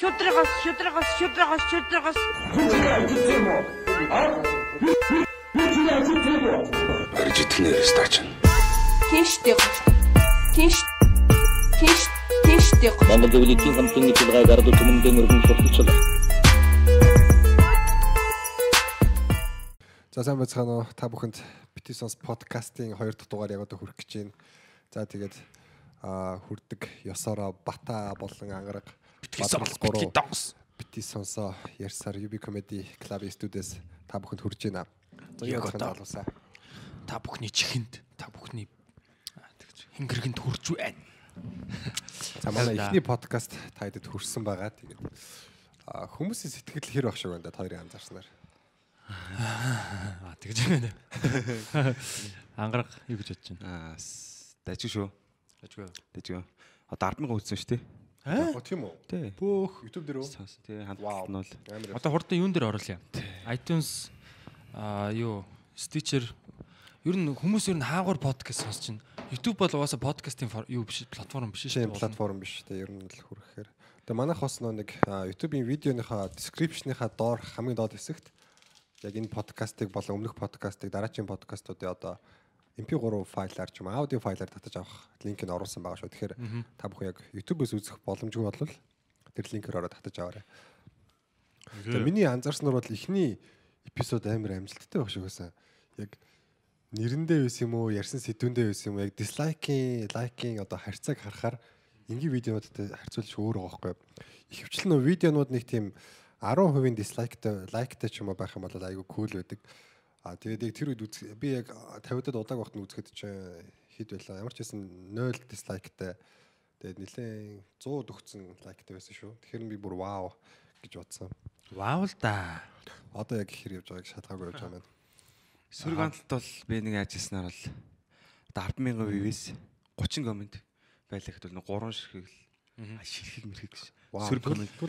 Шудрагас, шудрагас, шудрагас. барьж итгэнээр стач. Тийштэй. Тийш. Тийш. Тийштэй. Монгол Зөвлөлийн хамтын нэвтрүүлгээ гардуу түмэндээ мөргөн сурталчлаа. За сайн байцгаана уу? Та бүхэнд Битисонс подкастын 2 дахь дугаар яг одоо хүрэх гэж байна. За тэгээд аа хүрдэг ёсороо Бата болон ангараг Битгисонс, Бадрал гурав Битгисонс. Битисонсо ярсаар UB Comedy Club-ийн студиэс та бүхэнд хүрж байна. За Яг одоо. залуусаа. Та бүхний чихэнд, та бүхний тэгж хингэргэнд хурж байна. За манай эхний подкаст та хэдэд хүрсэн байгаа. Тэгээд хүмүүсийн сэтгэл хэр баг шиг байна да хоёрын анзаарснаар. Аа тэгж байна. Ангараг юу гэж бодож байна? Аа дажиг шүү. Ажгүй. Дажиг. Одоо 100000 үзсэн шүү дээ. Аа? Оо тийм үү? Бөөх YouTube дээр үү? Тий Вау. хандлагат нь бол. Одоо хурдан юун дээр оруулъя? iTunes аа юу Stitcher ер нь хүмүүс ер нь хаагур подкаст сонсож байна. YouTube бол угаасаа подкастын юу биш платформ биш шүү дээ. платформ биш те ер нь л хүрэхээр. Тэгээ манайх бас нэг YouTube-ийн видеоныхаа description-ийнхаа доор хамгийн доод хэсэгт яг энэ подкастыг болон өмнөх подкастыг дараагийн подкастуудын одоо MP3 файлаар ч юм аудио файлаар татаж авах линкийг оруулсан байгаа шүү. Тэгэхээр та бүхэн яг YouTube-өөс үзэх боломжгүй бол тэр линкээр ороод татаж аваарай. Тэгээ миний анзаарснаар бол эхний эпизод амар амжилттай байх шиг байсан. Яг нэрэндээ байсан юм уу, ярьсан сэдвэндээ байсан юм уу, яг дизлайкийн, лайкийн одоо харьцааг харахаар энгийн видеонуудтай харьцуулж өөр байгаа байхгүй. Ихэвчлэн видеонууд нэг тийм 10% дизлайктай, лайктай ч юм уу байх юм бол айгүй кул байдаг. А тэгээд яг тэр үед би яг 50-дад удааг багт нь үзэхэд ч хэд байлаа. Ямар ч байсан 0 дизлайктай. Тэгээд нэлээд 100 төгсөн лайктай байсан шүү. Тэгэхээр би бүр вау гэж бодсон. Вау л да. Одоо яг хэр явж байгааг шалгаагүй явж байгаа юм сөрөг хандлт бол би нэг ажилласнаар бол одоо 100000 view-с 30 комент байлаа гэхэд бол 3 ширхэг л ширхэг мэрхэг гэж. Сөрөг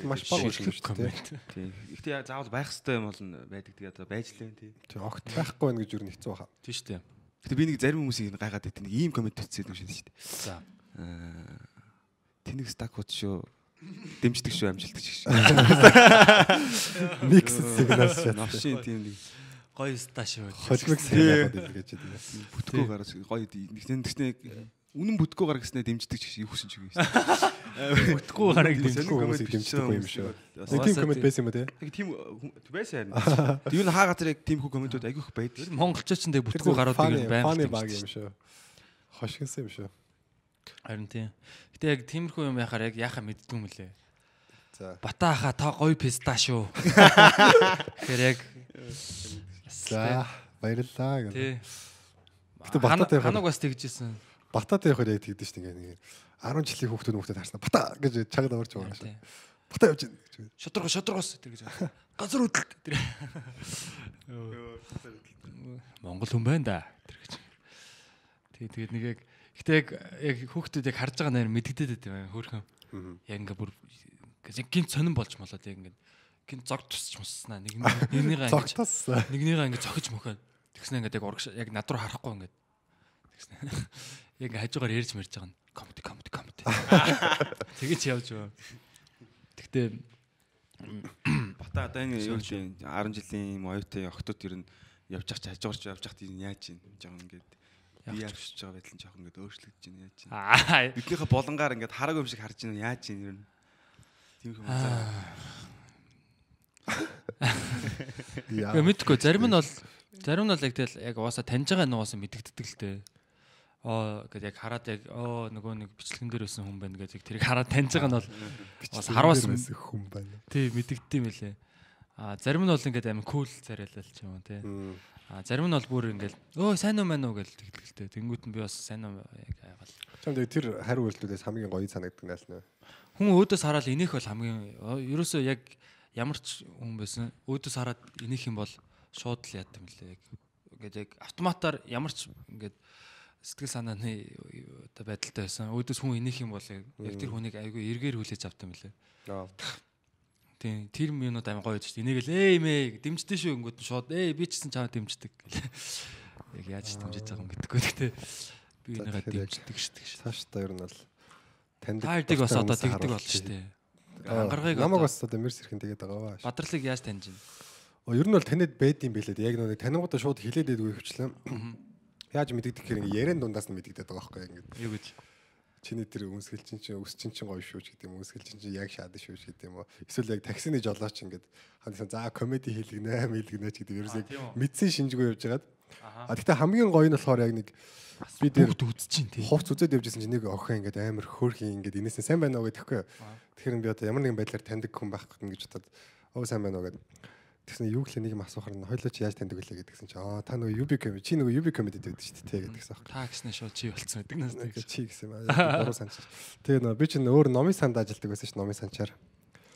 маш шүү дээ. комент. Тий. Гэхдээ яа заавал байх хэрэгтэй юм бол н байдаг. Тэгээ одоо байж лээ тий. Тэг огт байхгүй байх гэж юу нэг хэцүү баха. Тийм шүү дээ. Гэтэ би нэг зарим хүмүүсийг гайхаад байт. Нэг ийм комент ütсээд юм шиг шүү дээ. За. Аа тэнэг стак хот шүү. Дэмждэг шүү амжилтдаг шүү. Микс сигнал шат. Новшин тийм нэг Гоё ста шүү. Холимог сигнал гэж байна. бүтгөө гараад гоё нэг тэгснэ үнэн бүтгөө гар гэснээр дэмждэг ч юу хүсэн ч юм шүү. Бүтггүй гараг Дэмждэг дэмждэг. хүмүүсийг дэмждэггүй юм шүү. Нэг тийм тийм. байсан юм уу те? Тэг тийм байсан харин. Юу н хаа газар яг тийм хүү комментууд айгүйх байдаг. Монголчууд ч нэг бүтггүй гарууд ингэ байна. Фаны баг юм шүү. Хошгинсан юм шүү. Харин тийм. Гэтэ яг тиймэрхүү юм яхаар яг яхаа мэддгүй юм лээ. За. Бата хаа та гоё писта шүү. Тэгэхээр яг За баярлалаа гэх. Гэтэ бататай ханаг бас тэгжсэн. Бататай явахад яг тэгдэж шүү дээ ингээ. 10 жилийн хүүхдүүд хүүхдэд харснаа бата гэж чагд аварч байгаа шүү. Бата явж байна гэж. Шодрого шодрогоос тэр гэж. Газар хөдлөлт тэр. Монгол хүн байна да. Тэр гэж. Тий тэгээд нэг яг гэтээ яг хүүхдүүд яг харж байгаа нэр мэддэгдээд байт юм хөөрхөн. Яг ингээ бүр гинт сонирн болж молоод яг ингээ гинт зог тусч муснаа нэг нэгнийгаа ингээ нэгнийгаа ингээ цохиж мөхөө. Тэгснэ ингээ яг урагш яг над руу харахгүй ингээ. Тэгснэ. Яг хажуугаар ярьж мэрж байгаа нь комеди комеди комеди. Тэгэж явж байгаа. Тэгтээ Бата одоо энэ юу гэдэг 10 жилийн юм оюутай охтууд ер нь явж ах хажуурч явж ах тийм яаж юм жоохон ингээд би хийж байгаа байдал нь жоохон ингээд өөрчлөгдөж байна яаж юм. Биднийхээ болонгаар ингээд хараг юм шиг харж байна яаж юм ер нь. Тийм юм аа. Яа. Мэдгүй зарим нь бол зарим нь бол яг тэгэл яг угаасаа таньж байгаа нь угаасаа мэддэгдэг л дээ. Оо гэдэг яг хараад яг оо нөгөө нэг бичлэгэн дээр байсан хүн байна гэж яг тэрийг хараад таньж байгаа нь бол бас хараас байсан хүн байна. тий мэддэгддэм юм лээ. А зарим нь бол ингээд амар кул царайлал ч юм уу тий. А зарим нь бол бүр ингээд өө сайн уу мань уу гэж тэгдэлтэй. Тэнгүүт нь би бас сайн уу яг айгал. Чам тэр хариу үйлдэлээс хамгийн гоё санагддаг нааш нэ. Хүн өөдөөс хараад инех бол хамгийн ерөөсөө яг ямар ч хүн байсан өөдөөс хараад инех юм бол шууд л яд юм лээ. Яг ингээд яг автоматар ямар ч ингээд сэтгэл санааны оо байдалтай байсан. Өөдөөс хүн инех юм бол яг тэр хүнийг айгүй эргээр хүлээж авт юм лээ. Аа. Тийм тэр юмнууд амар гоё дээ. Энийг л ээ мэй дэмждэн шүү ингэнгүүт нь шууд ээ би ч гэсэн чамаа дэмждэг. Яг яаж дэмжиж байгаа юм гэдэггүй. Гэтэ би энийгээ дэмждэг шүү дээ. Цааш та ер нь бол таньдаг. Та хоёрыг бас одоо тэгдэг болно шүү дээ. ангаргыг намайг бас одоо мэрс ирхэн тэгээд байгаа баа. бадралыг яаж таньж? Оо ер нь бол таниад байд юм бэлээд яг нэг танингуудаа шууд хилээд байдгүй хвчлээ. Яаж мэддэг гэхээр ингээ ярен дундаас нь мэддэг байгаа байхгүй ингээ. Юу гэж? Чиний тэр өмсгөл чин чин өс чин чин гоё шүү ч гэдэг юм өмсгөл чин чин яг шаад шүү ч гэдэг юм уу. Эсвэл яг таксины жолооч ингээд хандсан за комеди хийлгэнэ мэлгэнэ ч гэдэг ерөөс яг тийм үү? мэдсэн шинжгүй явж байгаад. А гэхдээ хамгийн гоё нь болохоор яг нэг би дээр Бүгд үзчихин тий. хувц үзээд явжсэн чинь нэг охин ингээд амар хөөрхий ингээд энэсээ сайн байна уу гэдэхгүй. Тэгэхээр би одоо ямар нэгэн байдлаар таньдаг хүн байх гэж бодоод оо сайн байна уу гэдэг. Тэгсэн юу гэлээ нэг юм асуухаар нь хоёлоо чи яаж таньдаг вүлээ гэдгсэн чи аа та нөгөө UB comedy чи нөгөө UB comedy гэдэг шүү дээ гэдгсэн аах. Та гэснээр шууд чи болцсон гэдэг нас Нэг чи гэсэн юм аа. Буруу санаж. Тэгээ нөгөө би чинь өөр номын санд ажилладаг байсан ш номын санчаар.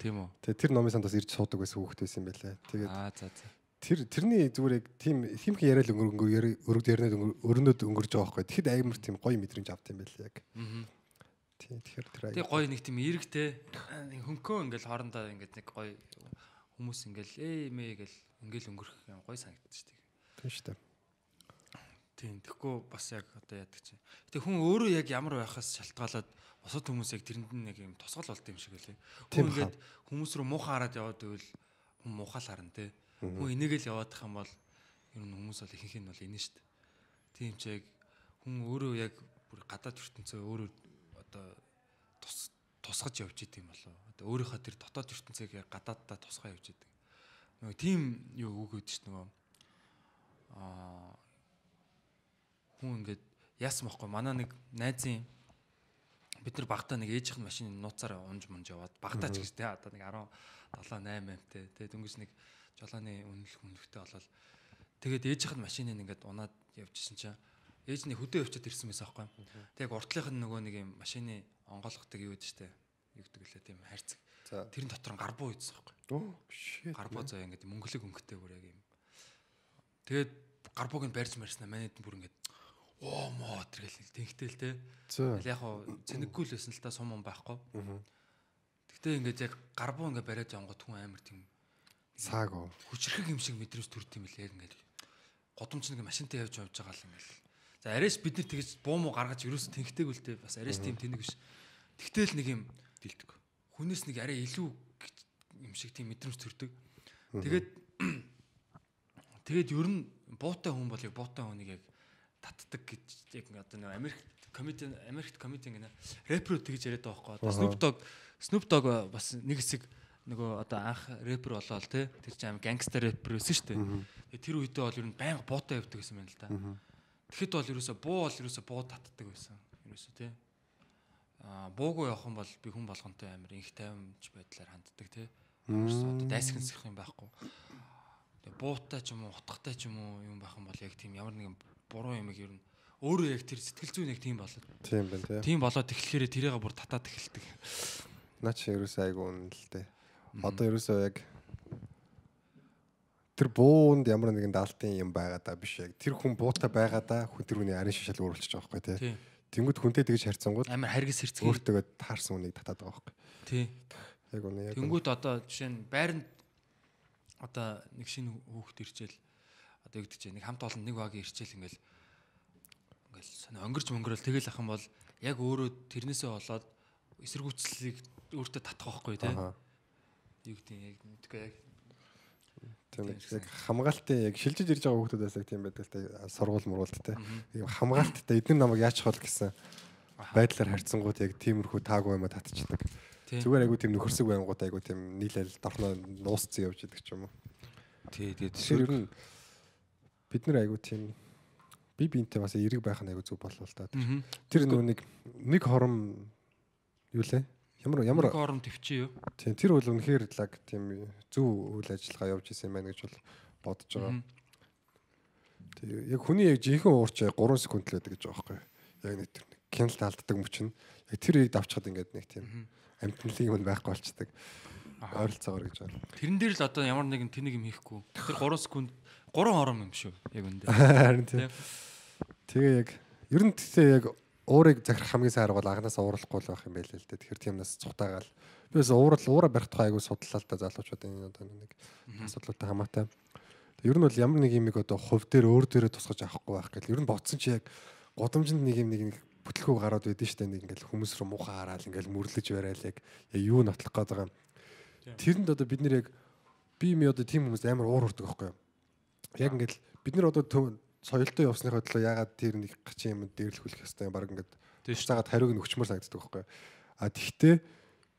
Тийм үү? Тэгээ тэр номын санд бас ирж суудаг байсан хүүхэд байсан юм байлаа. Тэгээд Аа за за. тэр тэрний зүгээр яг тийм химхэн яриад өнгөр өнгөр өргөд ярнад өрнөд өнгөрж байгаа байхгүй. Тэгэхэд амар тийм гоё мэдрэмж авт юм байлаа яг. Аа. Тийм тэгэхээр тэр Тэг гоё нэг тийм эрэгтэй хөнкөө ингээл хоорондоо ингээд нэг гоё хүмүүс ингээл ээ мэ гэл ингээл өнгөрөх юм гоё санагдчих шүү дээ. тийм шүү дээ. Тийм тэгэхгүй бас яг одоо яадаг чинь. Гэтэ хүн өөрөө яг ямар байхаас шалтгаалаад бусад хүмүүс яг тэрэнд нэг юм тусгал болд юм шиг үлээ. Хүн ингээд хүмүүс рүү муухан хараад яваад байвал хүн муухай харна те. Хүн энийгэл яваадах юм бол ер нь хүмүүс бол ихэнх нь бол инээ шүү дээ. Тийм ч яг хүн өөрөө яг бүр гадаад ертөнцөө өөрөө одоо тус тусгаж явж идэм болов. Одоо өөрийнхөө тэр дотоод ертөнцийг яг гадааддаа тусгай явж идэг. Нөгөө тийм юу үг өгдөө шүү нөгөө аа хүн ингээд яасан бохгүй манай нэг найзын бид нар багтаа нэг ээжийнх нь машины нууцаар унж мунж яваад багтаа ч гэж те одоо нэг 17 8 8 те тэгээ дөнгөж нэг жолооны үнэлэх үнэлэхтэй болол тэгээд ээжийнх нь машиныг ингээд унаад явжсэн чинь ээж нь хөдөө явчаад ирсэн байсан байхгүй тэг уртлынх нь нөгөө нэг юм машины онгойлгодог юу гэдэг штэ юу гэдэг лээ тийм хайрцаг тэрэн дотор нь гарбуу үйдсэн байхгүй Оо shit. гарбуу заа ингээд мөнгөлөг өнгөтэй бүр яг юм. Тэгээд гарбууг нь барьж марснаа манайд бүр ингээд оо моо тэргээл тэнхтэл те. Яг хоо цэнэггүй л байсан л та сум юм байхгүй. Тэгтээ ингээд яг гарбуу ингээд бариад явгот хүн амар тийм Цааг уу. хүчрэх юм шиг мэдрэмж төрд юм яг ингээд годомч нэг машинтай явж явж байгаа л ингээд. За арайс бид нар тэгэж буу муу гаргаж ерөөс тэнхтэйг үлдээ бас арайс тийм тэнэг биш. Тэгтэл нэг юм дэлдэг. Хүнээс нэг арай илүү юм шиг тийм мэдрэмж төрдөг. Тэгээд тэгээд ер нь буутай хүн бол яг буутай хүнийг яг татдаг гэж яг одоо нэг Америк комеди Америкт комеди гэнэ рэпер тэгж яриад байгаа байхгүй. Snoop Dogg Snoop Dogg бас нэг хэсэг нөгөө одоо анх рэпер болоод те тэр чинь аим гангстер рэпер байсан шүү дээ. Тэр үедээ бол ер нь байнга буутай явдаг гэсэн юм л да. Тэгэхэд бол ерөөсө буу бол ерөөсө буу татдаг байсан. Ерөөсө те. Буугүй явах юм бол би хүн болгонтой амар инх тайвамж байдлаар ханддаг. Ерөөсө одоо дайсагнсах юм байхгүй. Тэгээ буутай ч юм уу, утгатай ч юм уу юм байх юм бол яг тийм ямар нэгэн буруу юм ер нь өөрөө яг тэр сэтгэл зүйн яг тийм болоод. Тийм байна тий. Тийм болоод тэгэхээр тэрийгээ бүр татаад эхэлдэг. Наа чи ерөөсөө айгу үнэлтэй. Одоо ерөөсөө яг тэр буунд ямар нэгэн даалтын юм байгаа даа биш яг тэр хүн буута байгаа даа хүн тэр хүний арын шишэл өөрчлөж байгаа байхгүй тий. Тийм. Тэнгүүд хүнтэй тэгж харьцангууд Амар харгас хэрцгий. өөртөө таарсан үнийг татаад байгаа байхгүй. Тийм. Яг үнэ яг. Тэнгүүд одоо жишээ нь байранд одоо нэг шинэ хүүхэд ирчээл одоо юу гэдэг чинь нэг хамт олон нэг багийн ирчээл ингээл ингээл сони өнгөрч мөнгөрөл тэгэл ах юм бол яг өөрөө тэрнээсээ болоод эсэргүүцлийг өөртөө татах байхгүй тий. Юу гэдэг яг мэдгүй яг Тийм яг хамгаалтын яг шилжиж ирж байгаа хүмүүсээс яг тийм байдаг л та сургууль мургуулттай. Яг хамгаалттай эдгээр намайг яаж хол гэсэн байдлаар харьцангууд яг тиймэрхүү таагүй юм а татчихдаг. тий. Зүгээр айгу тийм нөхөрсөг байнгут айгу тийм нийлэл дорноо нуусцсан явж идэг ч юм уу. Тий, тэгээд Тэгэхээр ер нь бид нар айгу тийм би биентэй бас эрэг байх нь айгу зүг болов л та. Тэр нөгөө нэг нэг хором юу лээ? Ямар ямар орон төвчөө юу? тийм тэр бол үнэхээр лаг тийм зөв үйл ажиллагаа явж исэн юм байна гэж бол бодож байгаа. Тэгээ яг хүний яг жинхэнэ уурч 3 секунд л байдаг гэж байгаа байхгүй. Яг нэг тэр нэг кинл таалддаг мөч нь яг тэр үеийг давчхад ингээд нэг тийм амтналын юм байхгүй болчдаг. Ойролцоогоор гэж байна. Тэрэн дээр л одоо ямар нэгэн тэнэг юм хийхгүй. Тэр 3 секунд 3 ором юм шүү. Яг үндэ. Харин тийм. Тийм. Тэгээ яг ер нь тэгтээ яг уурыг захирах хамгийн сайн арга бол анханасаа уурахгүй л байх юм байл л дээ. Тэгэхээр тиймнээс цухтаагаал. Би бас уурал уура барих тухай айгу судлаа л да залуучуудын одоо нэг асуудлуудтай хамаатай. Ер нь бол ямар нэг юмыг одоо хувь дээр өөр дээрээ тусгаж авахгүй байх гэл. Ер нь бодсон чи яг годамжинд нэг юм нэг нэг бүтлгүү гараад байдэн штэ нэг ингээл хүмүүс рүү муухай хараад ингээл мөрлөж барайл яг юу нотлох гээд байгаа юм. Тэрэнд одоо бид нэр яг би ми одоо тийм хүмүүс амар уур урдаг байхгүй юу? Яг ингээд бид нар одоо соёлтой явсныхаа төлөө ягаад тэр нэг гачин юм дээрлэхүүлэх хэвээр баг ингээд Тийм шүү. цаагаад хариуг нь өгчмөр санагддаг байхгүй? А тэгтээ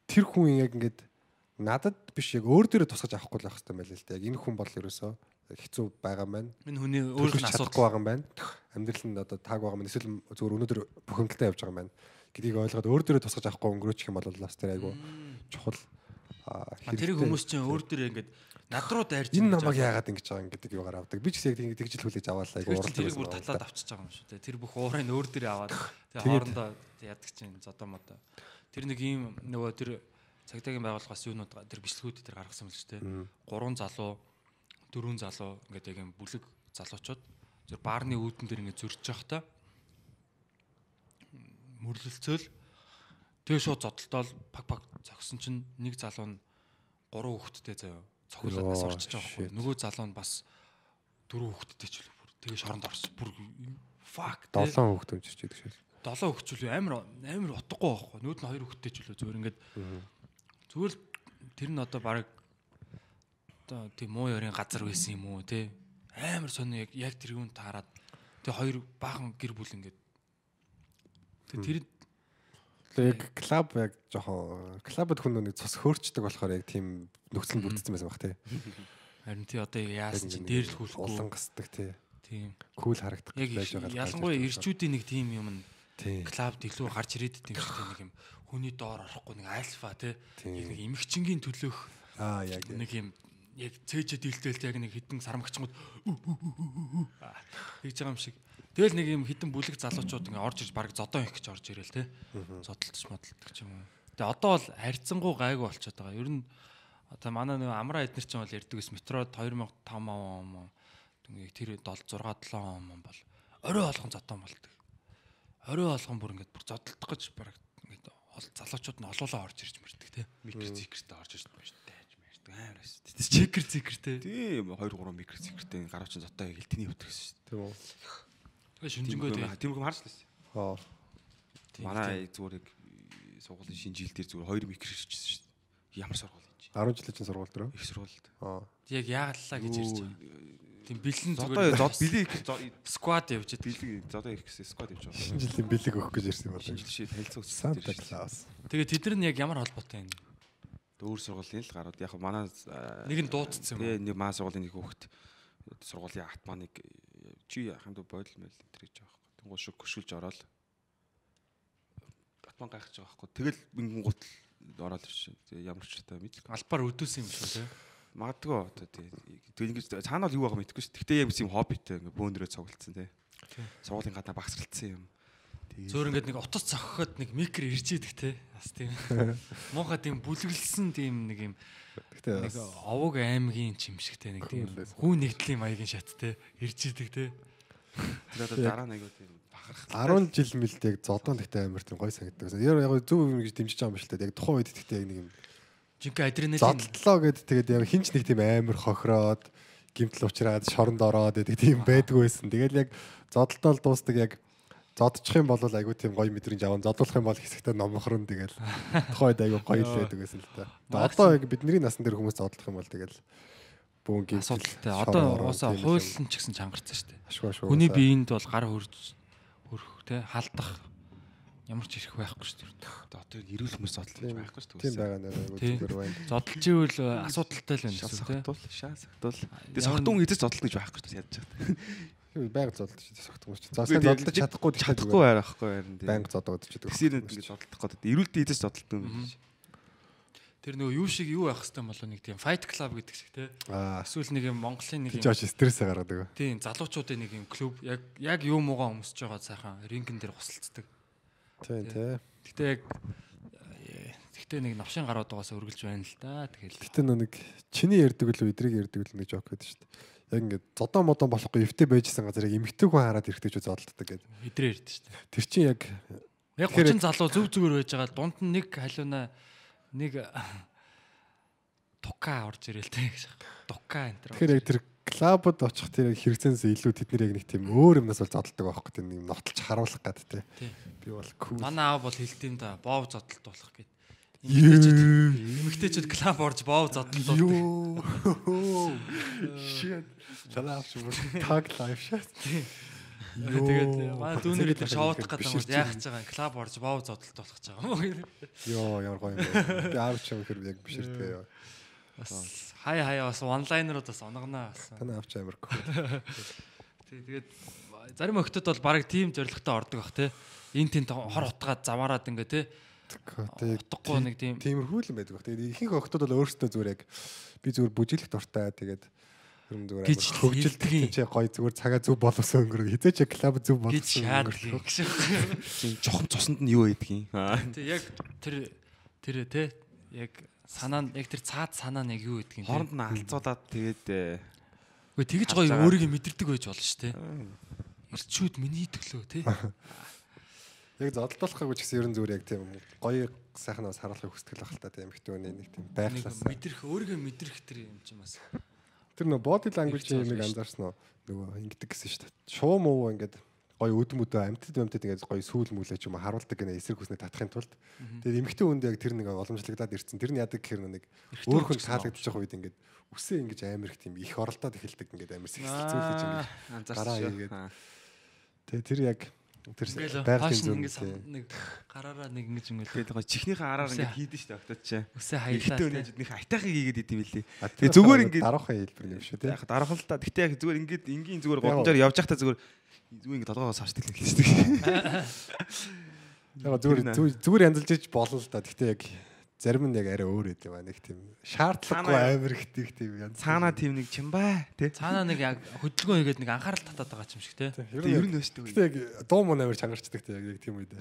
тэр хүн яг ингээд надад биш яг өөр дээрээ тусгаж авахгүй л байх хэрэгтэй байл л да. Яг энэ хүн бол ерөөсөө хэцүү байгаа байна. Энэ хүний өөр Өөрөөр нь асуудал. байгаа юм байна. Амьдрал нь одоо тааг байгаа байна. Эсвэл зүгээр өнөөдөр бухимдалтай явж байгаа юм байна. гэдгийг ойлгоод өөр дээрээ тусгаж авахгүй өнгөрөөчих юм бол бас тэр айгу чухал тэрийг хүмүүс чинь өөр дээр ингээд над руу дайрч энэ намайг яагаад ингэж байгаа юм гэдэг юугаар авдаг. Би ч гэсэн яг тийм тэгжил хүлээж аваалаа чинь уралдаг тэрийг бүр байна. авчиж байгаа юм шүү дээ. Тэр бүх уурыг өөр дээр аваад тэгээ хоорондоо яадаг чинь зодоо модоо. Тэр нэг ийм нөгөө тэр цагдаагийн байгууллагаас юунууд тэр бичлэгүүд тэр гаргасан мэл шүү дээ. Гурван залуу, дөрвөн залуу ингээд яг юм бүлэг залуучууд зөв баарны үүдэн дээр ингээд зөрж явахдаа мөрлөлцөөл тэгээ шууд зодтолтол пак пак зогсон чинь нэг залуу нь гурван хүүхэдтэй заяа цохиулаад нас Йоо, орчиж байгаа байхгүй. Нөгөө залуу нь бас дөрвөн хүүхэдтэй ч бүр тэгээ шоронд орсон. Бүр fuck тэгээ Долоон хүүхд өмчирч байдаг шээ. долоо хөвчүүлээ амар амар утгагүй байхгүй. Нүүд нь хоёр хөвгтэй ч үлээ зүгээр ингээд зүгээр л тэр нь одоо баг одоо тийм муу ярийн газар байсан юм уу те амар сони яг яг тэр юунд таарад тэг хоёр баахан гэр бүл ингээд тэг тэр Тэгээ яг клуб яг жоохон клубд хүн нэг цус хөөрчдөг болохоор яг тийм нөхцөл бүрдсэн байсан баг тий. харин тий одоо яасан чи дээр л хүүлэхгүй улан гасдаг тий. тийм Кул харагдах байж байгаа. ялангуяа ирчүүдийн нэг тийм юм нь тий. клубд илүү гарч ирээд идэв юм шиг нэг юм хүний доор орохгүй нэг альфа яг нэг эмгчингийн төлөөх Аа яг нэг юм яг цээжэд илтэл яг нэг хідэн сармагчмууд хийж байгаа юм шиг. Тэгэл нэг юм хідэн бүлэг залуучууд ингээ орж ирж баг зодоо их гэж орж ирэл те. Зодтолч модтолдог ч юм уу. Тэгээ одоо бол харьцангуй гайгүй болчиход байгаа. Ер нь одоо манай нэг амраа эднэр чинь бол ярддаг ус метрод 2005 он ингээ тэр 7 6 7 он бол орой болгон зодоо болдог. Орой болгон бүр ингээ бүр зодтолдох гэж баг ингээ ол залуучууд нь олоолаа орж ирж мэрдэг те. Микро зикертэй орж ирж дээ. Мэрдэг амар байсан. Тэс чекер зикер те. Тийм 2 3 микро зикертэй гарав чин зотоо яг элтний өвтгсөн шүү тийм үү. Шинжэнгөө Тийм юм харж лээс. Аа. Манай зүгээр яг сургуулийн шинэ жил дээр зүгээр 2 микро ирчихсэн шүү дээ. Ямар сургууль юм чи? 10 жилийн чинь сургууль дээр. Их сургуульд. Аа. Яг яагалаа гэж ярьж байгаа. Тийм бэлэн Зодоо зүгээр зод билээ их сквад явж идэг. билэг зодоо их гэсэн сквад явж байгаа. Шинэ жилийн бэлэг өгөх гэж ирсэн юм Шинэ байна. жил шиг танилцаа үзсэн. Санта Клаус. Тэгээ тэд нар нь яг ямар холбоотой юм? Өөр сургуулийн л гарууд яг манай Нэг нь дуудсан юм? Тэгээ нэг маа сургуулийн нэг хүүхэд сургуулийн атманыг чи хамт бойл мэл энэ гэж байгаа байхгүй. Тэнгуул шиг хөшүүлж ороод атман гайхаж байгаа байхгүй. Тэгэл бингут ороод ирж тэгээ ямар ч та мэдлэг. Албаар өдөөсөн юм шүү те. Магадгүй одоо тэгээ тэгээ ингэж цаана бол юу байгаа мэдэхгүй шүү. Гэтэ яг юм хоббитэй ингээ бөөндрөө цуглдсан тий. Сургуулийн гадаа багсралцсан юм. Тэгээ Зөөр ингээд нэг утас цохоход нэг микро ирж идэг те. Бас тийм. Муухай тийм бүлэглсэн тийм нэг юм Гэтэ нэг овог аймгийн юм шиг те нэг тийм хүн нэгдлийн маягийн шат те. Ирж идэг те. тэр одоо дараа нэг тийм бахарх 10 жил мэлд яг зодон гэхдээ амар тийм гой санагддаг. Яг яг зөв юм гэж дэмжиж байгаа юм шиг л дээ. Яг тухайн үед гэхдээ яг нэг юм Жинхэнэ адреналин зодлоо гэд тэгээд яг хинч нэг тийм амар хохироод гимтэл уучраад шоронд ороод гэдэг тийм байдгүй байсан. Тэгэл яг зодолтол дуустдаг яг зодчих юм бол айгүй тийм гоё мэдрэмж аван зодуулах юм бол хэсэгтээ номхорон тэгэл тухайн үед айгүй гоё л байдаг байсан л та. Одоо яг бидний насн дээр хүмүүс зодолох юм бол тэгэл бүүн гимтэл асуудалтай. Одоо уусаа хуулийн ч гэсэн чангарсан шүү дээ. ашгүй ашгүй. Хүний биеинд бол гар хөрж хөрөх те халдах ямар ч ирэх байхгүй шүү дээ. одоо эрүүл хүмүүс зодлож байхгүй шүү тийм байгаа нэр айгүй Тийм. зүгээр байна. Зодолж ивэл асуудалтай л байна Шаа гэсэн те. сахтуул, шаа сахтуул. Тэгээ сахтуун эзэж зодлох гэж байхгүй шүү ядж байгаа. Тийм байнга зодолж идэх согтмож. За сайн зодолж чадахгүй гэхдээ чадахгүй байхгүй харин байнга зодоод идэх. Тэсээр ингэ зодлох гэдэг. Эрүүлдэ эзэж зодлох юм биш. Тэр нөгөө юу шиг юу байх хэвээр болоо нэг тийм fight club гэдэг шиг те. Аа Эсвэл нэг юм Монголын нэг юм очи стрессээ гаргадаг. тийм залуучуудын нэг юм клуб яг яг юу муугаа өмсөж байгаа сайхан рингэн дээр хусалцдаг. Тийм тий. Гэтэ яг э, Гэхдээ нэг навшин гараад байгаас өргөлж байна л да. Тэгэл Гэтэ нэг чиний ярддаг л эдрийг ярддаг л нэг жок гэдэг шүү дээ. Яг ингээд зодон модон болохгүй эвтэй байжсэн газар яг эмхтэй хүн хараад эрэхтэй ч зодтолдог гэдэг. идрээ ирдэ шүү дээ. Тэр чинь яг Яг Тэгэхээр 30 залуу зүг зүгээр байж байгаа дунд нь нэг халиуна нэг тука орж ирэл тэ гэж. Тука энэ тэгэхээр яг тэр клабд очих тэр яг хэрэгцээнээс илүү тэд нэр яг нэг тийм өөр юмнаас бол зодтолдог байхгүй тийм нэг нотолч харуулах гад. Тий. Би бол кул. Манай аав бол хэлдэм да. Бов зодтолт болох гэд. Эмэгтэйчүүд клаб орж боов зодлоо. Йоо. Shit. Чалаа авч бүр tag live shit. Тэгээд манай дүүнэр шоудах ингээд гэдэг юм яах гэж байгаа клаб орж боов зодтолт болох гэж байгаа. Йоо, ямар гоё юм бэ. Би авч юм хэрэг яг биширдгээ ёо. Бас хай хаяа бас онлайнерууд бас онгоноо бас. Таны авч амар. Тий, Тэгээд зарим охтод бол баг тийм зоригтой ордог бах те. Эн тент хор утгаад замаарад ингээ те. Утгагүй нэг тийм тиймэрхүү л юм байдаг. Тэгээд ихэнх охтууд бол өөрсдөө зүгээр яг би зүгээр бүжиглэх дуртай. Тэгээд юм зүгээр Гэж амар хөгжилт хэлдэг юм. чи гоё зүгээр цагаа зөв боловсон өнгөрөө хизээч клуб зөв шаад өнгөрөх. Чин жохон цуснд нь юу байдгийг. Аа. Тий яг тэр тэр те яг санаа нь яг тэр цаад санаа нь яг юу гэдгийг. Хооронд нь алцуулаад тэгээд э, Үгүй тэгж гоё өөрийгөө мэдэрдэг байж болно шүү те. Ирчүүд миний төлөө те. Яг зодтолдохгүйг ч гэсэн ерэн зүгээр яг тийм гоё сайхан бас харуулахыг хүсдэг л байх л та тийм ихтөөний нэг тийм Нэг байхлаас. мэдрэх өөрийгөө мэдрэх тэр юм чинь бас. Тэр нөө body language Их юм зүйл анзаарсан уу? Нөгөө ингэдэг гэсэн шүү дээ. Шуу муу ингээд гоё өдөм өдөө амтд амтд ингээд гоё сүүл мүлээ ч юм уу харуулдаг гэнэ эсрэг хүснээ татахын тулд тэгээд эмхтэн хүнд яг тэр нэг уламжлагдаад ирсэн. Тэр нь яадаг гэхээр нэг өөр хүн таалагдчих үед ингээд үсээ ингэж амар их тийм их оролдоод эхэлдэг ингээд амар сэгсэлцүүлж ингээд гараа хийгээд. тэгээд тэр яг тэр байгалийн зөв ингээд нэг гараараа нэг ингэж ингээл Тэгээд гоо чихнийхээ араар ингээд хийдэж дээ октод чи. үсээ хаялаа. өнөж нэг айтайхыг хийгээд идэв билээ. А, Тэгээ зүгээр ингээд дараахан хэлбэр юм шүү тийм. Яг дарах л та. Гэтэ яг зүгээр ингээд энгийн зүгээр годамжаар явж байхдаа зүгээр зүгээр ингээд толгоогоос харчдаг л хэлдэг. Яг зүгээр зүгээр- янзалж иж болно л да. Гэхдээ яг зарим нь яг арай өөр байд юм аа нэг тийм шаардлагагүй Цаанаа- амар их тийм тийм янз. Цаанаа тийм нэг чимбай тий. Цаанаа нэг яг хөдөлгөөн хийгээд нэг анхаарал татаад байгаа юм шиг те. Ер нь өштэй. Гэтэ яг дуу муу амар чангарчдаг тийм яг тийм үед.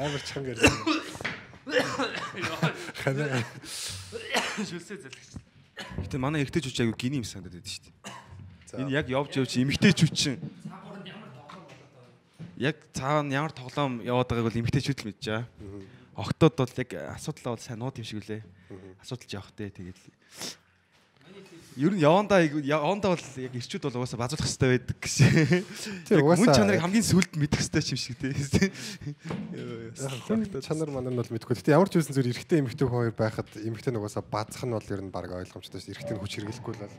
Амар чангаар. Ханаа Шүлсээ залгич. Гэтэ манай эргэжтэй жүч аягүй гиний юм санагдаад байдаг шүү дээ. За. Энэ яг явж явж эмгтэй жүчин. Яг цаав нь ямар тоглоом яваад байгааг бол эмгтэй жүт л мэдэж байгаа. Октод бол яг асуудал бол сайн нууд юм шиг үлээ. Асуудалж явах те тэгээд Ер нь явандаа явандаа бол яг ирчүүд бол угаасаа базуулах хэрэгтэй байдаг гэсэн. Тийм, Яг Мөн угаасаа- чанарыг хамгийн сүлд мэдэх хэрэгтэй юм шиг хүн чанар манар нь бол мэдгүй. Гэтэ ямар ч үсэн зүр эрэгтэй эмэгтэй хүн хоёр байхад эмэгтэй нугасаа баазах нь бол ер нь баг ойлгомжтой шүү. Эрэгтэй нь хүч хэрэглэхгүй л бол.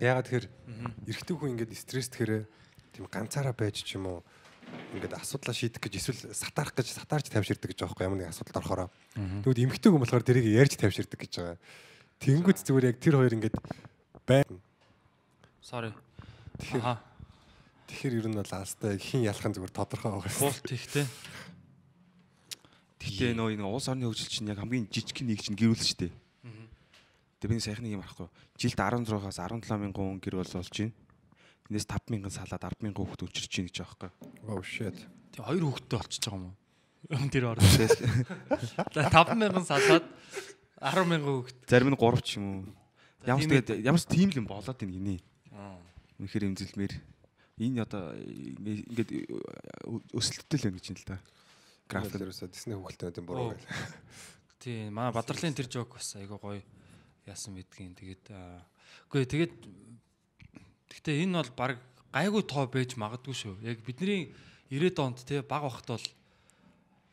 Яагаад тэгэхээр эрэгтэй хүн ингээд стресстгээр тийм ганцаараа байж ч юм уу ингээд асуудлаа шийдэх гэж эсвэл сатарах гэж сатаарч тавьширдаг гэж байгаа байхгүй ямар нэг асуудалд орохороо. Тэгвэл эмэгтэй хүн болохоор тэрийг ярьж тавьширдаг гэж байгаа. Тэнгүүц зүгээр яг тэр хоёр ингээд байна. Sorry. Тэгэхээр Аха. тэгэхээр ер нь бол алстай хин ялахын зүгээр тодорхой байгаа. Их те. Гэтэ нөө энэ улс орны хөгжил чинь яг хамгийн жижиг нэг чинь гэрүүл шүү дээ. Тэгээ би сайхны юм арахгүй. Жилд 16-аас 17 мянган хүн гэр бол болж байна. Тэрнээс 5 мянган салаад 10 мянган хүүхд өчрч чинь гэж байхгүй. Oh shit. Тэг хоёр хүүхэдтэй болчихж байгаа юм уу? Тэр орно. 5000 салаад 10000 хүүхэд. Зарим нь 3 ч юм уу. Ямар ч тийм тэгээд ямар ч тийм л юм болоод ийн гинэ. Үнэхээр эмзэлмээр энэ одоо ингээд өсөлттэй л байна гэж юм л та. График дээрээс Disney хүүхэлтэнүүдийн буруу байл. Тий, манай Бадрлын тэр жок бас айгаа гоё яасан мэдгийн. Тэгээд аа, үгүй тэгээд гэхдээ энэ бол баг гайгүй тоо байж магадгүй шүү. Яг бидний 90-ад онд те баг бахт бол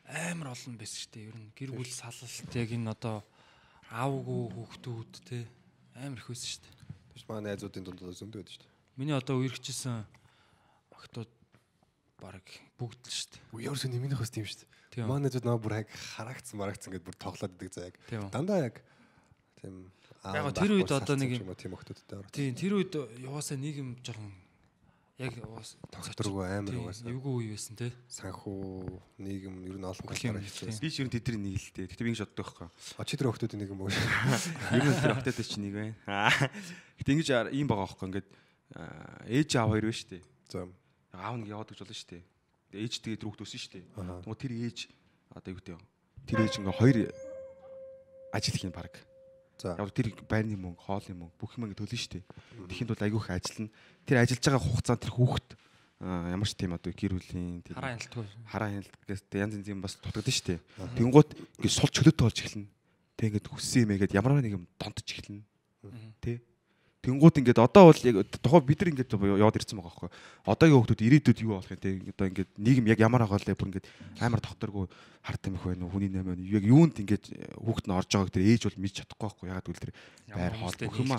амар олон байсан шүү дээ. Ер нь гэр бүл салалт яг энэ одоо аавгүй хүүхдүүд те амар их байсан шүү дээ. Тэгш манай найзуудын дунд зөндөө байдаг шүү дээ. Миний одоо үерхчихсэн охтууд баг бүгд л шүү дээ. Үеэр сөн нэмийнх бас тийм шүү дээ. Манай найзууд наа бүр яг харагцсан марагцсан гэдээ бүр тоглоод идэг. Тийм. Дандаа яг тийм Яг тэр үед одоо нэг юм- юм тийм охтуудтай орох. Тийм тэр үед яваасаа нийгэм жоохон яг Тогтворгүй амар угаасаа. Эвгүй үе байсан те. санхүү нийгэм ер нь олон юм, хэцүү. би ч ер нь тэдний нэг л дээ. Гэтэ би ингэж боддог байхгүй. А чи тэр охтуудын нэг юм уу? Ер нь тэр октод ч нэг байна. Гэтэ ингэж ийм байгаа байхгүй ингээд ээж аав хоёр байна шүү дээ. За. Аав нэг яваад гэж болно шүү дээ. Ээж тэгээд рүүхт өсөн шүү дээ. Тэгмээ тэр ээж одоо юу гэдэг вэ? Тэр ээж ингээ хоёр ажил хийн баг. За. Яг тэр байрны мөнгө, хоолны мөнгө бүх юм ингээ төлнө шүү дээ. Тэхийн тулд айгүйх ажиллана. Тэр ажиллаж байгаа хугацаанд тэр хүүхэд ямар ч тийм одоо гэр бүлийн тийм Хараа хяналтгүй. хараа хяналт гэсэн янз янз юм бас дутагдсан шүү дээ. Тэнгуут ингээ сул чөлөөтэй болж эхэлнэ. Тэг ингээд хүссэн юм яагаад ямар нэг юм донтож эхэлнэ. Тэ. Тэнгууд ингээд одоо бол яг тухай бид нар ингээд яваад ирсэн байгаа байхгүй. Одоогийн хүмүүс ирээдүйд юу болох юм те одоо ингээд нийгэм яг ямар агаал бүр ингээд амар докторгүй харт юм их байна уу хүний нэм байна. Яг юунд ингээд хүүхэд нь орж байгааг тэр ээж бол мэдж чадахгүй байхгүй. Ягаад гэвэл тэр байр хоол бүх юм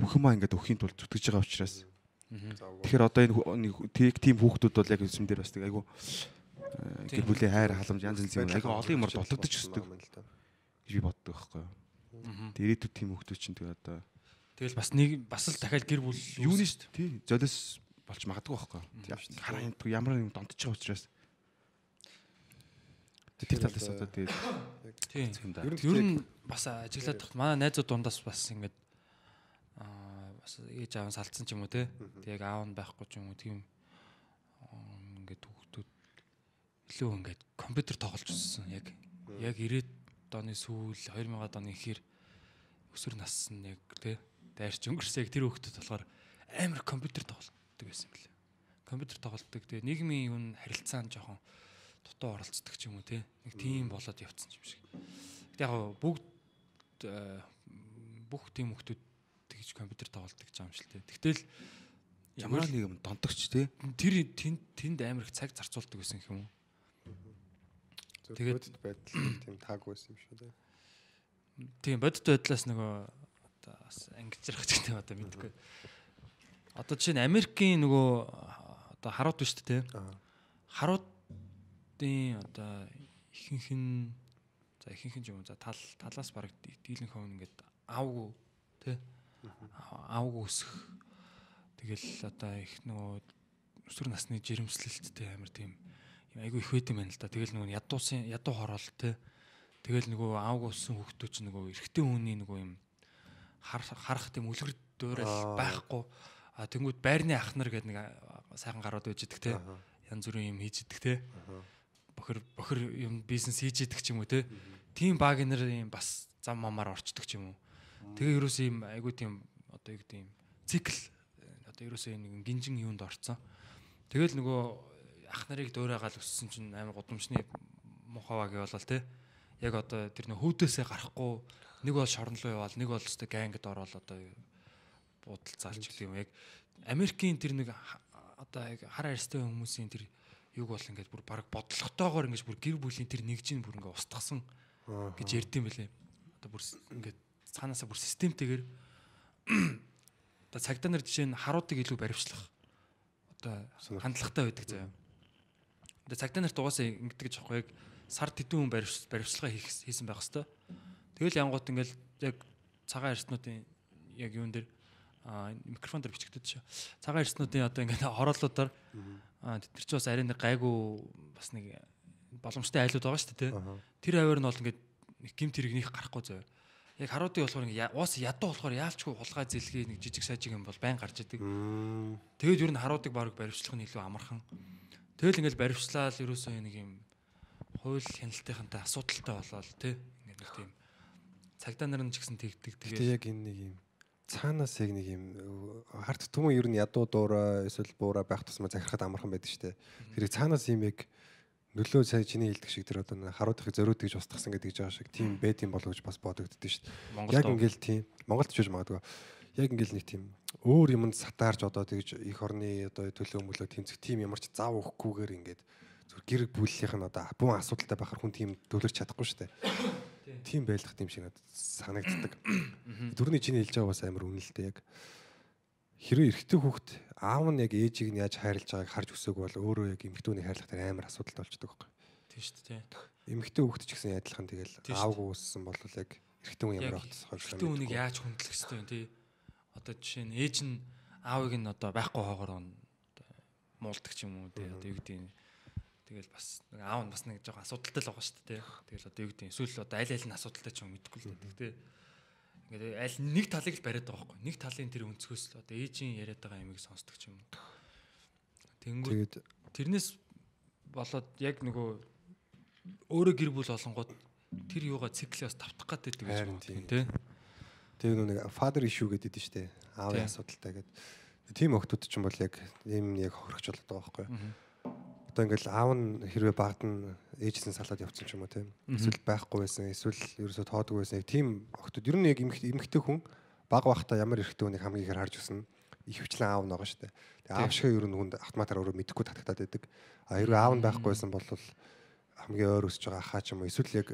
бүх юм ингээд өхийн тул зүтгэж байгаа учраас. Тэгэхээр одоо энэ тийм хүүхдүүд бол яг юм дээр бас тэг айгу гэр бүлийн хайр халамж янз янз юм айгу олон юмар дутагдаж өсдөг гэж би боддог байхгүй. Тэр ирээдүйд тийм хүүхдүүд чинь тэгээ одоо Тэгэл бас нэг бас л дахиад гэр бүл юу нэ шүү дээ. Тий. Золиос болж магадгүй байхгүй. Хараа энэ ямар нэг донтож байгаа учраас. Тэр талаас одоо тэгээд тий. Ер нь бас ажиглаад тахт манай найзууд дундаас бас ингээд аа бас ээж аав салцсан ч юм уу те. Тэг аав нь байхгүй ч юм уу тийм ингээд хүүхдүүд илүү ингээд компьютер тоглож өссөн яг яг 90 оны сүүл 2000 оны ихэр өсвөр нассан яг те дайрч өнгөрсөө яг тэр хүүхдэд болохоор амар компьютер тоглолтдог байсан юм лээ. Компьютер тоглолтдог. Тэгээ нийгмийн юу харилцаанд жоохон дутуу оролцдог ч юм уу те. Нэг тийм болоод явцсан юм шиг. Гэтэ яг бүгд э, бүх тийм хүүхдүүд тэгж компьютер тоглолтдог юм шиг те. Тэгтэл ямар нэг юм донтогч те. Тэр тэнд тэнд амар их цаг зарцуулдаг байсан юм уу? Тэгээд байдал тийм таагүй байсан юм шүү дээ. Тийм бодит байдлаас нөгөө одоо бас ангижрах ч гэдэг одоо мэдгүй. Одоо жишээ нь Америкийн нөгөө одоо харууд биш үү те? Харуудын одоо ихэнх нь за ихэнх нь юм за тал талаас бараг дийлэн хөвн ингээд аавгүй те? Аавгүй өсөх. Тэгэл одоо их нөгөө өсвөр насны жирэмслэлттэй амар тийм айгүй их байт юм байна л да. Тэгэл нөгөө ядуусын ядуу хороол те. Тэгэл нөгөө аавгүй өссөн хүүхдүүд чинь нөгөө эрэгтэй хүний нөгөө юм харах тийм үлгэр дуурайл байхгүй. А тэнгууд байрны ах нар гэдэг нэг сайхан гарууд байж идэг те. Янз бүрийн юм хийж идэг те. Бохор бохор юм бизнес хийж идэг ч юм уу те. Тийм баг нар юм бас зам мамаар орчдөг ч юм уу. Тэгээ ерөөс юм айгуу тийм одоо юу гэдэг юм цикл одоо ерөөсөө нэг гинжин юунд орцсон. Тэгэл нөгөө ах нарыг дуурайгаал өссөн чинь амар гудамжны мухаваа гэвэл те. Яг одоо тэр нөх хүүдээсээ гарахгүй нэг бол шорон руу яваал нэг бол өстой гангд ороод одоо буудал залж гэх юм. Яг Америкийн тэр нэг одоо яг хар арьстай хүмүүсийн тэр юг бол ингээд бүр баг бодлоготойгоор ингээд бүр гэр бүлийн тэр нэгжийн бүр ингээд устгасан гэж ярьдсан байлээ. Одоо бүр ингээд цаанаасаа бүр системтэйгээр одоо цагдаа нар жишээ нь харуудыг илүү баривчлах одоо хандлагатай байдаг заяа. Одоо цагдаа нарт угаасаа ингэдэг гэж аахгүй яг сар тэдэн хүн баривчлага хийсэн байх хэвээр Тэгэл янгууд ингээл яг цагаан арснуудын яг юун дээр микрофон дээр бичигдээд шүү. Цагаан арснуудын одоо ингээд хороолуудаар тэд нар ч бас арай нэг гайгүй бас нэг боломжтой айлууд байгаа шүү дээ. Тэр аваар нь бол ингээд гимт хэрэг нөх гарахгүй зөө. Яг харуудын болохоор ингээд уус ядуу болохоор яалчгүй хулгай зэлгээ нэг жижиг сажиг юм бол байн гарч идэг. Тэгээд ер нь харуудыг баг баривчлах нь илүү амархан. Тэгэл ингээд баривчлаад ерөөсөө нэг юм хууль хяналтынхантай асуудалтай болоод тий ингээд нэг тийм цагдаа нар нь ч гэсэн тэгдэг тэгээд яг энэ нэг юм цаанаас яг нэг юм харт түмэн ер нь ядуу дуура эсвэл буура байх тусмаа захирахад амархан байдаг шүү дээ. Тэрийг цаанаас юм яг нөлөө сая чиний хэлдэг шиг тэр одоо харуудахыг зориуд гэж устгасан гэдэг жаа шиг тийм байд юм болов гэж бас бодогддөө шүү дээ. Яг ингээл тийм Монголд ч үж магадгүй. Яг ингээл нэг тийм өөр юмд сатаарч одоо тэгж их орны одоо төлөө мөлөө тэмцэх тийм ямар ч зав өгөхгүйгээр ингээд зүр гэр бүлийнх нь одоо бүүн асуудалтай байхаар хүн тийм дөлөрч чадахгүй шүү дээ тийм байлгах юм шиг надад санагддаг. Дөрөвний чиний хэлж байгаа бас амар үнэлтэй яг хэрвээ эрэгтэй хүүхэд аав нь яг ээжийг нь яаж хайрлаж байгааг харж өсөөг бол өөрөө яг эмэгтэйний хайрлах дээр амар асуудалтай болчдөг байхгүй. Тийм шүү дээ. Эмэгтэй хүүхэд ч гэсэн адилхан тэгэл аавгүй өссөн бол яг эрэгтэй хүн ямар ахтасхай эрэгтэй хүнийг яаж хүндлэх хэвтэй вэ тий. Одоо жишээ нь ээж нь аавыг нь одоо байхгүй хоогоор муулдаг ч юм уу тий. Одоо юу гэдэг нь Тэгэл бас нэг аав нь бас нэг жоохон асуудалтай л байгаа шүү дээ. Тэгэл одоо юу гэдэг эсвэл одоо аль аль нь асуудалтай ч юм мэдэхгүй л дээ. Ингээд аль нэг талыг л бариад байгаа байхгүй. Нэг талын тэр өнцгөөс л одоо ээжийн яриад байгаа ямиг сонсдог юм. Тэнгүүд тэрнээс болоод яг нөгөө өөрөө гэр бүл олонгууд тэр юугаа циклээс тавтах гэдэг гэж байна тий. Тэгээ нэг father issue гэдэг дээ шүү дээ. Аавын асуудалтай гэдэг. Тийм охтууд ч юм бол яг ийм яг хоригч байгаа байхгүй одоо ингээл аав нь хэрвээ багт нь ээжсэн салаад явцсан ч юм уу тийм эсвэл байхгүй байсан эсвэл ерөөсөө тоодгүй байсан яг тийм охтууд ер нь яг эмэгтэй хүн баг бахта ямар эрэгтэй хүнийг хамгийн ихээр харж өснө. Их хвчлэн аав байгаа шүү дээ. Тэгээ аав шиг ер нь хүнд автоматар өөрөө мэдэхгүй татагтаад байдаг. А хэрвээ аав нь байхгүйсэн бол хамгийн ойр өсөж байгаа ахаа ч юм уу эсвэл яг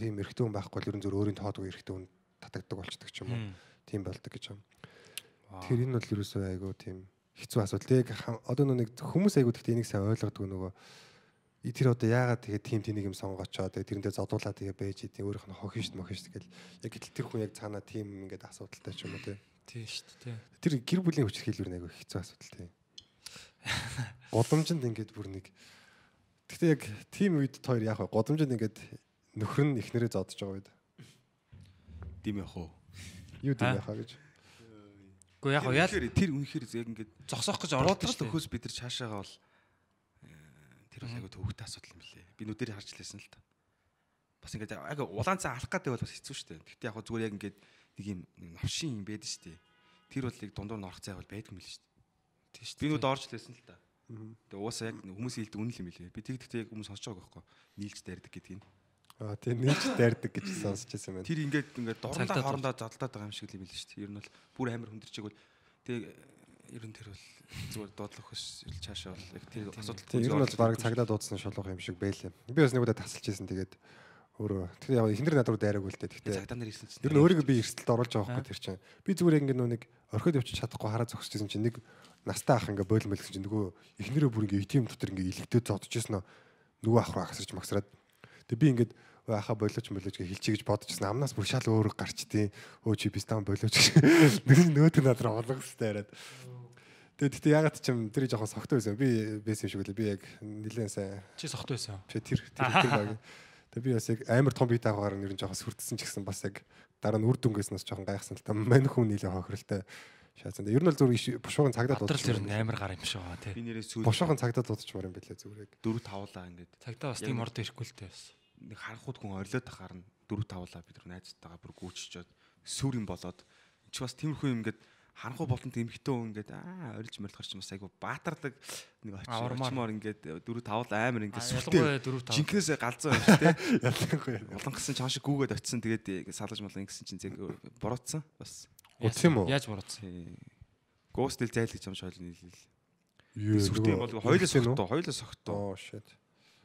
тийм эрэгтэй хүн байхгүй бол ер нь зөв өөрийн тоодгүй эрэгтэй хүн татагддаг болчдөг ч юм уу. Тийм болдог гэж юм. Тэр энэ бол ерөөсөө айгүй тийм хэцүү асуудал. Тэг одоо нэг хүмүүс айгүй гэхдээ энийг сайн ойлгодог нөгөө тэр одоо яагаад тэгээ тим тэнийг юм сонгоочоо тэгээ тэрэндээ зодуулаад тэгээ байж идэв өөрийнх нь хохин шít мохин шít гэл яг гэтэл тэр хүн яг цаанаа тим ингээд асуудалтай ч юм уу тий. Шүү дээ. Тэр гэр бүлийн хүч хэлбэр нэг хэцүү асуудал тий. Годомжинд ингээд бүр нэг Гэхдээ яг тим үед хоёр яах вэ? Годомжинд ингээд нөхөр нь ихнэрээ зодож байгаа үед. Дим яах вэ? Юу дим яхаа гэж. Гэхдээ яг яа Тэр тэр үнэхээр яг ингээд зогсоох гэж ороод л өхөөс бид нар цаашаагаа бол э, тэр бол айгу төвөгтэй асуудал юм лээ. Би нүдээр харж лээсэн л та. Бас ингээд айгу улаан цаа алах гэдэг бол бас хэцүү шүү дээ. Гэхдээ яг зүгээр яг ингээд нэг юм навшин юм байдаг шүү дээ. Тэр бол яг дундуур нь орох цай бол байдаг юм лээ шүү дээ. Тийм шүү. Би нүд орж лээсэн л та. Тэгээ угаасаа яг хүмүүс хэлдэг үнэн л юм лээ. Би тэгдэхдээ яг хүмүүс сонсож байгаа байхгүй. Нийлж дайрдаг гэдгийг нь. Аа тийм нийлж дайрдаг гэж сонсч байсан байна. Тэр ингээд ингээд дурандаа хоорондоо задлаад байгаа юм шиг л юм лээ шүү дээ. Ер нь бол бүр амар хүндэрчээг бол тэг ер нь тэр бол зүгээр дуудлах хөс цаашаа бол яг тэр асуудал Тийм ер нь бол баг цагдаа дуудсан шолгох юм шиг байлээ. Би бас нэг удаа тасалж байсан тэгээд өөрөө тэгэхээр яг ихнэр надад руу дайраагүй л дээ. Гэхдээ цагдаа нар ирсэн чинь ер нь өөрийгөө би эрсдэлд оруулж байгаа байхгүй тэр чинь. Би зүгээр ингээд нөө нэг орхиод явчих чадахгүй хараа зогсож байсан чинь нэг настай ах ингээ бойлмол гэсэн чинь нөгөө эхнэрээ бүр ингээ итем дотор ингээ илэгдээд зодож ирсэн нөгөө ах руу агсарч магсраад тэг би ингээд аха болооч болооч гэж хэлчихье гэж бодож ирсэн амнаас бүр шал өөр гарч тий. Өө чи бистан болооч. Гэж нэг нөөд надад оолох хэвээр яриад. Тэгээд тэгтээ ягаад ч юм тэр жоохон согтой байсан. Би байсан юм шиг үлээ. Би яг нилээн сайн. Чи сохт байсан. чи тэр тэр тэр баг. Тэг би бас яг амар том бие таагаар нэр нь жоохон сүрдсэн ч гэсэн бас яг дараа нь үр дүнгээс нас жоохон гайхсан л та. Мань хүн нилээ хохиролтой шаацсан. Ер нь л зүгээр бушуугын цагдаа Батрал тэр амар гар юм шиг байгаа тий. би нэрээ сүүл Бушуугын цагдаа дуудчихмаар юм билээ зүгээр яг. дөрөв тавлаа ингээд Цагдаа бас тийм орд ирэхгүй л дээ бас. Нэг харанхууд хүн орилоод тахаар нь дөрөв тавлаа бид нар найзтайгаа бүр гүйччихэд сүр юм болоод чи бас тиймэрхүү юм ингээд харанхуу болтон эмхтэн хүн ингээд аа орилж морилохор ч бас айгу баатардаг нэг очимоор ингээд дөрөв тавлаа амар ингээд тав. жинкнээсээ галзуу юм шүү дээ Ялангуяа. Улан гисэн чааш гүүгээд очисон тэгээд ингээд салгаж малган гэсэн чинь зэг буруутсан бас Утсан юм уу? Яаж буруутсан? гоостел зайлгч юм шойл нийлэл Юу сүртэй бол хоёлоо согтоо хоёлоо согтоо Оо shit.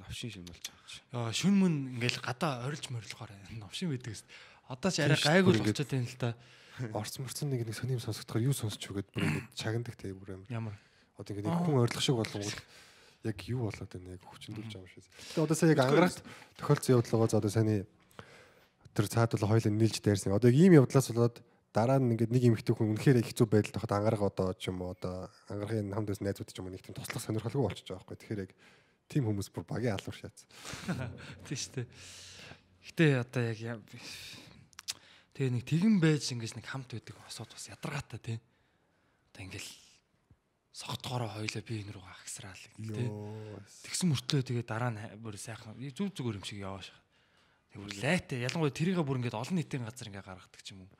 Навшин шим болж байгаа чи Яа шүн мөн ингээл гадаа орилж морилгоор новшин байдаг гэсэн. Одоо ч арай гайгүй болчиход байна л да. Орц морцсон нэг нэг сонирм сонсогдохоор юу сонсч өгöd бүр ингэ чагнадаг те бүр амар. Ямар Одоо ингэ нэг хүн ойрлох шиг болгонгууд яг юу болоод байна яг хүчндүүлж байгаа юм шиг. Тэгээ одоо сая яг ангарагт тохиолдсон явдлаагоо за одоо саяны тэр цаадвал хоёлаа нийлж дайрсан. Одоо яг ийм явдлаас болоод дараа нь ингээд нэг эмэгтэй хүн үнэхээр хэцүү байдал тоход ангараг одоо ч юм уу одоо ангарагын хамт байсан найзууд ч юм уу нэг тийм туслах сонирхолгүй болчихж байгаа байхгүй. Тэгэхээр яг тийм хүмүүс бүр багийн алуур шаац. тийм шүү дээ. Гэтэ одоо яг тэгээ нэг тэгэн байж ингэж нэг хамт байдаг осоод бас ядаргаатай тий. Одоо ингээл согтгороо хоёлаа би энэ рүү агсраал тий. Тэгсэн мөртлөө тэгээ дараа нь бүр сайхан зүг зүгээр юм шиг явааш. Тэг бүр лайтай ялангуяа тэрийгээ бүр ингээд олон нийтийн газар ингээд гаргадаг ч юм уу.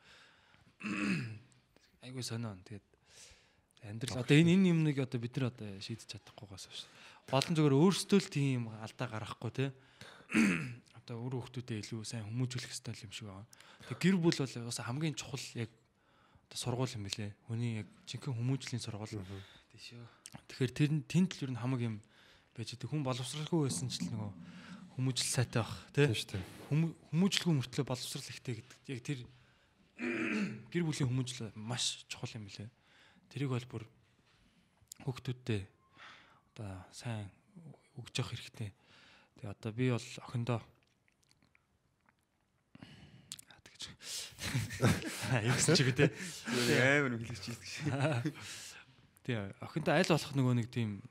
Айгуу сонио. Тэгээд амьдрал одоо энэ энэ юмныг одоо бид нар одоо шийдэж чадахгүйгаас байна. Болон зүгээр өөрсдөө л тийм алдаа гаргахгүй те. Одоо өөр хүмүүстэй илүү сайн хүмүүжүүлэх хэрэгтэй юм шиг байна. Тэг гэр бүл бол бас хамгийн чухал яг одоо сургууль юм билэ. Хүний яг жинхэнэ хүмүүжлийн сургууль. тийш үү Тэгэхээр тэр нь тэнд л ер нь хамаг юм байж идэг. Хүн боловсралгүй байсан ч л нөгөө хүмүүжил сайтай тий. Тийм шүү дээ. Хүм- Хүмүүжлгүй мөртлөө боловсрал ихтэй гэдэг. Яг тэр гэр бүлийн хүмүүжил маш чухал юм билэ. Тэрийг бол бүр хүүхдүүдтэй одоо сайн өгж явах хэрэгтэй. Тэгээ одоо би бол охиндоо Аа, тэгэж. Юу гэсэн чиг те. амар хэлж чийдэг шээ Тэгээ охинтой аль болох нөгөө нэг тийм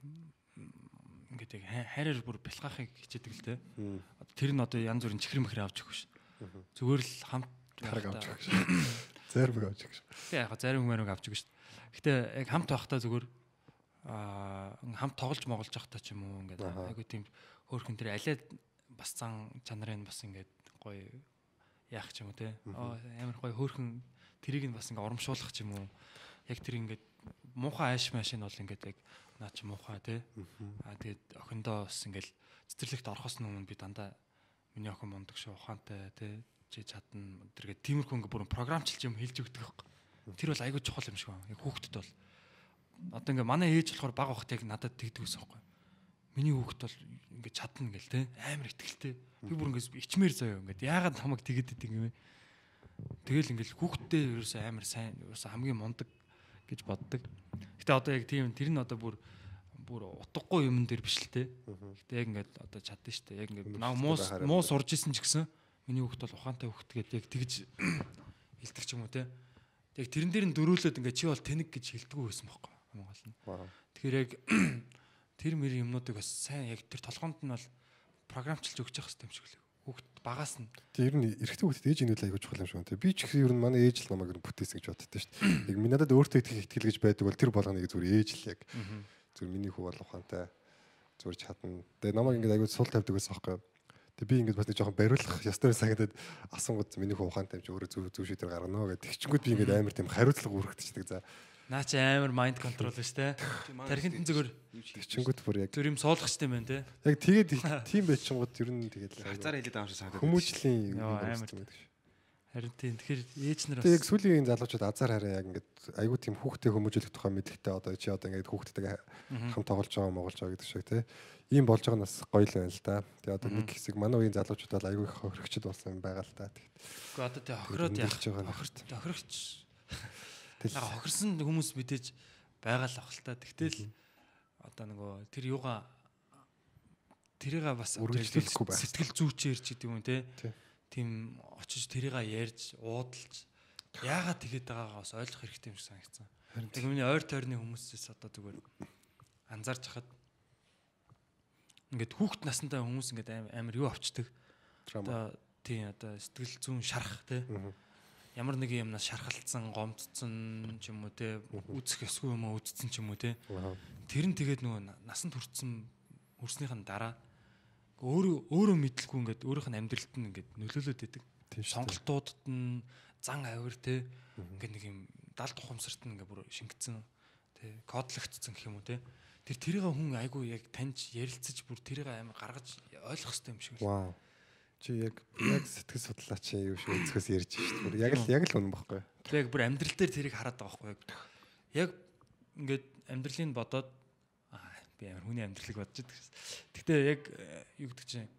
ингээд яг хай- хайраар бүр бэлхахыг хичээдэг л те. Тэр нь одоо янз бүрийн чихэр мэхэр авч өгөх ш. Зүгээр л хамт Хараг авч өгч. Зарим авч өгч. Тэг яг зарим хүмүүс авч өгч ш. Гэтэ яг хамт байхдаа зүгээр аа хамт тоглож моголж байхдаа ч юм уу ингээд Аха. айгу тийм хөөрхөн тэр алиад бас зан чанарын бас ингээд гоё яах ч юм уу те. Амар гоё хөөрхөн тэрийг нь бас ингээд урамшуулах ч юм уу. Яг тэр ингээд муухай ааш машин бол ингээд яг наа чи муухай те. Аа тэгээд охиндоо бас ингээд цэцэрлэгт орохоос өмнө би дандаа миний охин мундаг шүү ухаантай те чи чадна тэргээд тиймэрхүү ингээд бүр програмчилж юм хэлж өгдөг байхгүй. Тэр бол айгүй чухал юм шиг байна. Яг хүүхдэд бол одоо ингээ манай ээж болохоор баг багт яг надад тэгдэг гэсэн байхгүй. Миний хүүхд бол ингээ чадна гэл те амар ихтгэлтэй. Би бүр ингээ ичмээр заяа ингээ яагаад намайг тэгэд идэг юм бэ? Тэгэл ингээл хүүхдтэй ерөөсөө амар сайн ерөөсөө хамгийн мундаг гэж боддог. Гэтэ одоо яг тийм тэр нь одоо бүр бүр утгагүй юм дээр биш л те. Гэтэ яг ингээд одоо чадсан шүү дээ. Яг ингээд наа муу муу сурж исэн ч гэсэн миний хүүхд бол ухаантай хүүхд гэдэг яг тэгж хэлдэг ч юм уу те. Яг тэрэн дээр нь дөрүүлээд ингээд чи бол тэнэг гэж хэлдэггүй байсан байхгүй юм гол нь. Тэгэхээр яг тэр мэр юмнуудыг бас сайн яг тэр толгоонд нь бол програмчлж өгч явах хэрэгтэй юм шиг л хүүхд багаас нь Тэр ер нь эрэгтэй хүүхдэд ээж инүүл аягүй чухал юм шиг байна. Би ч гэсэн ер нь манай ээж л намайг бүтээсэн гэж боддоо шүү дээ. Яг минь надад өөртөө итгэх итгэл гэж байдаг бол тэр болгоныг зүгээр ээж л яг зүгээр миний хүү бол ухаантай зүгээр чадна. Тэгээ намайг ингээд аягүй сул тавьдаг байсан байхгүй юу. Тэгээ би ингээд бас нэг жоохон бариулах ёстой санагдаад асуунгууд миний хүү ухаантай юм чи өөрөө зүв зүв шийдэр гаргана гэдэг. Тэгчингүүд би ингээд амар тийм хариуцлага үргэлжлдэг. За наа чи амар майнд контрол биш те. Тархинд нь зүгээр тэгчингүүд бүр яг зүр юм суулгахчтай юм байна те. яг тэгээд тийм байчингууд ер нь тэгээд Хацаар хэлээд байгаа юм шиг санагдаад. хүмүүжлийн юм шүү. Харин тийм тэгэхээр ээж нар Тэгээ яг бас сүүлийн залуучууд азар хараа яг ингээд айгүй тийм хүүхдээ хүмүүжүүлэх тухай мэдхтэй одоо чи одоо ингээд хүүхдтэйгээ хам тоглож байгаа моголж байгаа гэдэг шиг тий. Ийм болж байгаа нь бас гоё л байна л да. Тэгээ одоо нэг хэсэг манай үеийн залуучууд бол айгүй их хөрөгчд болсон юм байгаа л да. Гэхдээ одоо тий хохироод яах хохирт хохирогч Тэгэл яг хохирсон хүмүүс мэдээж байгаа л ах л та. Тэгтэл одоо нөгөө тэр юугаа тэрийг бас Үргэлжлүүлэхгүй байх. сэтгэл зүйчээр ч гэдэг юм те. Тий. Тийм очиж тэрийг ярьж уудалж яагаад тэгээд байгаагаа бас ойлгох хэрэгтэй юм шиг санагдсан. Яг миний ойр тойрны хүмүүсээс одоо зүгээр анзаарч хахад ингээд хүүхэд настай хүмүүс ингээд амар юу авчдаг. Одоо тийм одоо сэтгэл зүүн шарах те. Ямар нэг юмнаас шархалцсан, гомдсон ч юм уу те. Үзэх ёсгүй юм уу үзсэн ч юм уу те. Тэр нь тэгээд нөгөө на- насанд хүрсэн хүрснийхэн дараа өөрөө өөрөө мэдлгүй ингээд өөрийнх нь амьдралд нь ингээд нөлөөлөд дээ. Сонголтуудад нь зан авир те. Ингээд нэг юм далд ухамсарт нь ингээд бүр шингэцэн те кодлогдсон гэх юм уу те. Тэр тэрийг хүн айгүй яг таньж ярилцаж бүр тэрийг амар гаргаж ойлгох хэрэгтэй юм шиг л. Чи яг яг сэтгэл судлаач юм шиг өнцгөөс ярьж шүү дээ. Яг л яг л үнэн баггүй. Тэр яг бүр амьдрал дээр тэрийг хараад байгаа байхгүй яг. Яг ингээд амьдралыг бодоод би амар хүний амьдралыг бодож байдаг. Гэхдээ яг э, юу гэдэг чинь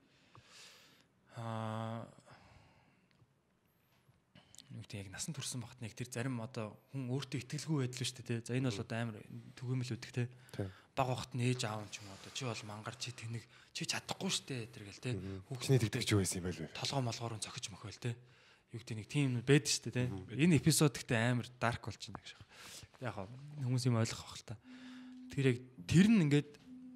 аа гэдэг яг насан турсан багт нэг тэр зарим одоо хүн өөртөө итгэлгүй байдал шүү дээ. За энэ бол одоо амар түгээмэл үүдэг те. Баг багт нь ээж аав ч юм уу чи бол мангар чи тэнэг чи чадахгүй шүү дээ тэр гэл те. Чиний тэгдэгч юу байсан юм бэ? толгоо молгоор нь цохиж мөхөөл те. Юу гэдэг нэг тийм байдаг шүү дээ те. Энэ эпизод гэхдээ амар дарк болж байна гэж. Яг хүмүүс юм ойлгох бах л та. Тэр яг тэр нь ингээд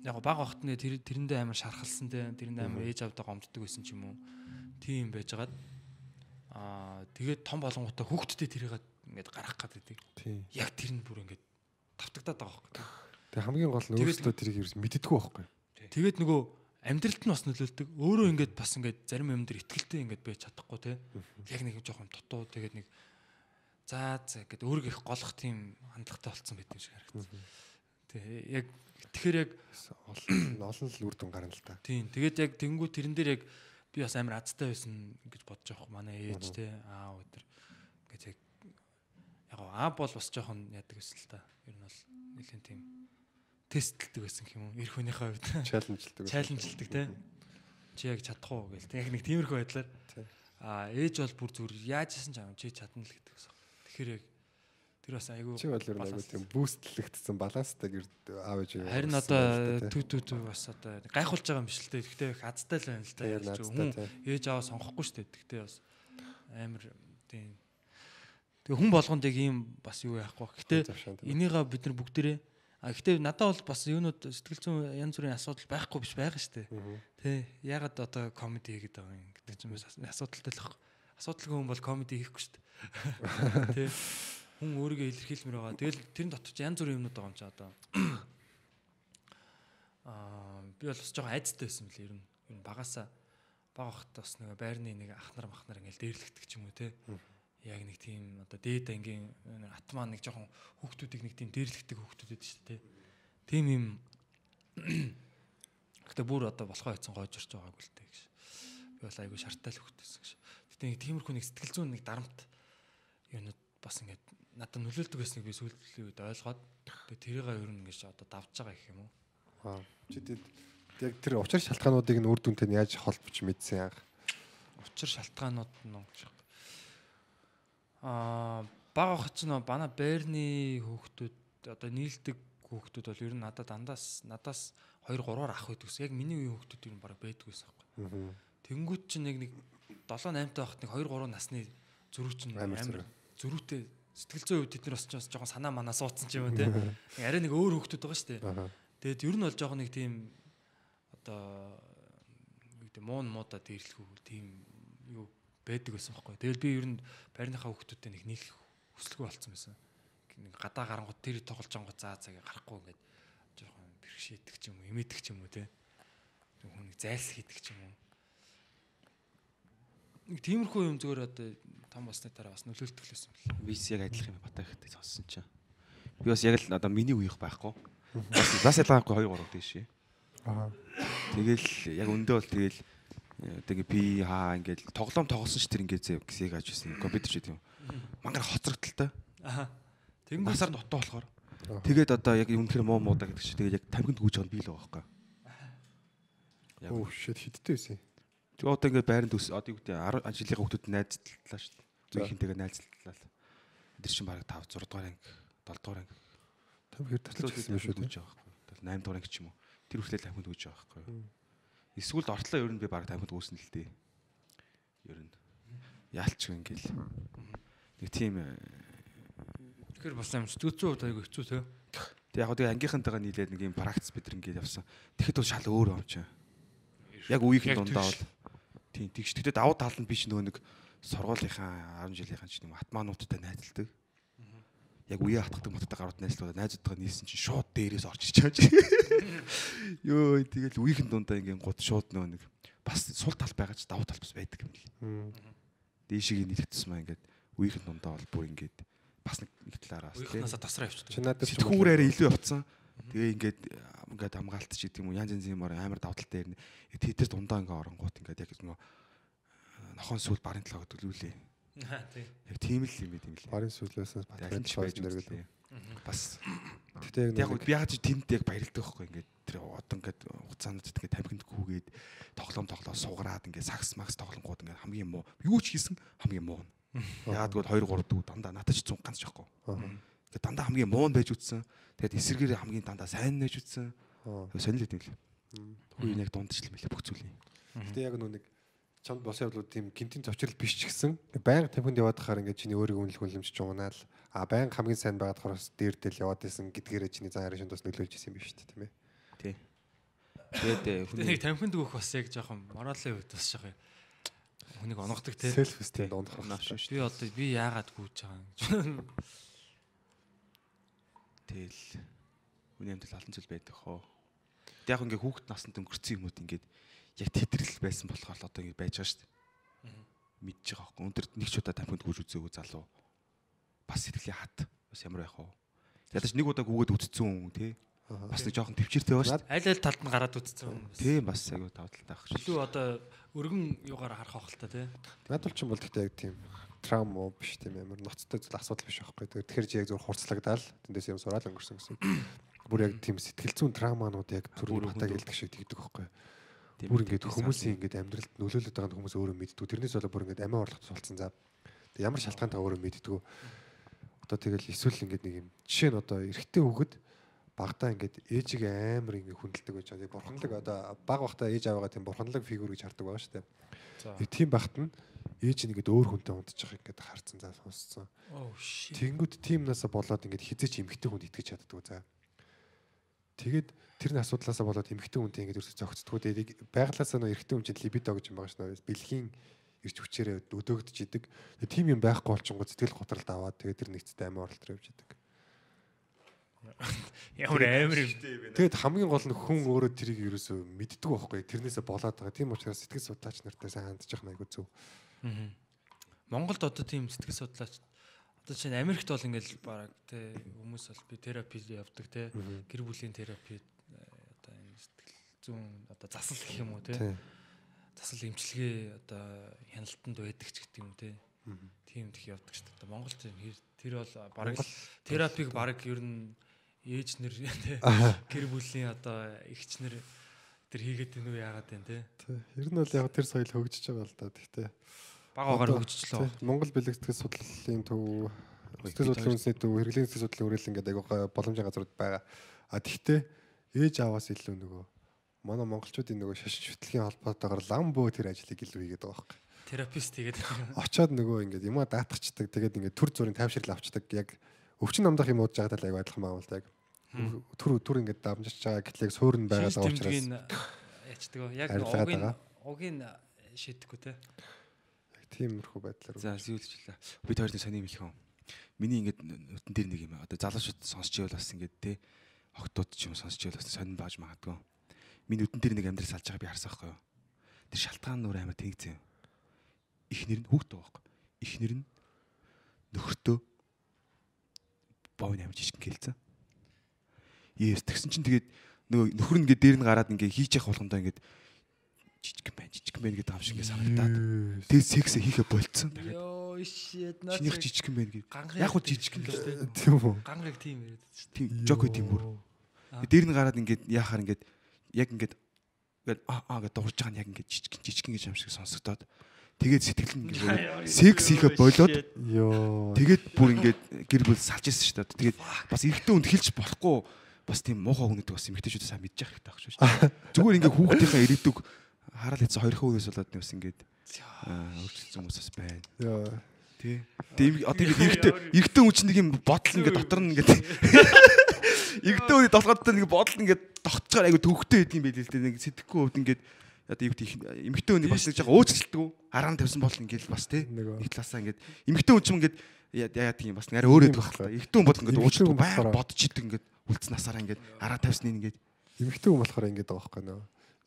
яг баг бахтны тэр тэрэндээ амар шархалсан те. Тэрэндээ амар ээж авдаа гомддог байсан ч юм уу. Тийм байжгаад аа тэгээд том болонготой хүүхдтэй тэрийг ингээд гарах гэдэг. Тийм. Яг тэр нь бүр ингээд тавтагдаад байгаа байхгүй. Тэгээ хамгийн гол нь өөрсдөө тэрийг ерөөс мэддэггүй байхгүй. Тэгээд нөгөө амьдралд нь бас нөлөөлдөг. Өөрөө ингээд бас ингээд зарим юм дээр ихтгэлтэй ингээд байж чадахгүй те. Яг нэг жоохон дутуу тэгээд нэг заа заа гэдэг өөрийгөө их голох тийм хандлагатай болцсон байт юм шиг харагдсан. Тэгээ яг тэгэхээр яг Олон л үр дүн гарна л та. тийм тэгээд яг тэнгуү тэрэн дээр яг би бас амар азтай байсан гэж бодож байгаа манай ээж те аа өдр гэж яг яг аа бол бас жоохон яадаг байсан л та. Ер нь бол нэлийн тийм тестлдэг байсан юм уу? Ирэх хүнийхээ хувьд. Чаленжлдаг. чаленжилдаг те. Чи яг чадах уу гээл. Яг нэг тиймэрхүү байдлаар. Аа ээж бол бүр зүр яаж исэн ч аа чи чадна л гэдэг гэсэн. Тэгэхээр яг тэр бас айгүй Чи бол айгу тийм бүүстлэгдсэн баланстай аав ээж. Харин одоо түү түү түү бас одоо гайхуулж байгаа юм биш л те. Гэхдээ их азтай л байна л азтай, Хүн ээж аваа сонгохгүй шүү дээ. Гэхдээ бас амар тийм. Тэгээ хүн болгонд яг ийм бас юу яахгүй. Гэхдээ тийм. энийгээ бид нар бүгдээрээ а гэхдээ надад бол бас юунууд сэтгэл зүйн янз бүрийн асуудал байхгүй биш байгаа шүү дээ. Тэ ягаад одоо комеди хийгээд байгаа юм гэдэг бас асуудалтай л баг. Асуудалгүй хүн бол комеди хийхгүй шүү дээ. Тэ хүн өөрийгөө илэрхийлмээр байгаа. Тэгэл тэрэн дотор ч янз бүрийн юмнууд байгаа юм чи одоо. Аа би бол бас жоохон айцтай байсан мөлий ер нь. Ер нь багасаа баг ахт бас нэг байрны нэг ахнар махнар ингээл дээрлэгдэг ч юм уу те. Яг нэг тийм одоо дээд ангийн атмаа нэг жоохон хүүхдүүдийг нэг тийм дээрлэгдэг хүүхдүүд байдаг шүү дээ. Тийм юм Гэтэ бүр одоо болохоо хэцэн гойж орч байгаагүй л дээ гэж. Би бол айгүй шарттай л хөвгтэйсэн гэж. Гэтэ нэг тиймэрхүү нэг сэтгэл зүйн нэг дарамт юунууд бас ингээд надад нөлөөлдөг байсныг би сүүлийн үед ойлгоод тэрийг ер нь ингэж одоо давж байгаа гэх юм уу. Аа. Чи тэд яг тэр учир шалтгаануудыг нь үр дүнтэй нь яаж холбож мэдсэн яг. Учир шалтгаанууд нь гэж. Аа бага ч нөө бана Берни хүүхдүүд одоо нийлдэг хүүхдүүд бол ер нь надад дандаас надаас 2 3-аар ах байдаг ус. Яг миний үеийн хүүхдүүд ер нь бараг байдаг байсан байхгүй. Аа. Тэнгүүд чинь нэг нэг 7 8 таа байхад нэг 2 3 насны зөрүү чинь Амар амар зөрүү. зөрүүтэй сэтгэл зүйн үед тэд нар бас ч бас жоохон санаа манаа суудсан ч юм уу те. Арай нэг өөр хүүхдүүд байгаа шүү дээ. Тэгээд ер нь бол жоохон нэг тийм одоо юу гэдэг муун муудаа дээрлэхүү тийм юу байдаг байсан байхгүй. Тэгэл би ер нь байрныхаа хүүхдүүдтэй нэг нийлэх хүсэлгүй болцсон байсан. Нэг гадаа гарангууд тэр тоглож ангууд заа цагаа гарахгүй ингээд жоохон бэрхшээдэг ч юм уу, имэдэг ч юм уу те. Нэг хүн нэг зайлс хийдэг ч юм уу. Нэг тиймэрхүү юм зүгээр одоо том болсны дараа бас нөлөөлтөг л байсан бэл. Бис яг адилхан юм бата ихтэй сонссон чинь. Би бас яг л одоо миний үеих байхгүй. Бас бас ялгаагүй 2 3 тийш. Аа. Тэгэл яг өндөө бол тэгэл тэгээ би хаа ингээд тоглоом тоглосон ш тэр ингээд зэ гисэг аж байсан компьютер ч гэдэг юм. Мангар хоцрогдолтой. Аа. Тэнгүүд Насаар дотоо болохоор. Тэгээд одоо яг юм тэр муу муудаа гэдэг чи тэгээд яг тамхинд гүйж байгаа нь би л байгаа байхгүй. Яг Оо shit хиттэй байсан. тэгээ одоо ингээд байранд өс одоо юу гэдэг 10 жилийн хүүхдүүд найзлалаа шүү. Зүгийнхэнтэйгээ найзлалаа. Тэр чинь бараг 5 6 дугаар анги 7 дугаар анги Там хэр татчих гэсэн юм шүү дээ. гүйж байгаа байхгүй. Тэгэл 8 дугаар анги ч юм уу. Тэр хүртэл тамхинд гүйж байгаа байхгүй. Эсвэл ортлоо ер нь би бараг тамхинд гүйсэн л дээ. Ер нь яалч ингээл нэг тийм э, тэгэхээр бас юм зүтгүүцүү удаа айгу хэцүү те. Тэг яг тэгээ ангийнхантайгаа нийлээд нэг юм практис бид нар ингээд явсан. Тэгэхэд бол шал өөр юм чинь. Яг үеийнхэн дундаа бол тийм тэгш. Тэгтээ давуу тал нь би ч нөгөө нэг сургуулийнхаа 10 жилийнхэн ч нэг математикуудтай найзалдаг. Яг үеэ хатгадаг математик гарууд найзлуудаа найзуудтайгаа нийлсэн чинь шууд дээрээс ирж байгаа чинь. Йоо тэгэл үеийнхэн дундаа ингээд гут шууд нөгөө нэг бас сул тал байгаа ч давуу тал бас байдаг юм л. Дээшийг нийлэгдсэн маа ингээд үеийнхэн дундаа бол бүр ингээд бас нэг нэг талаараа бас тийм. Уйхнасаа тасраа явчихдаг. Чи надад сэтгүүр арай илүү явцсан. Тэгээ ингээд ингээд хамгаалт ч гэдэг юм уу янз янзын мөр амар давталтай ирнэ. Тэдэр дундаа ингээд оронгууд ингээд яг нөгөө нохон сүл барын талаа хөдөлүүлээ. Аа тий. Яг тийм л юм юм лээ. барын сүлээс Алин ч байж үзлээ. Бас Тэгтээ яг яг би яаж тэнд яг баярлдаг байхгүй ингээд тэр одоо ингээд хугацаанд ингээд тамхинд хүүгээд тоглоом тоглоо сугараад ингээд сакс макс тоглонгууд ингээд хамгийн муу юу ч хийсэн хамгийн муу. Яагаад гэвэл 2 3 дүү дандаа надад ч 100 ганц жоохгүй. Тэгээд дандаа хамгийн муу нь байж үтсэн. Тэгээд эсэргээр хамгийн дандаа сайн нь байж үтсэн. Сонирхол юм лээ. Хүү яг дундчлал мэлээ бүх зүйлийн. Гэтэ яг нүг чамд болсон явдлууд тийм гинтийн зочрол биш ч гэсэн байнга тамхинд яваад хахаар ингээд чиний өөрийг үнэлэх үнэлэмж жуунаал а байнга хамгийн сайн байгаад хахаар бас дээрдэл яваад исэн гэдгээрээ чиний зан харин шинд бас нөлөөлж исэн юм биш үү тийм ээ. Тий. Тэгээд э, нэг тамхинд өгөх бас яг жоохон моралын үед бас жоохон хүнийг онгодог те. Селф эстим дондох Нааш шүү. Би одоо би яагаад гүйж байгаа юм гэж. Тэгэл үний амьдрал олон зүйл байдаг хоо. Яг ингээ хүүхэд насанд өнгөрцөн юмуд ингээд яг тэтрэл байсан болохоор л одоо ингэ байж байгаа шүү дээ. Мэдж байгаа хөөхгүй. Өндөр нэг ч удаа тамхинд гүйж үзээгүй залуу. Бас сэтгэлийн хат. Бас ямар байх вэ? Ядаж нэг удаа гүгээд үтцсэн хүн тий. Бас нэг жоохон төвчээртэй байгаа шүү дээ. Аль аль талд нь гараад үтцсэн юм. Тийм бас аягүй тавталтай ах шүү. Илүү одоо өргөн югаар харах хохол та те. Надад ч юм бол гэхдээ яг тийм траума биш тийм амар ноцтой зүйл асуудал биш байхгүй. Тэгэхээр чи яг зөвхөн хурцлагдаал тэндээс юм сураал өнгөрсөн гэсэн. Бүр яг тийм сэтгэл зүйн трауманууд яг төрөв хатаг хэлдэг шиг тэгдэг байхгүй. Тийм Бүр ээ, ингээд тийм хүмүүсийн ингээд амьдралд нөлөөлөд байгаа хүмүүс өөрөө мэддэг. Тэрнээс болоо бүр ингээд амиа орлох тусалцсан заа. Тэг ямар шалтгаантай өөрөө мэддэг. Одоо тэгэл эсвэл ингээд нэг юм жишээ нь одоо эрэгтэй хүүхэд багтаа ингээд ээжигээ амар ингээд хүндэлдэг байж байгаа. Бурханлаг одоо баг багтаа ээж аваагаа тийм бурханлаг фигүр гэж хардаг байгаа шүү дээ. Нэг тийм багт нь ээж нь ингээд өөр хүнтэй байгааг ингээд харцсан заа сонсцсон. Тэнгүүд тиймнасаа болоод ингээд хизээч эмхтэй хүнд итгэж чаддгүй заа. Тэгээд тэр нь асуудлаасаа болоод эмхтэй хүнтэй ингээд ерөөсө зөгцдгүү дээ. Байглаасаа нөө эрэгтэй хүн чинь либидо гэж юм байгаа дээ. Бэлгийн ирч хүчээрээ өдөөгдөж идэг. Тийм юм байхгүй болчингууд сэтгэл готролд аваад тэгээд тэр нэгцтэй амиа оролтоор явж идэг. Ямар амар юм. Тэгээд хамгийн гол нь хүн өөрөө тэрийг ерөөсө мэддэг байхгүй. Тэрнээсээ болоод байгаа. Тийм учраас сэтгэл судлаач нартай сайн нь айгүй зөв. Монголд одоо тийм сэтгэл судлаач одоо чинь Америкт бол ингээл баг те хүмүүс бол би терапи явдаг те гэр бүлийн терапи э, одоо энэ сэтгэл зүүн одоо засал гэх юм уу те засал эмчилгээ одоо хяналтанд байдаг ч гэдэг юм те тийм их явдаг шүү дээ. Монголд тэр бол бараг терапиг бараг ер нь ээж нэр тий гэр бүлийн одоо эгчнэр тэр хийгээд байна уу яагаад байна. Тий. Ер нь бол яг тэр соёл хөгжиж байгаа л да. Гэхдээ Бага хөгжчлөө. тий, Монгол бэлэгдэхүүн судлалын төв Сэтгэл судлалын үндэсний төв, хэрэглээний сэтгэл судлалын хүрээлэн гэдэг айгуу гой боломжийн газрууд байгаа. А тэгтээ ээж аваас илүү нөгөө манай монголчуудын нөгөө шашин шүтлгийн холбоотойгоор лам бөө тэр ажлыг илүү хийгээд байгаа байхгүй. Терапист тэгээд Очоод нөгөө ингээд юмаа даатгачдаг. Тэгээд ингээд төр зүрийн тайвшрал авчдаг. Яг өвчин намдах юм уудж байгаа тал айгуу адилхан байгаа юм л. Яг төр төр ингээд дамжиж байгаа гэтэл яг суурн байгаа даа учраас ячдаг. Яг угийн угийн шийдэхгүй тий. Тиймэрхүү байдлаар. За зүүлжлээ. Би тойрны сони юм хэлэх юм. Миний ингээд нүтэн дээр нэг юм одоо залуучууд сонсч ивэл бас ингээд те огтуд ч юм сонсч ивэл бас сонин baаж магадгүй. Миний нүтэн дээр нэг амьдрал салж байгаа би харсан байхгүй юу? Тэр шалтгаан нүр амар тэгзээ. Ихнэр нь хүүхдээ байгаа байхгүй. Ихнэр нь нөхөртөө бовны амж жижиг гэлцэн. Yes тэгсэн чинь тэгээд нөгөө нөхөр нь ингээд дээр нь гараад ингээд хийж явах болгондоо ингээд жижиг байна жижиг байна гэдэг юм шиг ингээд санагдаад. Тэгээд секс хийхэ болцсон. Йоо shit Чинийх жижиг байна ганга Яг уу жижиг юм л шүү дээ. Тийм үү? Гангыг тийм яриад шүү дээ. Тийм жок үт юм бүр. Дээр нь гараад ингээд яхаар ингээд яг ингээд ингээд аа аа гэдэг дурж байгаа нь яг ингээд жижиг жижиг гэж юм шиг сонсогдоод тэгээд сэтгэл нь ингээд секс хийхэ болоод Йоо. тэгээд бүр ингээд гэр бүл салж ирсэн шүү дээ. Тэгээд бас эрэгтэй хүнд хэлж болохгүй бас тийм муухай хүнэдэг бас эмэгтэйчүүд сайн мэдж явах хэрэгтэй багш шүү дээ. Зүгээр ингээд хүүхдийнхээ ирээдүг хараал хийсэн хоёр хүүгээс болоод бас ингээд аа өөрчлөлт хүмүүс бас байна. Тий. Тэгээ одоо ингэ эрэгтэй эрэгтэй хүн чинь нэг юм бодол ингэ дотор нь ингэ эрэгтэй хүний толгойд нэг бодол ингэ тогтцоор айгу төвхтэй байд юм байл л дээ нэг сэтгэхгүй хувьд ингэ одоо юу гэх эмэгтэй хүний бас нэг жоо өөцөлтгөө аргаан тавьсан бол ингэ л бас тий нэг талаасаа ингэ эмэгтэй хүн ч юм ингэ яа тийм бас нэрэ өөрөө байх л та эрэгтэй хүн бол ингэ Эмэгтэй уучлах хүн байг бодож идэг ингэ үлдсэн насаараа ингэ араа тавьсныг ингэ эмэгтэй хүн болохоор ингэж байгаа байхгүй нөө.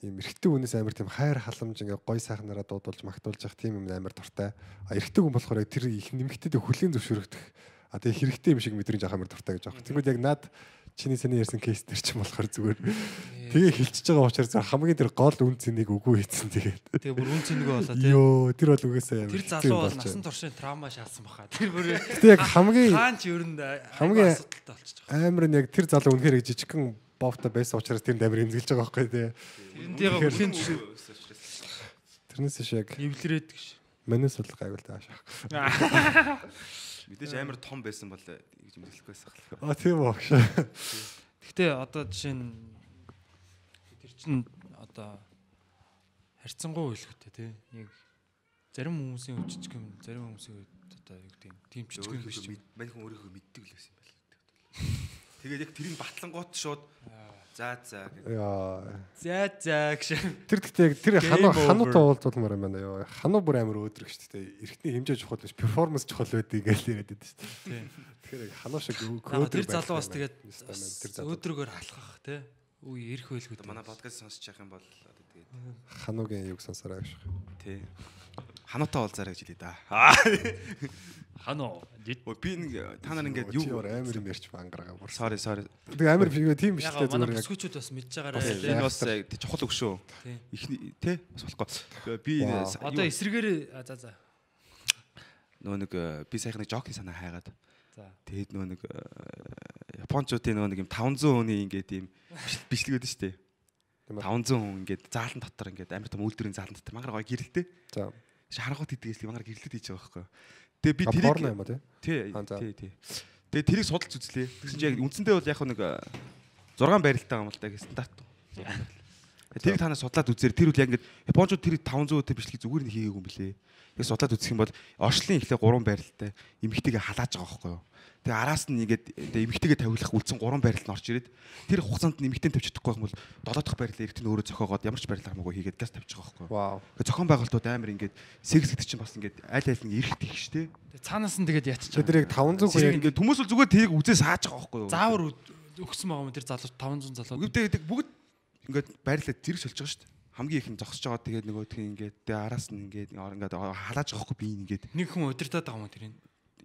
Ийм эрэгтэй хүнээс амар тийм хайр халамж ингээ гой сайхнараа дуудулж магтуулж явах тийм юм амар дуртай. А эрэгтэй хүн болохоор яг тэр их нэмэгтэйд хүлийн зөвшөөрөгдөх. А тэгээ хэрэгтэй юм шиг мэдрэмж авах амар дуртай гэж байгаа. Тэгвэл яг над чиний саний ярьсан кейс дээр ч юм болохоор зүгээр тэгээ хилчиж байгаа учраас зөв хамгийн тэр гол үн цэнийг үгүй хийцэн тэгээд. Тэгээ бүр үн цэнэгүй болоо тий. Йоо тэр бол үгээсээ амар. Тэр залуу бол насан туршийн траума шаасан баха. Тэр бүр яг хамгийн хаан ч ер нь хамгийн- асуудалтай болчих жоох. амар нь яг тэр залуу үнэхээр жижигхэн бовта байсан учраас тэр амар эмзэглэж байгаа байхгүй тий. Тэрнтэйгээ бүлийн төшөө Тэрнээс шиг яг эвлэрээд гэж. манус бол гайвал таашаа. мэдээж амар том байсан бол гэж мэдээлэхгүй байсан хэл. А тийм үү багш. Гэхдээ одоо жишээ нь тэр чин одоо харьцангуй хэлэхтэй тий. Нэг зарим хүмүүсийн жижиг юм, зарим хүмүүсийн одоо юу гэдэг юм. Тим юм биш. хүн өөрийнхөө мэддэг л байсан юм байна. Тэгээд яг тэрийг батлангуут шууд за за гэдэг. Яа. За за гэж. Тэр гэхдээ яг тэр over. хануутай уулзуулмаар юм байна ёо. Хануу бүр амар өөдрөг шүү дээ. Эртний хэмжээ чухал биш, перформанс чухал байдаг гэж яриад байдаг шүү дээ. Тэгэхээр яг хануу шиг өөдрөг Тэр залуу бас тэгээд өөдрөгөр халахах тий. Үгүй байлгүй. Одоо манай подкаст сонсож явах юм бол одоо тэгээд хануугийн юг сонсороо гэж. тий. Хануутай уулзаарай гэж хэлээ да. Өө, Би нэг та нар ингээд юу юу амар юм ярьч мангараа бүр. Sorry sorry. Тэгээ амар фигүү тийм биш Яг дээ манай зүгээр яг. бүсгүүчүүд бас мэдж байгаарай. Энэ бас чухал өгшөө. Ихний тий бас болохгүй. Би Одоо юу- эсрэгээр за за. нөгөө нэг э, би саяхан нэг жокийн санаа хайгаад За. тэгээд нөгөө нэг э, японочдын нөгөө нэг юм 500 хүний ингээд юм биш- бичлэг өгдөн шүү дээ. Тийм ээ. 500 хүн ингээд заалан дотор ингээд амар том үйлдвэрийн заалан дотор мангар гоё гэрэлтэй. За. Шаргууд хийдгээс мангар гэрэлтэй хийж байгаа байхгүй. Тэгээ би тэрийг порно юм ба тий. тий тий. Тэгээ тэрийг судалж үзлээ. Тэгсэн чинь яг үндсэндээ бол яг нэг 6 байралтай юм л да гэсэн стандарт. Тэрийг та нар судлаад үзээр тэр үл яг ингээд японочууд тэр 500 өдөр бичлэг зүгээр нь хийгээгүй юм билээ. Яг судлаад үзэх юм бол оршлын ихлэ 3 байралтай эмхтэйгээ халааж байгаа байхгүй юу. Тэгээ араас нь ингээд тэгээ эмхтэйгээ тавилах үлдсэн 3 байрал нь орж ирээд тэр хугацаанд нь эмхтэй тавьж чадахгүй юм бол 7 дахь байрлал эргэтэн өөрөө зохиогоод ямар ч байрлал хамаагүй хийгээд газ тавьж байгаа байхгүй. Тэгээ зохион байгуулалтууд амар ингээд секс гэдэг чинь бас ингээд аль аль нь эрэх тийх штэ. Тэгээ Цаанаас нь тэгээд ятчих. Тэр яг 500 хүн ингээд хүмүүс бол зүгээр тэрийг үзээ сааж байгаа байхгүй юу. заавар өгсөн байгаа юм тэр залуу 500 залуу. Гэдэг бүгд ингээд байрлаад зэрэг сольж байгаа штэ. Хамгийн их нь зогсож байгаа тэгээд нөгөө тхин ингээд араас нь ингээд ингээд халааж байгаа хгүй би ингээд Нэг хүн удирдах байгаа юм тэрийг.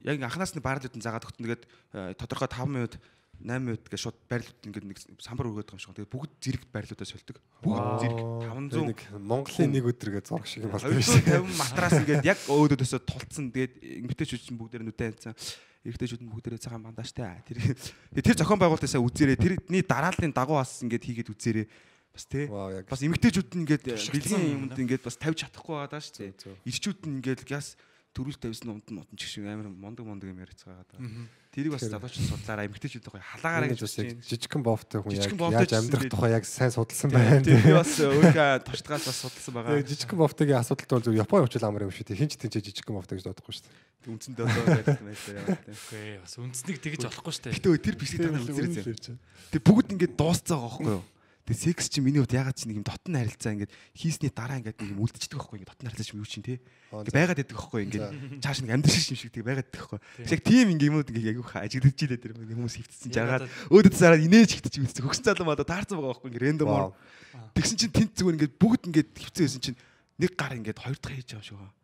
Яг анханаас нь баарлуудын заагаад өгтөн тэгээд э, тодорхой 5 минут 8 минут гэж шууд байрлууд ингээд нэг самбар өргөдөг юм шиг. Тэгээд бүгд зэрэгт байрлуудаа сольдог. Бүгд зэрэг 500 нэг Монголын нэг өдөр гэж зураг шиг болдог шүү. 250 матрас ингээд яг өөдөөсөө тулцсан. Тэгээд эмгтээчүүд чинь бүгдээр нүдэн анцсан. Эрэгтэйчүүд нь бүгдээрээ цагаан бандажтай. Тэр тэр зохион байгуулалтаасаа үзээрээ тэрний дарааллын дагуу бас ингээд хийгээд үзээрээ бас тий. Бас эмгтээчүүд нь ингээд бэлгийн юм юмд ингээд бас тавьж чадахгүй байгаа шүү. Зөв, зөв. Ирчүүд нь ингээд газ төрүүл тавьсан умд мод ч шиг амар мондөг мондөг юм ярьцгаа байгаа. Тэрийг бас залуучууд судлаараа эмгтээчүүд гоё халаагаараа гэж бодож байна. жижигхэн бовтой хүн яаж амьдрах тухай яг сайн судалсан байна. Би бас өөрийнхөө туршлагаас бас судалсан байгаа. Жижигхэн бовтойгийн асуудалтай бол зөв Японы очил амар юм шүү дээ. Хинч тэнцээ жижигхэн бовтой гэж бодохгүй шүү дээ. Үндсэндээ одоо байсан байлаа. Үгүй бас үндэснийг тэгж болохгүй шүү дээ. Гэтэ тэр бичлэг танаа үзэрэй. Тэг бүгд ингээд дуусцаа байгаа байхгүй юу? Тэг секс чи миний хувьд ягаад чи нэг юм дотн харилцаа ингээд хийсний дараа ингээд нэг юм үлдчихдэг байхгүй ингээд дотн харилцаа чи юу чинь те. Ингээд байгаад байдаг байхгүй ингээд чааш нэг амьдрал шиг шиг тэг байгаад байдаг байхгүй? Яг тийм ингээд юмуд ингээд яг ажиглаж илээ тэр нэг хүмүүс хөвтсөн жаргаад өөдөө цаараа инээж хитэж үзсэн хөгсөн залуу мада таарсан байгаа байхгүй ингээд рандомор. Вау. Тэгсэн чинь тент зүгээр ингээд бүгд ингээд хөвцөн байсан чинь нэг гар ингээд хоёр дахь хийж байгаа юм байгаа.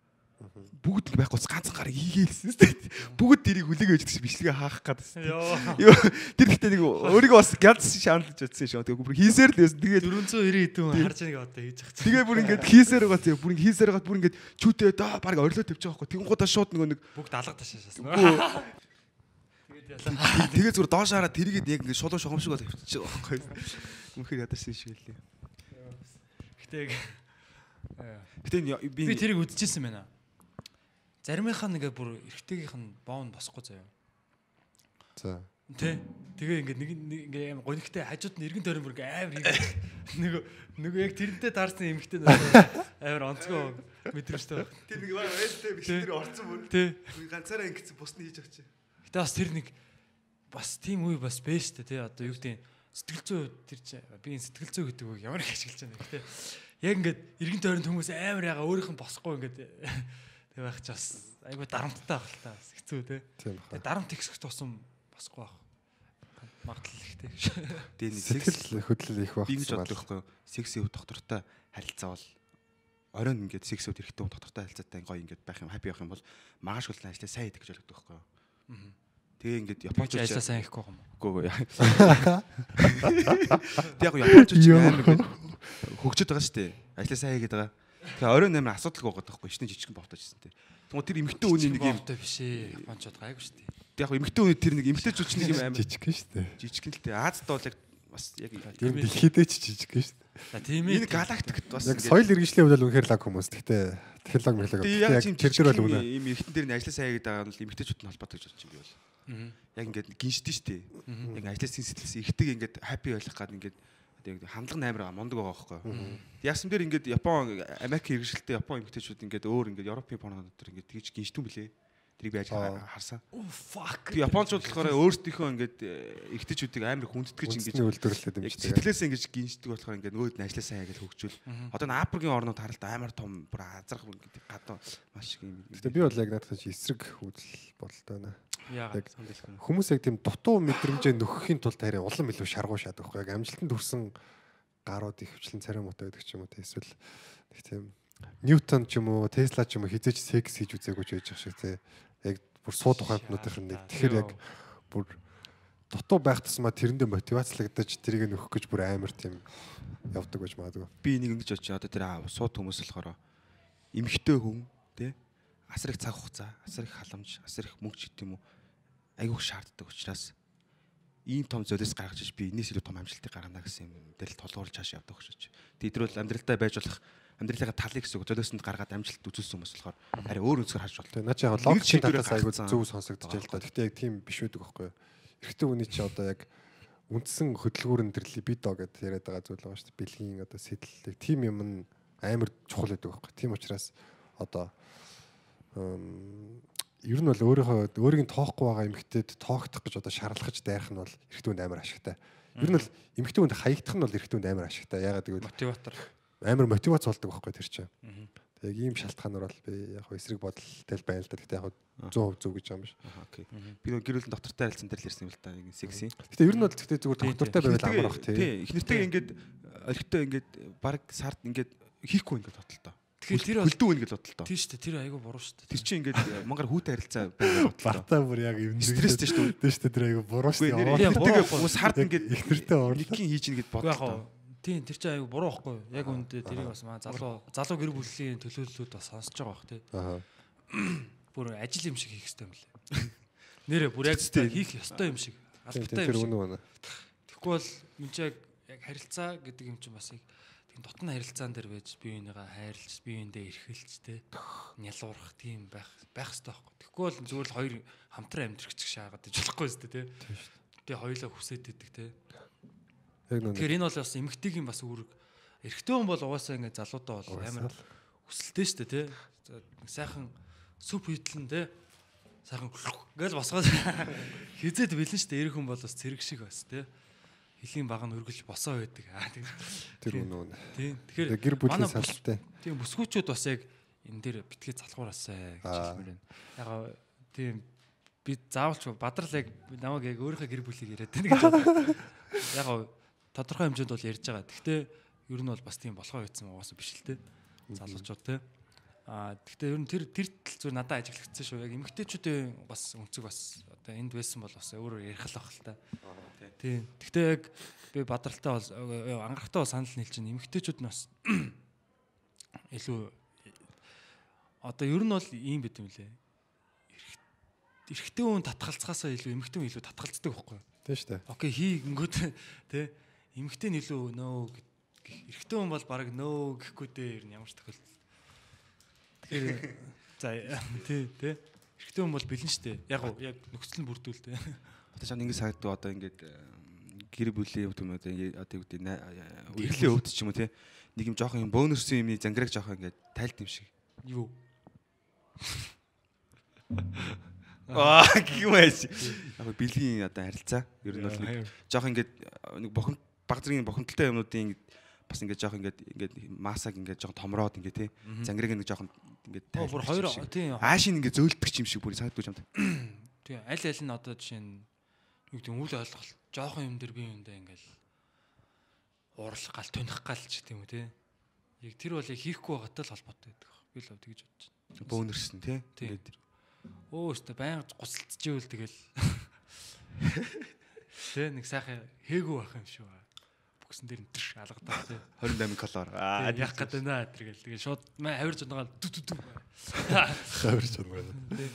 Бүгд ингээд байхгүй ганцхан гарыг хийгээйлсэн шүү дээ. Бүгд тэрийг хүлээгэж өгч бичлэгээ хаах гадсан. Йоо. Тэр ихтэй нэг өөрийгөө бас ганц шаналж утсан шүү. Тэгээ бүр хийсээр л байсан. Тэгээд 490 хэдэн харж байгааг одоо хийж байгаа. тэгээ бүр ингээд хийсээр байгаа тэгээ бүр хийсээр байгаа бүр ингээд чүүтээ даа баг орилоо тавьж байгаа байхгүй. Тэгэн гудаа шууд нөгөө нэг бүгд алга ялаа. тэгээ зүгээр доош хараа тэргээд яг ингээд шулуун шохомшиг бол тавьчих байгаа байхгүй. Мөнхөр ядарсан шиг лээ. Гэтэ яг Гэтэ би тэрийг үдчихсэн байна. Заримынхаа нэгэ бүр эргэтэйгийнх нь боон босхгүй заяа. За. Тэ. Тэгээ ингээд нэг нэг ингээ аим гонигтай хажууд нь эргэн тойрон бүр ингээ амар. Нөгөө нөгөө яг тэрнтэй таарсан эмхтэй амар онцгой мэдрэмжтэй. тэр нэг байлтай бичлэг дээр орцсон бүр Тэ. ганцаараа ингэсэн бусны хийж авчих. Гэтэ бас тэр нэг бас тийм үе бас бэ штэ тий одоо юу гэдэг нь сэтгэл зүй тэр чи би энэ сэтгэл зүй гэдэг үг ямар их ашиглаж байна гэтэ яг ингээд эргэн тойронд хүмүүс амар яга өөрийнх нь босхгүй ингээд тэг байх ч бас айгу дарамттай байх л та бас хэцүү Тийм Тэг дарамт ихсэх тусам босхгүй байх магадлал ихтэй Тэгээ нэг секс Сэтгэл хөдлөл их байх. би ингэж бодлоо байхгүй юу? секси хөв доктортой харилцаа бол оройн ингээд секси хөв хэрэгтэй доктортой харилцаатай гоё ингээд байх юм хаппи байх юм бол магаш болон ажлаа сайн хийдэг гэж ойлгодог байхгүй юу? Тэгээ ингээд Японч ажиллаа сайн ихгүй юм уу Үгүй ээ. Тэг яг японочууд ч амар хөгжөд байгаа шүү дээ. Ажлаа сайн хийгээд байгаа. Тэгээ оройн амар асуудалгүй байгаа байхгүй шүү дээ жижигхэн бовтожсэн тий. Тэгмээ тэр эмгтэн үний нэг юм Бовтой биш ээ япончууд гайгүй шүү дээ тэг яг эмгтэн үний тэр нэг эмгтээчүүд ч нэг юм амар жижигхэн шүү дээ. жижигхэн л тий. Азад бол яг бас яг Тэр нь дэлхийдээ ч жижигхэн шүү дээ. За тийм ээ энэ галактикт бас Яг соёл иргэншлийн хувьд үнэхээр лаг хүмүүс. Гэхдээ технологи мэхлэг. Яг Яг тийм тэр дээр бол үнэ. юм эргэтэн дээр нь ажлаа сайн байгаа нь бол эмгтээчүүд нь холбоотой гэж бодож юм би бол. Яг ингээд гиншдэн штэ. Яг ажлаа сайн сэтгэлсэн ихтэй ингээд хаппи байх гад ингээд яг хандлага нь амар мундаг байгаа байхгүй. Яасан дээр ингээд Япон Америк иргэншилтэй Япон эмгтээчүүд ингээд өөр ингээд Европын порнод дотор ингээд тэгж гиншдэн блэ. Тэрийг би ажил харсан. Оо fuck Тэг Япончууд болохоор өөрсдийнхөө ингээд эргэжтэйчүүдийг амар хүндэтгэж ингээд Үндэсний үйлдвэрлэлд юм дээ. сэтгэлээсээ ингэж гинждэг болохоор ингээд нөгөөд нь ажиллаа сайн гэж хөгжүүл. Одоо н Африкийн орнууд харалт амар том бүр азрах гэдэг гадаа маш их юм. Гэтэ би бол яг надад чи эсрэг хүүдэл бодолтой байна. Яг Хүмүүс яг тийм дутуу мэдрэмжээ нөхөхийн тулд харин улам илүү шаргуу шатах байхгүй яг амжилтанд хүрсэн гарууд их хвчлэн царай муутай байдаг ч юм уу эсвэл нэг тийм Ньютон ч юм уу Тесла ч юм уу хизээч секс хийж үзээгүй ч байж ах шиг те. Яг бүр сууд ухаантнуудын нэг. Тэгэхээр яг бүр дутуу байх тусмаа тэрэндээ мотивацлагдаж тэрийг нөхөх гэж бүр амар тийм явдаг гэж магадгүй. би нэг ингэж бодчих одоо тэр сууд хүмүүс болохоор эмхтэй хүн тий асар их цаг хугацаа, асар их халамж, асар их мөнгө ч гэдэг юм уу. Айгүйх шаарддаг учраас ийм том золиос гаргаж иж би энэс илүү том амжилтыг гаргана гэсэн юм дээр л толгуурлж хааш явдаг гэж. Тэд нар бол амьдралдаа байж болох амьдралынхаа талыг гэсэн үг золиосонд гаргаад амжилт үзүүлсэн хүмүүс болохоор харин өөр өнцгөр харж. Тэгээ наа чи яг логикийн талаас айгүй зөв сонсогдож байна л да. Гэхдээ яг тийм биш байдаг байхгүй юу? Эрэгтэй хүний чи одоо яг үндсэн хөдөлгүүрэн тэр либидо гэдээ яриад байгаа зүйл байгаа шүү дээ. Бэлгийн одоо сэтэл тийм юм нь амар чухал байдаг байхгүй юу? Тийм учраас одоо ер нь бол өөрийнхөө өөрийг нь тоохгүй байгаа эмэгтэйд тоогдох гэж одоо шаарлахж дайрах нь бол эрэгтэй хүнд амар ашигтай. Ер нь бол эмэгтэй хүнд хаягдах нь бол эрэгтэй хүнд амар ашигтай. Ягаад гэвэл мотиватор амар мотивац болдог байхгүй тэр чинь. Яг ийм шалтгаанаар бол би яг эсрэг бодолтой л байна л да. Гэтэ яг 100% зөв гэж байгаа юм биш. Окей. Би нөгөө гэр бүлийн доктортой харилцан дээр л ярьсан юм л та нэг секси. Гэтэ ер нь бол гэхдээ зүгээр доктортой байвал амар бах тий. Тий, их нэртэйг ингээд орхитой ингээд баг сард ингээд хийхгүй ингээд ботлоо. Тэгэхээр тэр бол хөлдөө үн гэж бодлоо. тийм шүү дээ. Тэр айгүй буруу шүү дээ. Тэр чинь ингээд мангар хүүтэй харилцаа байх бодлоо. Бартаа бүр яг юм Стресстэй шүү дээ. дээ шүү дээ тэр айгу буруу шүү дээ. буруу. хүмүүс хард ингээд их нэртэй орлоо. никийн хийж ин гэд Уу яг бодлоо. Тийм тэр чинь айгүй буруу байхгүй юу? Яг үндэ тэрийг бас маа залуу залуу гэр бүлийн төлөөллүүд бас сонсож байгаа бах тий. Аа. Бүр ажил юм шиг хийх хэрэгтэй юм лээ. Нэрэ бүр яг Тий. хийх ёстой юм шиг. Албатай юм шиг. Тэгэхгүй бол энэ чинь яг яг харилцаа гэдэг юм чинь бас яг тийм дотн харилцаан дээр байж бие бинийгаа хайрлж, бие биендээ эрхэлж те нялуурах тийм байх байх хэрэгтэй байхгүй. Тэгэхгүй бол зүгээр л хоёр хамтран амьдрах чиг шаагаад гэж болохгүй дээ те. Тэгээ хоёулаа хүсээд идэг те. Тэгэхээр энэ бол бас эмгтээгийн бас үүрэг. Эрэгтэй хүн бол угаасаа ингээд залуудаа бол амар хүсэлтэй шүү дээ нэг сайхан сүп хийтлэн те. Сайхан гэж босгоод хизээд бэлэн шүү дээ. Эрэг хүн бол бас цэрэг шиг бас те. Хилийн баг нь өргөлж босоо байдаг. Аа тийм. Тэр үнэн. Тийм. Тэгэхээр гэр бүлийн салтай. Тийм бүсгүүчүүд бас яг энэ дээр битгий залхуураасаа гэж хэлмээр байна. Яг гоо тийм би заавалч бадрал яг намайг яг өөрийнхөө гэр бүлийг яриад байна гэж. Яг гоо тодорхой хэмжээнд бол ярьж байгаа. Гэхдээ ер нь бол бас тийм болохоо байсан угаасаа биш л те. Залуучууд те. Аа гэхдээ ер нь тэр тэр тал зүгээр надад ажиглагдсан шүү. Яг эмгтээчүүдийн бас өнцөг бас одоо энд байсан бол бас өөрөөр ярих л бах л та. Тийм. Гэхдээ яг би бадралтай бол ангарахтай бол санал нийлж байна. Эмгтээчүүд нь бас илүү одоо ер нь бол ийм байт юм лээ. Эрэгтэй хүн татгалцгаасаа илүү эмэгтэй хүн илүү татгалцдаг байхгүй юу? Тийм шүү дээ. Окей хий гингүүд те эмэгтэй нь илүү нөө гэх эрэгтэй хүн бол баг нөө гэхгүй дээ ер нь ямар ч тохиолдолд. Тэгэхээр за тий те эрэгтэй хүн бол бэлэн штэ. Яг уу яг нөхцөл нь бүрдүүл те. Одоо чам ингэ сагддаг одоо ингээд э, гэр бүлийн хувьд юм одоо ингээд одоо юу гэдэг нь эрхлийн хувьд ч юм уу те нэг юм жоохон юм бонусын юмны зангираг жоохон ингээд тайлт юм шиг. Юу? Аа гимээс. Яг бэлгийн одоо харилцаа ер нь бол нэг жоохон ингээд э, нэг бохон баг зэргийн бохомдолтой юмнуудын ингээд бас ингээд жоохон ингээд ингээд масаг ингээд жоохон томроод ингээд те зангираг нэг жоохон ингээд Оо бүр хоёр тийм аашийн ингээд зөөлдөг юм шиг бүр санагдаж байна. тийм аль аль нь одоо жишээ нь юу гэдэг үл ойлголт жоохон юм дээр би юундаа ингээл уурлах гал туних гал ч гэдэг юм те. Яг тэр бол яг хийхгүй байгаатай л холбоотой байдаг. Би л тэгж бодож байна. Бөөнөрсөн те. Тийм. Өө өстө байнга гуцалцж ивэл тэгэл Тэ нэг сайхан хээгүү байх юм шүү. Бүксэн дээр нэрш алгадаа тэ. 28 калор. Аа яг гэдэг нэ тэргээл тэгээ шууд маа хавирж унагаал дү дү дү. Байна. Тэ.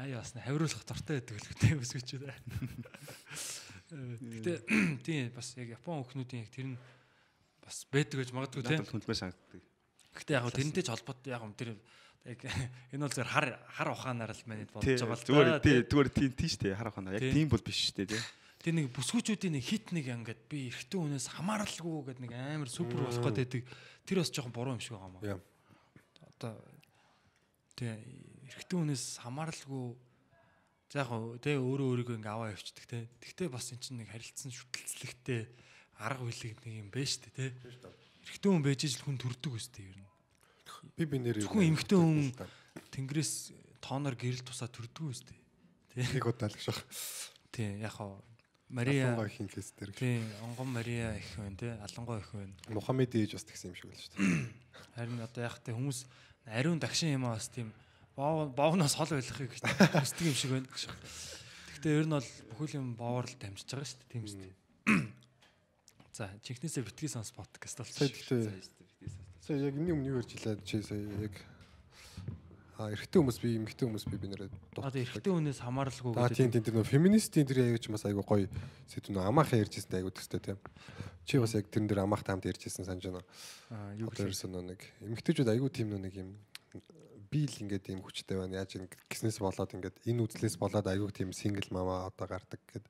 Аа яасна хавируулах дуртай байдаг л тэ өсгөч. Гэтэ тийм бас яг Япон хүүхнүүдийн яг тэр нь бас байдаг гэж магадгүй надад хүндмээр санагддаг. Гэтэ яг тэрнтэй ч холбоотой яг юм тэр яг энэ бол зөв хар хар ухаанаар л манайд бодож Тий, байгаа л зүгээр тий зүгээр тийм шүү дээ харах хана. Яг Тий. тийм бол биш шүү дээ тий. Тэр нэг бүсгүүчүүдийн нэг хит нэг ингээд би эрэгтэй хүнээс хамааралгүй гэдэг нэг амар супер болох гэдэг тэр бас жоохон буруу юм шиг байгаа юм Яа. аа. Одоо тий эрэгтэй хүнээс хамааралгүй за яг хөө тий өөрөө өөрийгөө ингээ аваа явчихдаг тий. Тэгтээ бас эн чинь нэг харилцсан шүтэлцлэгтэй арга хүлэг нэг юм байна шүү дээ тий. Эрэгтэй хүн байж ижил хүн төрдөг үстэй ер нь. Би би нэр Зөвхөн эмэгтэй хүн тэнгэрээс тооноор гэрэл тусаа төрдөг үстэй. Тий. нэг удаа л шах. Тий яг хөө Мария Алангой хин кейс дээр. тий онгон Мария их байна тий алангой их байна. Мухаммед ээж бас тэгсэн юм шиг л шүү дээ. Харин одоо яг тэ хүмүүс ариун дагшин юм аа бас тийм боо боовноос хол байлгахыг хүсдэг юм шиг байна гэж. Гэхдээ ер нь бол бүхэл юм боовор л дамжиж байгаа шүү дээ тийм үстэй. За чихнээсээ битгий сонс подкаст болчихсон. сая яг энэ өмнө юу ярьж илаа чи сая яг а эрэгтэй хүмүүс би эмэгтэй хүмүүс би би нэрээ Одоо эрэгтэй хүнээс хамааралгүй А тийм тийм тэр нөө феминистийн тэр аяг ч бас айгу гоё сэдв нөө амаахаа ярьжсэн айгу төстэй тийм. Чи бас яг тэрэн дээр амаахтай хамт ярьжсэн санаж байна. Аа юу ерөөсөн нөө нэг эмэгтэйчүүд айгу тийм нөө нэг юм би л ингээд ийм хүчтэй байна. Яаж ингэ гиснээс болоод ингээд энэ үзлээс болоод айгу тийм сингл мама одоо гардаг гэд.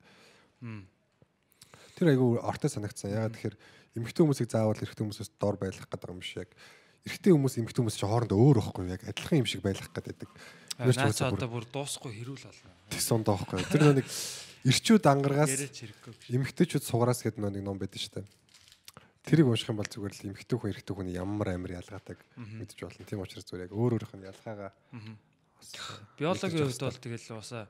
Тэр айгу ортой санагдсан. Ягаад тэгэхээр эмэгтэй хүмүүсийг заавал эрэгтэй хүмүүсээс дор байлгах гэдэг юм шиг яг эрэгтэй хүмүүс эмэгтэй хүмүүс чинь хоорондоо өөр байхгүй яг адилхан юм шиг байлгах гэдэг. Наач одоо бүр дуусахгүй хэрүүл болно. Тэс ондоо байхгүй. Тэр нэг ирчүүд ангаргаас эмэгтэйчүүд сугараас гэдэг нэг ном байдаг шүү дээ. Тэрийг унших юм бол зүгээр л эмэгтэй хүн эрэгтэй хүн ямар амар ялгаадаг мэдж болно. Тийм учраас зүгээр яг өөр өөрийнх нь ялгаагаа Биологийн хувьд бол тэгэл уусаа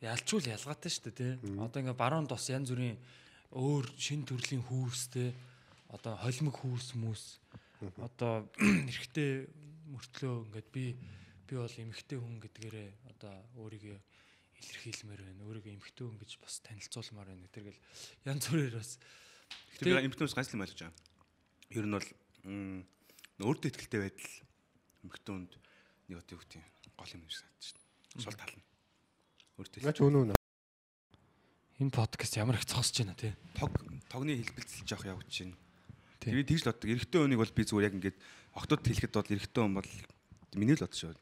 ялчгүй л ялгаатай шүү дээ тий. Одоо ингээ баруун тос янз бүрийн өөр шин төрлийн хүүс тий. Одоо холимог хүүс хүмүүс Одоо эрэгтэй мөртлөө ингээд би би бол эмэгтэй хүн гэдгээрээ одоо өөрийгөө илэрхийлмээр байна. Өөрийгөө эмэгтэй хүн гэж бас танилцуулмаар байна. Тэргээл янз бүрээр бас Тэр би эмхтэнээс ганц юм ойлгож байгаа. Ер нь бол өөртөө ихтэй байдал эмхтэнд нэг одоо юу гэдэг гол юм шиг санагдаж байна. Сул тал нь. Өөртөө Наач өнөө нөө. энэ подкаст ямар их цогсож байна тий. тог тогны хэлбэлцэл жоох явж байна. Тэгээд тэгж л боддог. Эрэгтэй хүнийг бол би зүгээр яг ингээд октод хэлэхэд бол эрэгтэй хүн бол миний л бодож байна.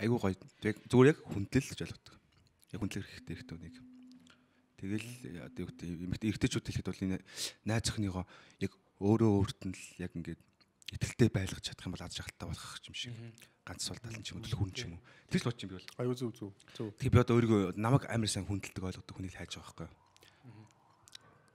Айгуу гоё. Яг зүгээр яг хүндлэл гэж ойлгодог. Яг хүндлэх хэрэгтэй эрэгтэй хүнийг. Тэгэл одоо юу гэдэг эмэгтэй эрэгтэйчүүд хэлэхэд бол энэ найз охиныгоо яг өөрөө өөрт нь л яг ингээд итгэлтэй байлгаж чадах юм бол аз жаргалтай болох юм шиг. Ганц сул тал нь ч юм уу хүн ч юм уу. Тэгж л бодчих юм би бол. Аюу зүв зүв. Тэг би одоо өөрийгөө намайг амар сайн хүндэлдэг ойлгодог хүнийг хайж байгаа байхгүй.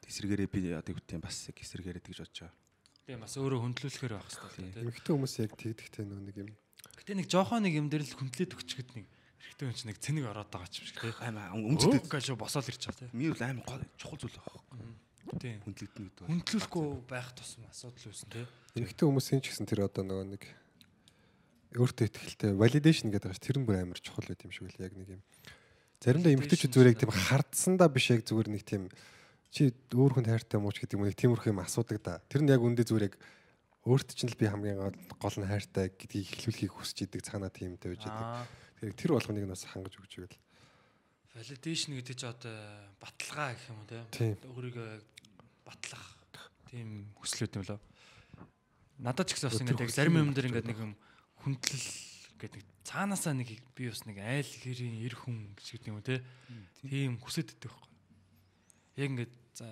Тэсрэгээрээ би одоо юу гэдэг бас яг эсрэгээрээ тэгж бодож байгаа. Тийм бас өөрөө хөндлүүлэхээр байх хэрэгтэй тий. Эмэгтэй хүмүүс яг тэгдэхтэй нөө нэг юм. Гэтэ нэг жоохон нэг юм дээр л хүндлээд өгчөд нэг эрэгтэй хүн чинь нэг цэник ороод байгаа ч юм шиг тий. Амар өмчтэй. Өмчтэй гэж босоод ирж байгаа тий. Миний бол амар гол чухал зүйл байна. Тийм. Хүндлэгдэнэ гэдэг. Хөндлөхгүй байх тусам асуудал үүсэн тий. Эмэгтэй хүмүүсийн ч гэсэн тэр одоо нөгөө нэг өөртөө ихтэй validation гэдэг байгаа ш тэр нь бүр амар чухал байт юм шиг үл яг нэг юм. Заримдаа эмэгтэйчүүд зүгээр яг тийм хардсандаа биш яг зүгээр нэг тийм чи өөр хүн хайртай мууч гэдэг юм нэг тиймэрхүү юм асуудаг да. Тэр нь яг үндэ зүгээр яг өөрт чинь л би хамгийн гол- нь хайртай гэдгийг хэлүүлэхийг хүсэж идэг цаанаа тийм тавьж идэг. Тэр тэр болгоныг нь бас хангаж өгч ивэл. Validation гэдэг чинь одоо баталгаа гэх юм уу тий. Өөрийгөө батлах тийм хүслүүд юм лөө. Надад ч гэсэн бас хүсэл зарим юм дээр ингээд нэг юм хүндлэл гэдэг цаанаасаа нэг би бас нэг айл хэрийн эр хүн гэж гэдэг юм тий. Тийм хүсэж идэх байхгүй. Яг ингээд за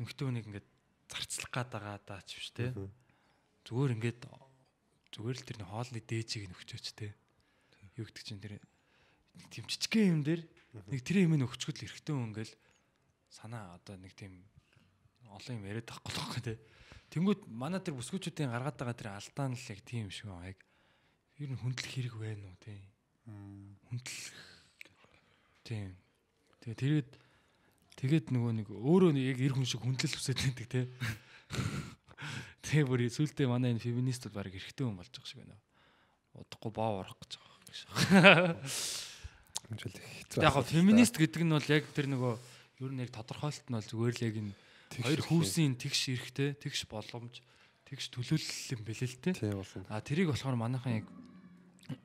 эмхтэн хүнийг ингээд зарцлах гад байгаа даа ч биш тий. Зүгээр ингээд зүгээр л тэр нэг хоолны дээжийг нь өгчөөч тий. Юу гэдэг чинь тэр тийм жижигхэн юм дээр нэг тэр юм өгчгөл эрэхтэн хүн ингээл санаа одоо нэг тийм олон юм яриад байхгүй л байхгүй тий. Тэнгүүд манай тэр бүсгүүчүүдийн гаргаад байгаа тэр алдаа нь л яг тийм шиг байна. Яг ер нь хүндлэх хэрэг байна уу тий. Хүндлэх тийм. Тэгээ тэргээд тэгээд нөгөө нэг өөрөө яг эр хүн шиг хүндлэл хүсэж байдаг тий. Тэгээ бүр сүултээ манай энэ феминистүүд баг эрэхтэн хүн болж байгаа шиг байна. Удахгүй боо орох гэж байгаа гэж. Яг феминист гэдэг нь бол яг тэр нөгөө ер нь яг тодорхойлолт нь бол зүгээр л яг энэ хоёр хүүсийн тэгш эрэхтэй, тэгш боломж, тэгш төлөөлөл юм бэлээ л те. А тэрийг болохоор манайхан яг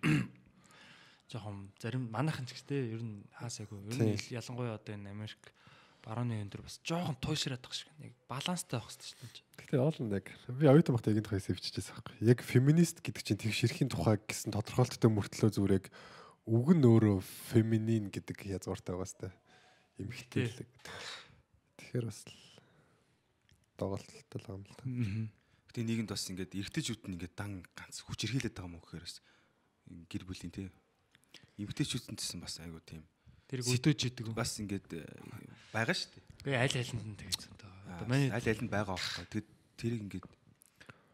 жоохон зарим манайхан ч гэжтэй ер нь хаасаагүй. Ер нь ялангуяа одоо энэ Америк барууны өндөр бас жоохон туйшраад байгаа шиг. Яг баланстай байх хэрэгтэй шүү дээ. Гэтэ оолн яг би оюутан багтаа эгийн тухай сэвччихсэн байхгүй. Яг феминист гэдэг чинь тэг ширхийн тухай гэсэн тодорхойлолттой мөртлөө зүгээр яг үг нь өөрөө феминин гэдэг язгууртай байгаа сте. Эмхтэйлэг. Тэгэхээр бас л доголдолтой л байгаа юм л та. Гэтэ нийгэмд бас ингээд эргэжүүд нь ингээд дан ганц хүч хэрхийлээд байгаа юм уу гэхээр бас гэр бүлийн тий. Эмгтээчүүд нь гэсэн бас айгу тийм. Тэрийг өдөөж идэг. Бас ингээд э, байгаа шүү дээ. Тэгээ аль алинд нь тэгж одоо. Манай аль аль нь байгаа байхгүй. Тэгэд тэрийг ингээд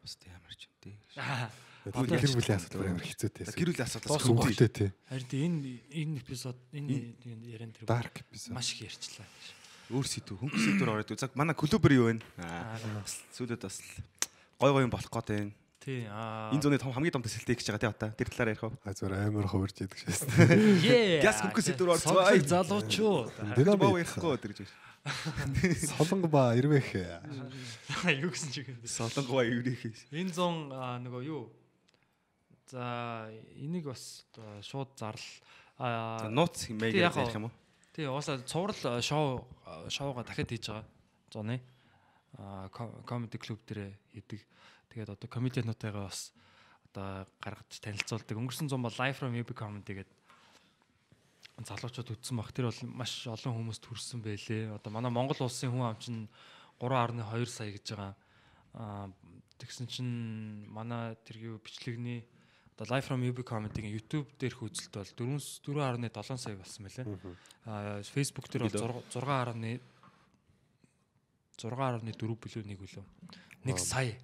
бас тийм ямар ч юм тий. Аа, Тэгэхээр Одоо- гэр бүлийн асуудал амар хэцүүтэй. Гэр бүлийн асуудал Бас хөвгтэй тий. харин тийм энэ энэ эпизод энэ яриан тэр Dark episode. маш их ярьчлаа. өөр сэдв хөнгө сэдвэр ороод цаг манай клубэр юу вэ? Аа сүүлд бас гой гой юм болох гээд байна. Тий. Аа. Энэ зуны том хамгийн том төсөлтэй гэж байгаа тий одоо. Тэр талаар ярих уу? А зүгээр амар хувирж идэг шээс. Yeah. Гяс хөнгө сэдвэр орцгоо. Залуучуу. Тэр боо ярихгүй тэр гэж. Солонго ба ирвэх. Юу гэсэн чиг. Солонгоо еврейх. Энэ зун аа, нөгөө юу? За энийг бас шууд зарл аа Нууц яг ярих юм уу? тий уусаа цуврал шоу шоуга дахиад хийж байгаа. Зуны аа комеди клуб дээр хийдэг. Тэгээд одоо комедиануудтайгаа бас одоо гаргаж танилцуулдаг. Өнгөрсөн зам бол Live from UB comedy гэдэг залуучууд үтсэн баг. Тэр бол маш олон хүмүүст хүрсэн байлээ. Одоо манай Монгол улсын хүн ам чинь 3.2 сая гэж байгаа. Аа тэгсэн чинь манай тэр юу бичлэгний одоо Live from UB comedy-гийн YouTube дээрх үзэлт бол 4 4.7 сая болсон байлээ. Аа Facebook дээр бол 6 6.1 6.4 билүү нэг үлээ. Нэг сая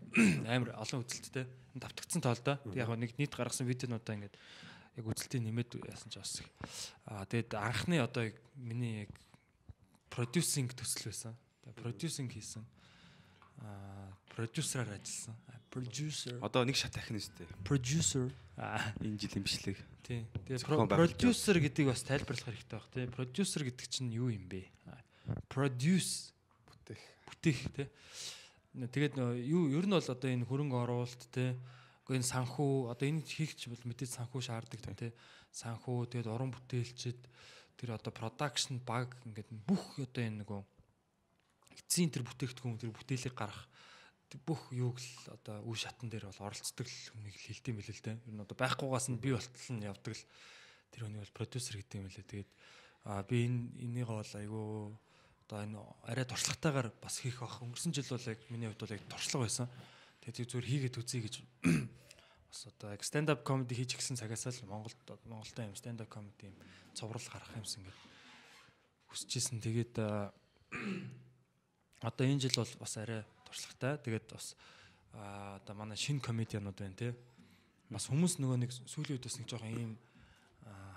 амар олон үзэлттэй. Давтагдсан тоол да. Тэг яг нэг нийт гаргасан видеонуудаа ингээд яг үзэлтийн нэмээд яасан ч бас. Аа тэгэд анхны одоо яг миний яг продюсинг төсөл байсан. Продюсинг хийсэн. Аа продюсераар ажилласан. Producer. Одоо нэг шат ахин үстэй. Producer. Аа Энэ жилийн бичлэг. тий. Тэгээ Зохион про- байгуулалт. producer гэдгийг бас тайлбарлах хэрэгтэй баг тий. Producer гэдэг чинь юу юм бэ? Produce Бүтээх. бүтээх тий. Тэгээд юу ер нь бол одоо энэ хөрөнгө оруулалт. Гэхдээ энэ санхүү одоо энэ хийгч бол мэдээж санхүү шаарддаг тий. Санхүү тэгээд уран бүтээлчд тэр одоо production баг ингээд бүх одоо энэ нөгөө эцсийн тэр бүтээгдэхүүн тэр бүтээлийг гарах тэр бүх юуг л одоо үе шатан дээр бол оролцдог хүнийг л хэлдэм билээ л дээ. Ер нь одоо байхгүйгаас нь би болтол нь явдаг л тэр хүний бол продюсер гэдэг юм лээ. Тэгээд а би энэ энийг бол айгүй одоо энэ арай туршлагатайгаар бас хийх бах. Өнгөрсөн жил бол яг миний хувьд бол яг туршлага байсан. Тэгээд яг зүгээр хийгээд үзье гэж бас одоо яг stand up comedy хийж гисэн цагаас л Монголд Монголда юм stand up comedy юм цоврал гарах юмсан ингээд хүсэжсэн. Тэгээд одоо энэ жил бол бас арай туршлагатай. Тэгээд бас одоо манай шинэ комедианууд байна те. Бас хүмүүс нөгөө нэг сүүлийн үед бас нэг жоохон ийм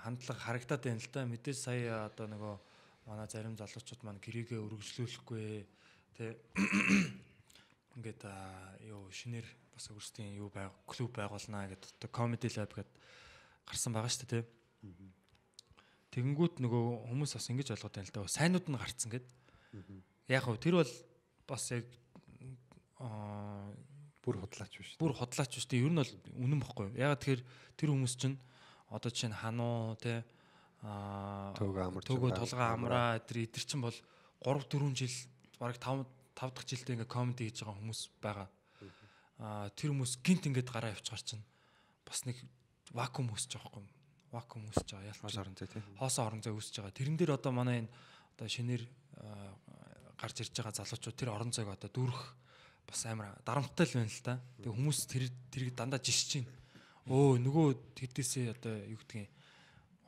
хандлага харагдаад байна л да. Мэдээж сая одоо нөгөө манай зарим залуучууд маань гэрээгээ өргөжлүүлэхгүй те. Ингээд юу шинээр бас өөрсдийн юу байг клуб байгуулнаа гэдэг одоо comedy lab гэдэг гарсан байгаа шүү дээ те. Тэгэнгүүт нөгөө хүмүүс бас ингэж ойлгоод байна л да. Сайнууд нь гарцсан гэд. Яг хөө тэр бол бас яг аа Бүр худлаач биш. бүр хотлаач биш тийм ер нь бол үнэн бохгүй. Ягаад тэгэхээр тэр хүмүүс чинь одоо жишээ нь хануу те аа Төг амар, төгөө тулгаа амраа тэр эдэр чинь бол 3 4 жил бараг 5 5 дахь жилдээ ингээ комеди хийж байгаа хүмүүс байгаа. Аа тэр хүмүүс гинт ингээд гараа явчихар чинь бас нэг вакуум үүсэж байгаа юм. Вакуум үүсэж байгаа ялч. Орон зай тий. Хоосон орон зай үүсэж байгаа. Тэрэн дээр одоо манай энэ одоо шинээр гарч ирж байгаа залуучууд тэр орон зайг одоо дүүрэх бас амар дарамттай л байна л да. Тэгээ хүмүүс тэр тэрийг дандаа жишж байна. Өө нөгөө тэдээсээ одоо юу гэдгийг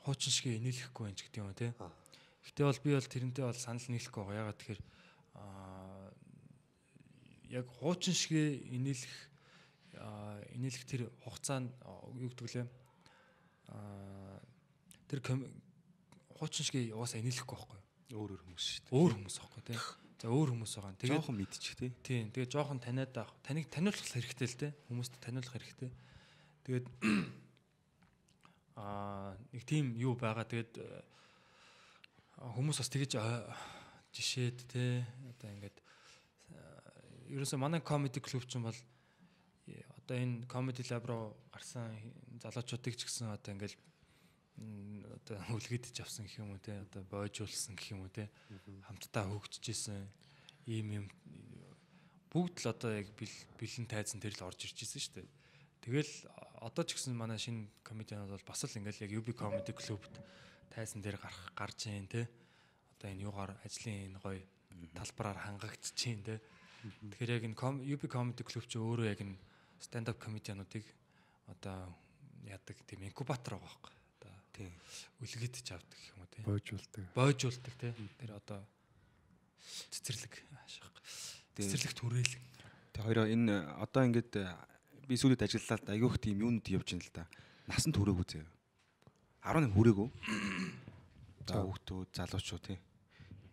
хуучин шигээ инээлэхгүй байна ч гэдэг юм те. Гэтэ бол би бол тэрнтэй бол санал нийлэхгүй байгаа. Ягаад тэгэхээр аа яг хуучин шигээ инээлэх инээлэх тэр хугацаанд аа, юу гэдэг лээ аа тэр хуучин шигээ угаасаа инээлэхгүй байхгүй? Өөр өөр хүмүүс шүү дээ. Өөр хүмүүс байхгүй тий. За өөр хүмүүс байгаа. Тэгээд Жохон мэдчих тий. тийм тэгээд жоохон таниад авах. Таныг таниулах хэрэгтэй л те. Хүмүүст таниулах хэрэгтэй. Тэгээд аа нэг тийм юу байгаа. Тэгээд э, хүмүүс бас тэгэж ой- жишээд те одоо ингээд э, ерөөсөө манай comedy клуб ч юм бол э, одоо энэ comedy lab руу гарсан залуучуудыг ч гэсэн одоо ингээд одоо үлгэдэж авсан гэх юм уу те одоо бойжуулсан гэх юм уу те хамтдаа хөгжижсэн ийм юм бүгд л одоо яг бэл- бэлэн тайзан тэр л орж ирж ирсэн шүү дээ. Тэгэл одоо ч гэсэн манай шинэ комедианууд бол бас л ингээл яг UB comedy club-д тайзан дээр гарах гарч ийн те. Одоо энэ юугаар ажлын энэ гоё талбараар хангагдж чинь те. Тэгэхээр яг энэ UB comedy club ч өөрөө яг энэ stand up комедиануудыг одоо яадаг тийм инкубатор байгаа байхгүй. Одоо Тийм. үлгэдэж авдаг гэх юм уу те. Бойжуулдаг. Бойжуулдаг те. Тэр одоо цэцэрлэг аашиг. Цэцэрлэг түрээл. Тэг хоёроо энэ одоо ингээд би сүүлийн ажиллаад айгүйх тийм юунд явж байна л да. Насан тураагүй заяа. 18 хүрээгүй. За хүүхдүүд, залуучууд тий.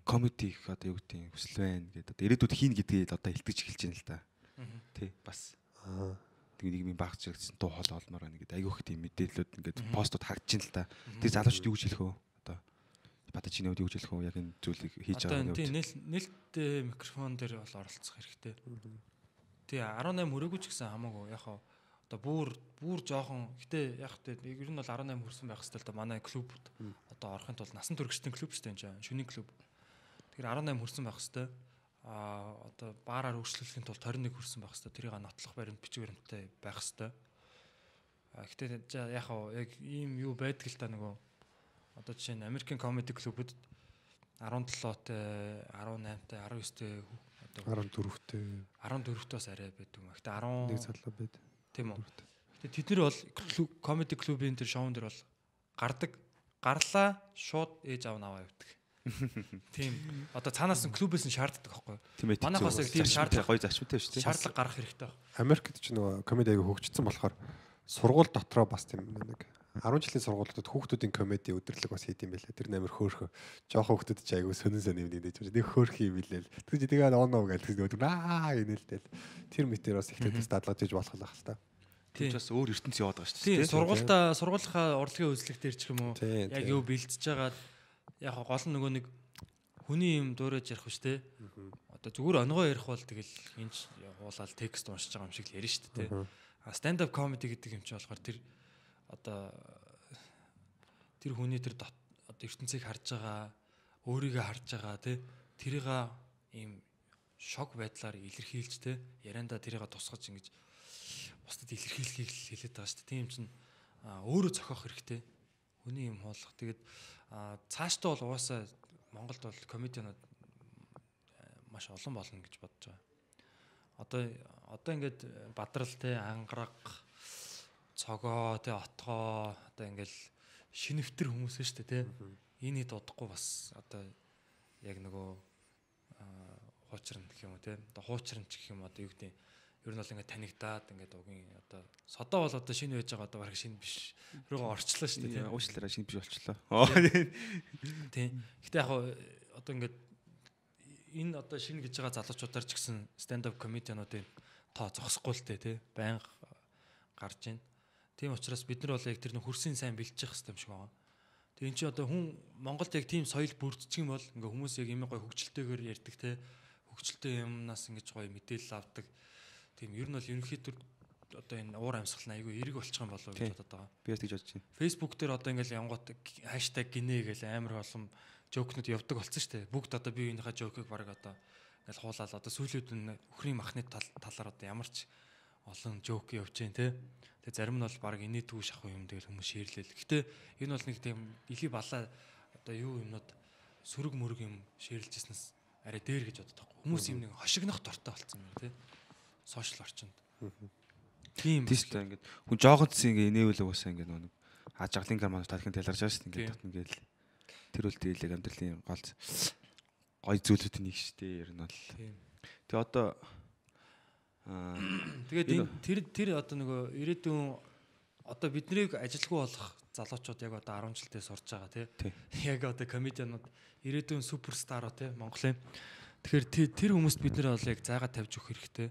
Комеди их одоо юу гэдэг юм хүсэл байна гэдэг. Одоо ирээдүйд хийн гэдгийг одоо илтгэж эхэлж байна л да. Тий. Бас Аа. тэг нэг юм багц чигсэн дуу хоол олмоор байна гэдэг. Айгүйх тийм мэдээлэлүүд ингээд постууд харагдаж байна л да. Тэг залуучууд юу гэж хэлэх вэ? Одоо бата чиний үед юу гэж хэлэх вэ? Яг энэ зүйлийг хийж байгаа энэ тийм юм. нэл нэлттэй микрофон дээр бол оролцох хэрэгтэй. Тий 18 хүрээгүй ч гэсэн хамаагүй. Яг хаа одоо бүр бүр жоохон гэтээ яг тэ ер нь бол 18 хүрсэн байх хэвэл одоо манай клубд одоо орохын тулд насан туршидын клуб шүү дээ энэ шүний клуб. Тэгэхээр 18 хүрсэн байх хэвэл а одоо баараар өөрчлөхийн тулд 21 хүрсэн байх хэвэл тэрийг нотлох баримт бичиг баримттай байх хэвэл а гэтээ яг яг ийм юу байдаг л та нөгөө одоо жишээ нь American Comedy Club-д 17-тэй 18-тай 19-тэй одоо 14-тэй 14-т бас арай байдаг юм. Гэтэ нэг 10 залуу байд. тийм үү. Гэтэ тэд нар бол клуб- comedy club-ийн тэр шоун дээр бол гардаг. Гарлаа шууд ээж аав наваа явдаг. Тийм. Одоо цаанаас нь клубээс нь шаарддаг байхгүй юу? Манайх бас яг тийм шаардлага- гоё зарчимтай шүү дээ. Шаардлага гарах хэрэгтэй байна. Америкт ч нөгөө комеди аяга хөгжсөн болохоор сургууль дотроо бас тийм нэг 10 жилийн сургуулиудад хүүхдүүдийн комеди өдрлөг бас хийд юм байлаа. Тэр нээр хөөхөө. Жохон хүүхдүүд ч айгүй сонин сонин юм нээж байна. Нэг хөөх юм билээ л. Тэгж тэгээ оноо гэж тэгж аа гинэлтэл. Тэр мэтэр бас ихтэй бас дадлгаж иж болох л ах л та. Тэр ч бас өөр ертөнц яваад байгаа шүү Тийм дээ. сургуультаа сургуулийнхаа урлагийн үзлэг дээр ч юм уу Тийм, яг тийм. юу бэлдэж байгаа яг гол нь нөгөө нэг хүний юм дуурайж ярих биш те. Одоо зүгээр онгоо ярих бол тэгэл энэ ч уулаад текст уншиж байгаа юм шиг л ярина шүү дээ. А stand up comedy гэдэг юм чи болохоор тэр одоо тэр хүний тэр одоо ертөнцийг харж байгаа өөрийгөө харж байгаа те тэрийг ийм шок байдлаар илэрхийлж те ярианда тэрийг тусгаж ингэж бусдад илэрхийлэхийг хэлээд байгаа шүү дээ. Тийм чинь өөрөө зохиох хэрэгтэй. Хүний юм хуулах. Тэгээд цаашдаа бол угаасаа Монголд бол комедианууд а, маш олон болно гэж бодож байгаа. Одоо одоо ингээд бадрал те ангараг цогоо те отгоо одоо ингээл шинэвтер хүмүүс шүү дээ те. Энийг дуудахгүй бас одоо яг нөгөө хуучрын гэх юм уу те. Одоо хуучрын ч гэх юм одоо юу гэдэг ер нь бол ингээд танигдаад ингээд угийн одоо содоо бол одоо шинэ байж байгаа одоо бараг шинэ биш руугаа орчлоо шүү дээ Тийм тийм. уучлаарай шинэ биш болчлоо. Тийм. Гэтэ яг одоо ингээд энэ одоо шинэ гэж байгаа залуучуудаар ч гэсэн stand up comedianуудын тоо зогсохгүй л дээ тий. Баян гарч байна. Тийм учраас бид нар бол яг тэр хөрсийн сайн бэлтжих хэрэгтэй юм шиг байгаа. Тэгээ эн чинь одоо хүн Монголд яг тийм соёл бүрдчих юм бол ингээ хүмүүс яг юм гой хөгжилтэйгээр ярьдаг те хөгжилтэй юмнаас ингэж гой мэдээлэл авдаг. Тийм ер нь бол ерөнхийдөө одоо энэ уур амьсгал нь айгүй эрэг болчих юм болов гэж бодод байгаа. Би тэгж бодож байна. Facebook дээр одоо ингээл янгот хаштаг гинэ гэл амар олон жокнууд явдаг болсон шүү дээ. Бүгд одоо бие биенийхээ жокийг баг одоо ингээл хуулаад одоо сүүлүүд нь өхрийн махны тал талаар одоо ямар ч олон жок явж जैन те. Тэгээ зарим нь бол баг инээдгүй шахуу юм дээр хүмүүс шеэрлээл. Гэтэ энэ бол нэг тийм илий балаа одоо юу юмнууд сөрөг мөрөг юм шеэрлжсэнээс арай дээр гэж боддог. Хүмүүс юм нэг хошигнох дортой болсон юм те. Сошиал орчинд. Тийм. Тийм шүү дээ ингээд хүн жоохон цэс ингээ инээвэл угаасаа ингээ нэг ажиглын гармаа тархин таларж байгаа шүү дээ ингээд ингээл тэр үл дийлэг амьдралын гол гой зүйлүүдийн нэг шүү дээ ер нь бол. Тэгээ одоо Тэгээд тэр тэр одоо нөгөө ирээдүйн одоо биднийг ажилгүй болох залуучууд яг одоо 10 жилдээ сурж байгаа тий. Яг одоо комедианууд ирээдүйн суперстароо тий Монголын. Тэгэхээр тэ- тэр хүмүүст бид нэр бол яг зайгаа тавьж өгөх хэрэгтэй.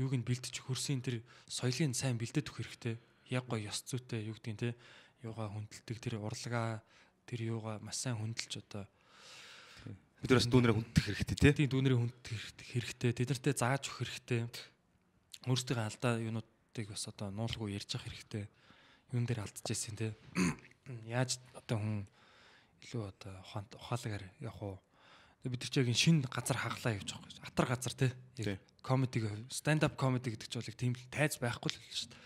Юуг нь бэлдэж хөрсийн тэр соёлын сайн бэлдэж өгөх хэрэгтэй. Яг гоё ёс зүйтэй юу гэдгийг тий. Юугаа хүндэлдэг тэр урлагаа тэр юугаа маш сайн хүндэлж одоо бид нар бас дүүнэрээ хүндэх хэрэгтэй тий. тийм дүүнэрийн хүндэх хэрэгтэй. Тэд нартэй зааж өгөх хэрэгтэй. Өөрсдийнхээ алдаа юунуудыг бас одоо нуулгүй ярьж явах хэрэгтэй. Юун дээр алдчихсэн те. Яаж одоо хүн илүү одоо ухаант ухаалгаар явах уу? Бид нар ч яг энэ шинэ газар хаглаа явж байгаа юм. Атар газар те. Тийм. Комедиг stand up comedy гэдэг чинь бол яг тийм л тайз байхгүй л шүү дээ.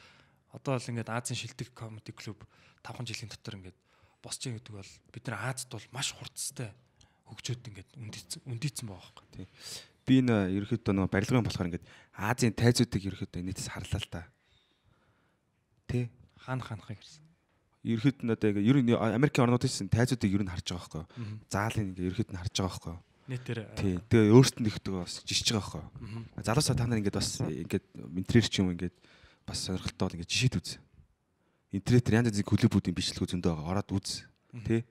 Одоо бол ингээд Азийн шилдэг comedy club 5 жилийн дотор ингээд босч байгаа гэдэг бол бид нар Азад бол маш хурцтай хөгжөөд ингээд үндийцэн байгаа байхгүй. Би энэ ерөөхдөө нөгөө барилгын болохоор ингээд Азийн тайзуудыг ерөөхдөө нийтээс харлаа л та. Тэ. Хаан хаанхыг гэсэн. Ерөөд нь одоо ер нь Америкийн орнуудаас тайзуудыг ер нь харж байгаа байхгүй юу? Заалын ингээ ерөөд нь харж байгаа байхгүй юу? Нэтэр Тий. Тэгээ өөртөө нэгдэг бас жишж байгаа байхгүй юу? Залуусаа та нар ингээд бас ингээд интерьер ч юм ингээд бас сонирхолтой бол ингээд жишээд үз. Интернет янз янзын клубүүдийн бичлэгүүд зөндөө байгаа. Ороод үз. Тэ.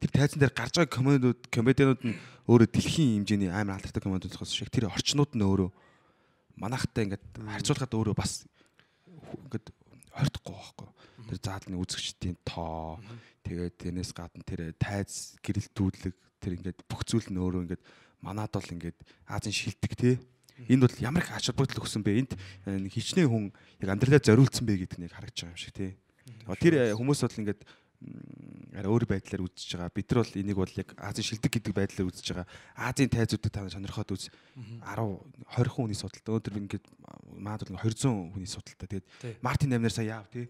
Тэр тайзан дээр гарч байгаа комедиуд комедианууд нь өөрөө дэлхийн хэмжээний амар алдартай комедиудаас шиг тэр орчнууд нь өөрөө манахтай ингээд харьцуулахад өөрөө бас ингээд хортохгүй байхгүй. Тэр заалны үзэгчдийн тоо тэгээд тэрнээс гадна тэр тайз гэрэлтүүлэг тэр ингээд бүх зүйл нь өөрөө ингээд манад бол ингээд Азийн шилдэг те. Энд бол ямар их ачаал бүгдл өгсөн бэ? Энд э, хичнээн хүн яг амьдралаа зориулсан бэ гэдэг нэг харагдаж байгаа юм шиг те. Тэр э, хүмүүс бол ингээд арай өөр байдлаар үзэж байгаа. Бид нар бол энийг бол яг Азийн шилдэг гэдэг байдлаар үзэж байгаа. Азийн тайзуудад та сонирхоод үз 10 20 хүн хүний судалтай. Өнөөдөр ингээд маад бол ингээд 200 хүний судалтай. Тэгээд Мартин Намнер сая яав тий.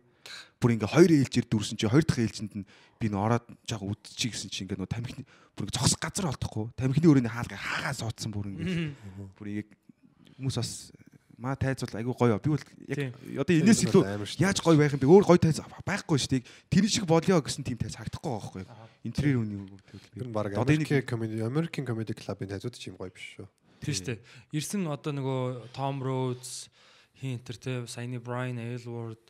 Бүр ингээ хоёр ээлжээр дүүрсэн чи хоёр дахь ээлжинд нь би нөө ороод жаахан үдчихий гэсэн чи ингээ нөө тамхины бүр ингээ зогсох газар олдохгүй. Тамхины өрөөний хаалга хаагаа суудсан бүр ингээ. Бүр яг хүмүүс бас маа тайз бол айгүй гоё. Би бол яг одоо энэс илүү яаж гоё байх юм бэ? Өөр гоё тайз байхгүй шүү дээ. Тэр шиг болёо гэсэн тийм тайз харагдахгүй байхгүй? Интерьер үний Тэр нь баг Одоо энийг- Америкийн комеди American comedy club-ын тайзууд ч юм гоё биш шүү. тийм шүү дээ. Ирсэн одоо нөгөө Том Роудс хин энэ те Саяны Брайан Эйлворд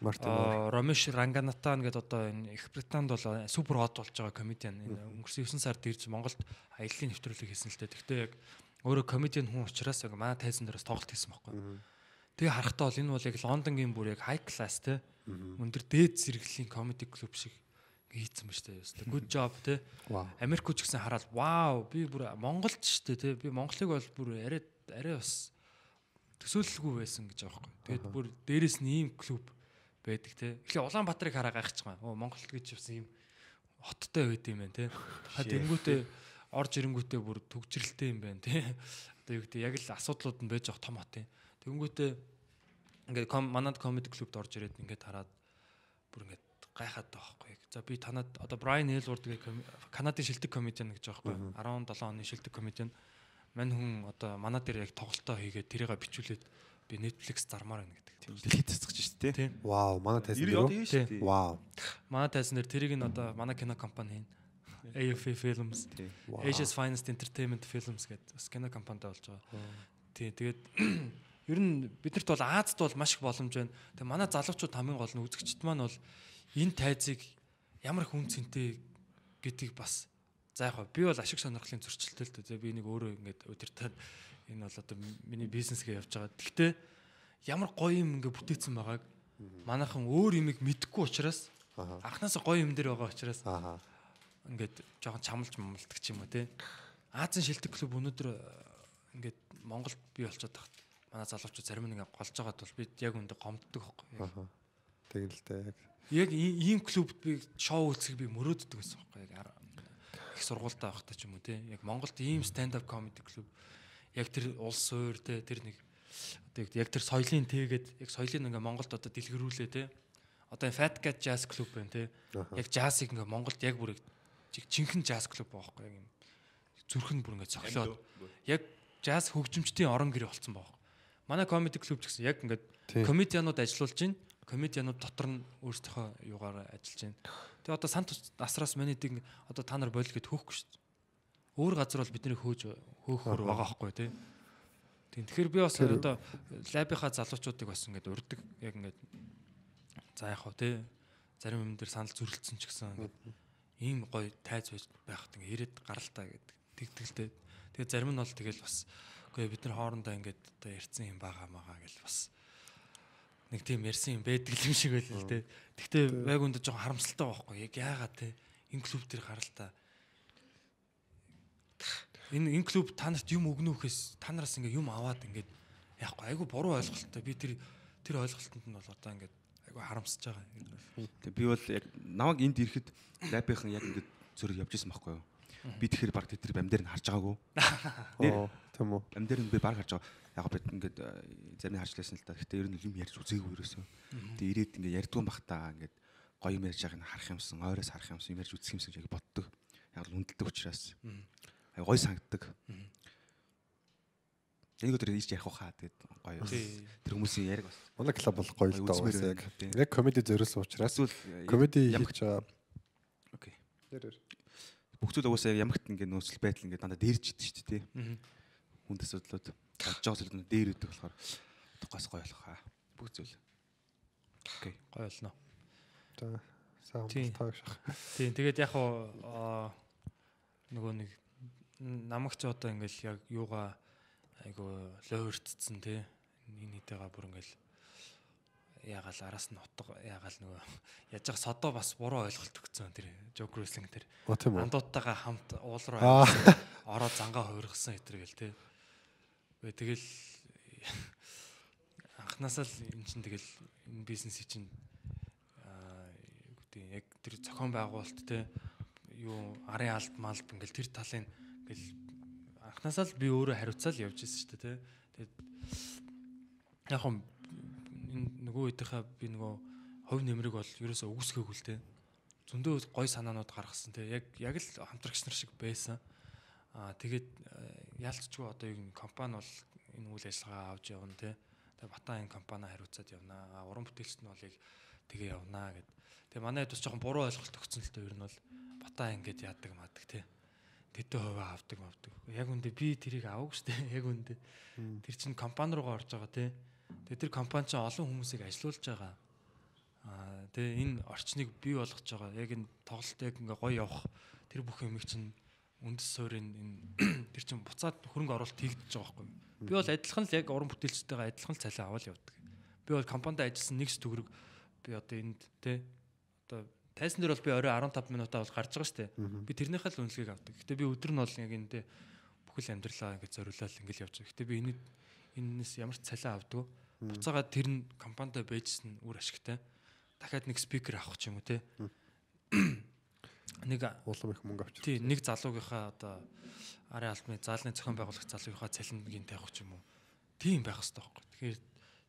Мартин Моор. Аа, Ромеш Ранганатан гэдэг одоо энэ Их Британд бол супер хот болж байгаа комедиан. Энэ өнгөрсөн 9 сард ирж Монголд аяллаа нэвтрүүлэг хийсэн л дээ. Гэхдээ яг өөрөө комедиан хүн учраас яг манай тайзан дээрээс тоглолт хийсэн байхгүй. Тэгээ харахтаа бол энэ бол яг Лондонгийн бүр яг high class те өндөр дээд зэрэглэлийн comedy club шиг хийцэн ба штэ. Ёстой. Good job те. Вау. Америк хүч гэсэн хараад вау би бүр Монголд штэ те. Би Монголыг бол бүр арай арай бас төсөөлөлгүй байсан гэж байхгүй. Тэгээд бүр дээрэс нь ийм клуб байдаг те. Эхлээ Улаанбаатарыг хараа байгаа. Оо Монголд гэж явсан ийм хоттой байд юм байна те. Ха тэнгүүтээ орж ирэнгүүтээ бүр төгжрэлтэй юм байна те. Одоо юу гэдэг яг л асуудлууд нь байж байгаа том хот юм. Тэнгүүтээ ингээд манад комеди клубд орж ирээд ингээд хараад бүр ингээд гайхаад байгаа байхгүй. За би танад одоо Брайан Элворд гэх Канадын шилдэг комедиан гэж байгаа байхгүй. 17 оны шилдэг комедиан. Мань хүн одоо манай дээр яг тоглолтоо хийгээд тэрийг бичүүлээд би Netflix зармаар байна гэдэг. Дэлхийд цэцгэж шүү дээ. Вау, манай тайзан дээр. Вау. Манай тайзан дээр тэрийг нь одоо манай кино компани хийн. AFA Films. Asia's Finest Entertainment Films гэдэг бас кино компанитай болж байгаа. Тийм тэгээд ер нь биднэрт бол Азад бол маш их боломж байна. Тэгээ манай залуучууд хамгийн гол нь үзэгчд маань бол энэ тайзыг ямар их үн цэнтэй гэдгийг бас за яг би бол ашиг сонирхлын зөрчилтэй л дээ. Би нэг өөрөө ингээд өдөртөө энэ бол одоо миний бизнесгээ явж байгаа. Гэхдээ ямар гоё юм ингээд бүтээсэн байгааг манайхан өөр юмыг мэдэхгүй учраас анханасаа гоё юм дээр байгаа учраас. Ингээд жоохон чамлж мамлдаг ч юм уу те. Азийн шилдэг клуб өнөөдөр э, ингээд Монголд бий болчиход тахт манай залуучууд зарим нэг голж байгаад бол бид яг үндэ гомддог байхгүй. Тэгэл дээ яг. Ийм клубд би шоу үзэх би мөрөөддөг байсан байхгүй. Их сургуультай байхдаа ч юм уу те. Яг Монголд ийм stand up comedy клуб яг тэр улс өөр те тэр нэг одоо яг тэр соёлын тэгээд яг соёлыг ингээ Монголд одоо дэлгэрүүлээ те. Одоо Fat Cat Jazz Club байна те. Яг джазыг ингээ Монголд яг бүр жиг- жинхэнэ джаз клуб байхгүй яг юм зүрхэн бүр ингээ цоглоод яг джаз хөгжимчдийн орон гэр болцсон байгаа. Манай комеди клуб ч гэсэн яг ингээд комедианууд ажиллуулж байна. Комедианууд дотор нь өөрсдийнхөө юугаар ажиллаж байна. Тэгээ одоо сант асраас манийдийг одоо та нар болил гэд хөөхгүй шүү дээ. Өөр газар бол бидний хөөж хөөхөр байгаа байхгүй тий. Тийм. Тэгэхээр би бас одоо лабийнхаа залуучуудыг бас ингээд урддаг яг ингээд за яг хөө тий. Зарим юм дээр санал зөрөлдсөн ч гэсэн ингээд ийм гоё тайз байхад ингээд ирээд гаралтаа гэдэг. Тэгтгэлтэй. Тэгээ зарим нь бол тэгэл бас үгүй бид нар хоорондоо ингээд одоо ярьсан юм байгаа магаа гэл бас нэг тийм ярьсан юм байдаг юм шиг байл л те. Гэхдээ байг үндэ жоохон харамсалтай байхгүй. Яг яагаад те? Энэ клуб дээр гаралтаа энэ энэ клуб та нарт юм өгнө үхээс та нараас ингээ юм аваад ингээд яахгүй айгу буруу ойлголттой. Би тэр тэр ойлголтод нь бол одоо ингээд айгу харамсаж байгаа юм. Тэгээ би бол яг намайг энд ирэхэд лабийнхан яг ингээд зөрөг явж исэн байхгүй юу? Би тэгэхээр баг тэд нар амьдэр нь харж байгаагүй. Оо, тийм үү. Амьдэр нь би баг харж байгаа. Яг бид ингээд э, зарим нь харж лээсэн л та. Гэхдээ ер нь юм ярьж үзээгүй ерөөсөө. Тэгээ ирээд ингээд ярьдгүй бах та ингээд гоё юм ярьж байгааг нь харах юмсан, ойроос харах юмсан, юм ярьж үзэх юмсан гэж яг боддог. Яг л үндэлдэг учраас. Ай гоё санагддаг. Энийг өдөр ийж ярих хаа тэгээд гоё. Тэр хүмүүсийн яриг бас. Манай клуб бол гоё л даа яг. Яг комеди зориулсан учраас э, комеди хийж байгаа. Окей. Бүх зүйл угаасаа ямагт ингээд нөөцөл байдал ингээд дандаа дээрж идэв шүү дээ тий. Хүнд асуудлууд бодож байгаа нь дээр өгдөг болохоор тухайс гоё болох хаа. Бүх зүйл. Окей. Гоё болно. За сайн таа шах. Тийм тэгээд яг аа, нөгөө нэг намагч одоо ингээл яг юугаа айгу ловертцсэн тий энэ хэдэга бүр ингээл ягаал араас нь утга ягаал нөгөө яж зах содоо бас буруу ойлголт өгсөн тэр joke wrestling тэр. Андуудтайгаа хамт уул руу ороод зангаа хувиргасан хэтэргээл тий Гэ тэгэл анханасаа л эн чинь тэгэл энэ бизнесийг чинь аа яг тэр зохион байгуулалт те. Юу арын алт малт ингээл тэр талын ингээл анханасаа л би өөрөө хариуцаал явж ирсэн шүү дээ те тэгээд яг хөө энэ нөгөө үеийнхээ би нөгөө хувь нэмрэг бол ерөөсөө үгүйсгээгүй л те зөндөө гой санаанууд гаргасан те яг яг л хамтрагч нар шиг байсан Аа тэгээд э, яалтчгүй одоо юу компани бол энэ үйл ажиллагаа авч явна те. Тэгээ батан энэ компани хариуцаад явна. Уран бүтээлчд нь бол яг тэгээ явна гэд. Тэгээ манай хэд бас жоохон буруу ойлголт өгсөн л дээ ер нь бол батан ингэж яадаг мадаг те. Тэдэ хуваа авдаг мавдаг. Яг үндэ би тэрийг авах штэ. Яг үндэ. Тэр чинь компани руугаа орж байгаа те. Тэгээ тэр компани чинь олон хүмүүсийг ажилуулж байгаа. тий энэ орчныг бий болгож байгаа. Яг энэ тоглолт яг ингээ гоё явах тэр бүх юмыг чинь үндэс суурийн энэ тэр чинь буцаад хөрөнгө оруулалт хийгдэж байгаа байхгүй. Би бол адилхан л яг уран бүтээлчтэйгээ адилхан л цалин аваад явдаг. Би бол компанид ажилласан нэгс төгрөг би одоо энд тий одоо тайсан дээр бол би орой 15 минутаа бол гарч байгаа шүү дээ. Би тэрнийхээ л үнэлгээг авдаг. Гэтэ би өдөр нь бол яг энэ бүхэл амьдралаа ингэ зориулаад ингээл явж байгаа. Гэтэ би энэ энэс ямар ч цалин авдаг. Буцаагаад тэр нь компанидаа байжсэн үр ашигтай. Дахиад нэг спикер авах ч юм уу те. Нэг улам их мөнгө авчих. тий нэг залуугийнхаа одоо арын албаны заалны зохион байгуулах залуугийнхаа цалингийн тавих ч юм уу. Тийм байх хэрэгтэй байхгүй. Тэгэхээр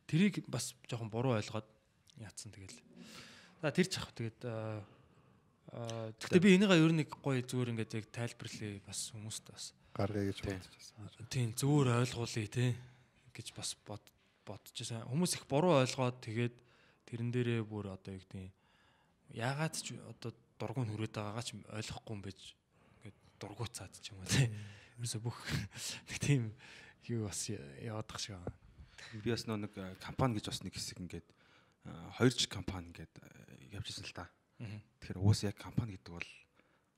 тэрийг бас жоохон буруу ойлгоод яатсан тэгэл. За тэр ч ах тэгээд аа Гэхдээ би энийгээ ер нь нэг гоё зүгээр ингээд яг тайлбарлая бас хүмүүст бас гаргая гэж бодчихсон. тийм зүгээр ойлгуулъя те гэж бас бод бодчихсан. Хүмүүс их буруу ойлгоод тэгээд тэрэн дээрээ бүр одоо юу гэдэг яагаад ч одоо дургуун хүрээд байгаагаа ч ойлгохгүй юм байж ингээд дургуцаад ч юм уу те. Ерөөсө бүх нэг тийм юу бас яваадах шиг байна. Би бас нөө нэг компани гэж бас нэг хэсэг ингээд э, хоёр жиг компани ингээд э, явж ирсэн л та. Тэгэхээр уус яг компани гэдэг бол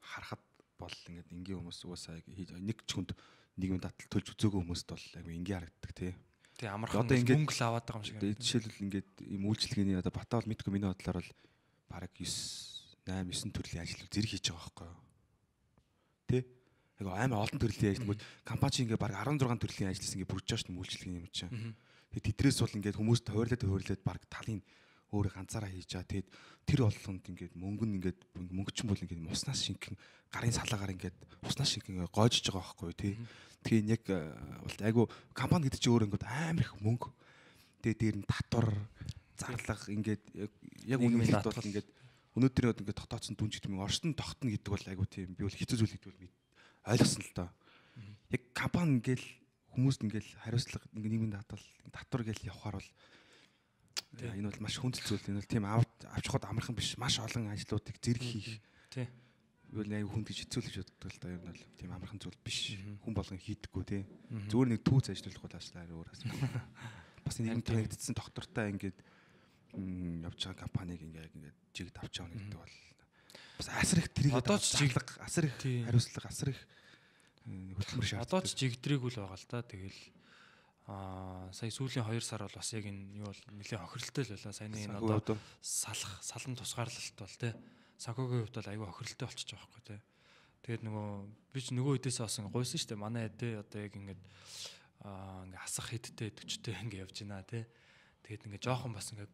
харахад бол ингээд энгийн хүмүүс уусаа хийж- нэг ч хүнд нийгмийн татал төлж үзээгүй хүмүүст бол яг энгийн харагддаг тий. Тий амархан мөнгө л аваад байгаа юм шиг. Жишээлбэл ингээд ийм үйлчлэгээний одоо Батаа бол мэдгүй миний бодлоор бол бараг 9 8 9 төрлийн ажил зэрэг хийж байгаа байхгүй юу? Тэ? Яг амар олон төрлийн ажил нөгөө компани чинь ингээд бараг 16 төрлийн ажилласан ингээд бүрж байгаа шүү дээ үйлчлэгээний юм чинь. Тэгээд тэдрээс бол ингээд хүмүүст хойрлоод хойрлоод бараг талын өөрөө ганцаараа хийж байгаа. Тэгээд тэр болгонд ингээд мөнгө нь ингээд мөнгөчин бол ингээд уснаас шинхэн гарын салаагаар ингээд уснаас шинхэн ингээд гоожж байгаа байхгүй тий. Тэгэхээр яг э, бол айгу компани гэдэг чинь өөрөө ингээд амар их мөнгө. Тэгээд дээр нь татвар зарлага ингээд яг- үнэхээр бол ингээд өнөөдөр одоо ингээд тогтооцсон дүн гэдэг юм оршин тогтно гэдэг бол айгу тийм би бол хэцүү зүйл гэдэг бол ойлгосон л доо. Яг компани ингээл хүмүүст ингээл хариуцлага ингээ нийгмийн даатгал татвар гээл явахаар бол энэ бол маш хүнд зүйл. Энэ бол тийм авч хад амархан биш маш олон ажлуудыг зэрэг хийх. Тий. бол аяг хүнд гэж хэцүү л гэж боддог л да. Ер нь бол тийм амархан зүйл биш. Хүн болгон хийдэггүй тий. Зүгээр нэг түүц ажиллах бол ааштай өөр асуудал бас нэг танигдсан доктортай ингээд явж байгаа компаниг ингээд ингээд жигд авч явна гэдэг бол бас асар их тэрийг Одоо ч жиг- жиглэг асар их хариуцлага асар их хөдөлмөр шаарддаг Одоо ч жигдрээгүй л байгаа л да. Тэгэл аа сая сүүлийн 2 сар бол бас яг энэ юу бол нэлээд хохиролтой л байлаа. Саяны энэ одоо салах, салан тусгаарлалт бол те санхүүгийн хувьд бол аюу хохиролтой болчихж байгаа байхгүй те. Тэгээд нөгөө би ч нөгөө хэдээс бас гуйсан шүү дээ. Манай те одоо яг ингээд аа ингээ хасах хэдтэй 40-тэй ингээ явж байна те. Тэгээд ингээ жоохон бас ингээ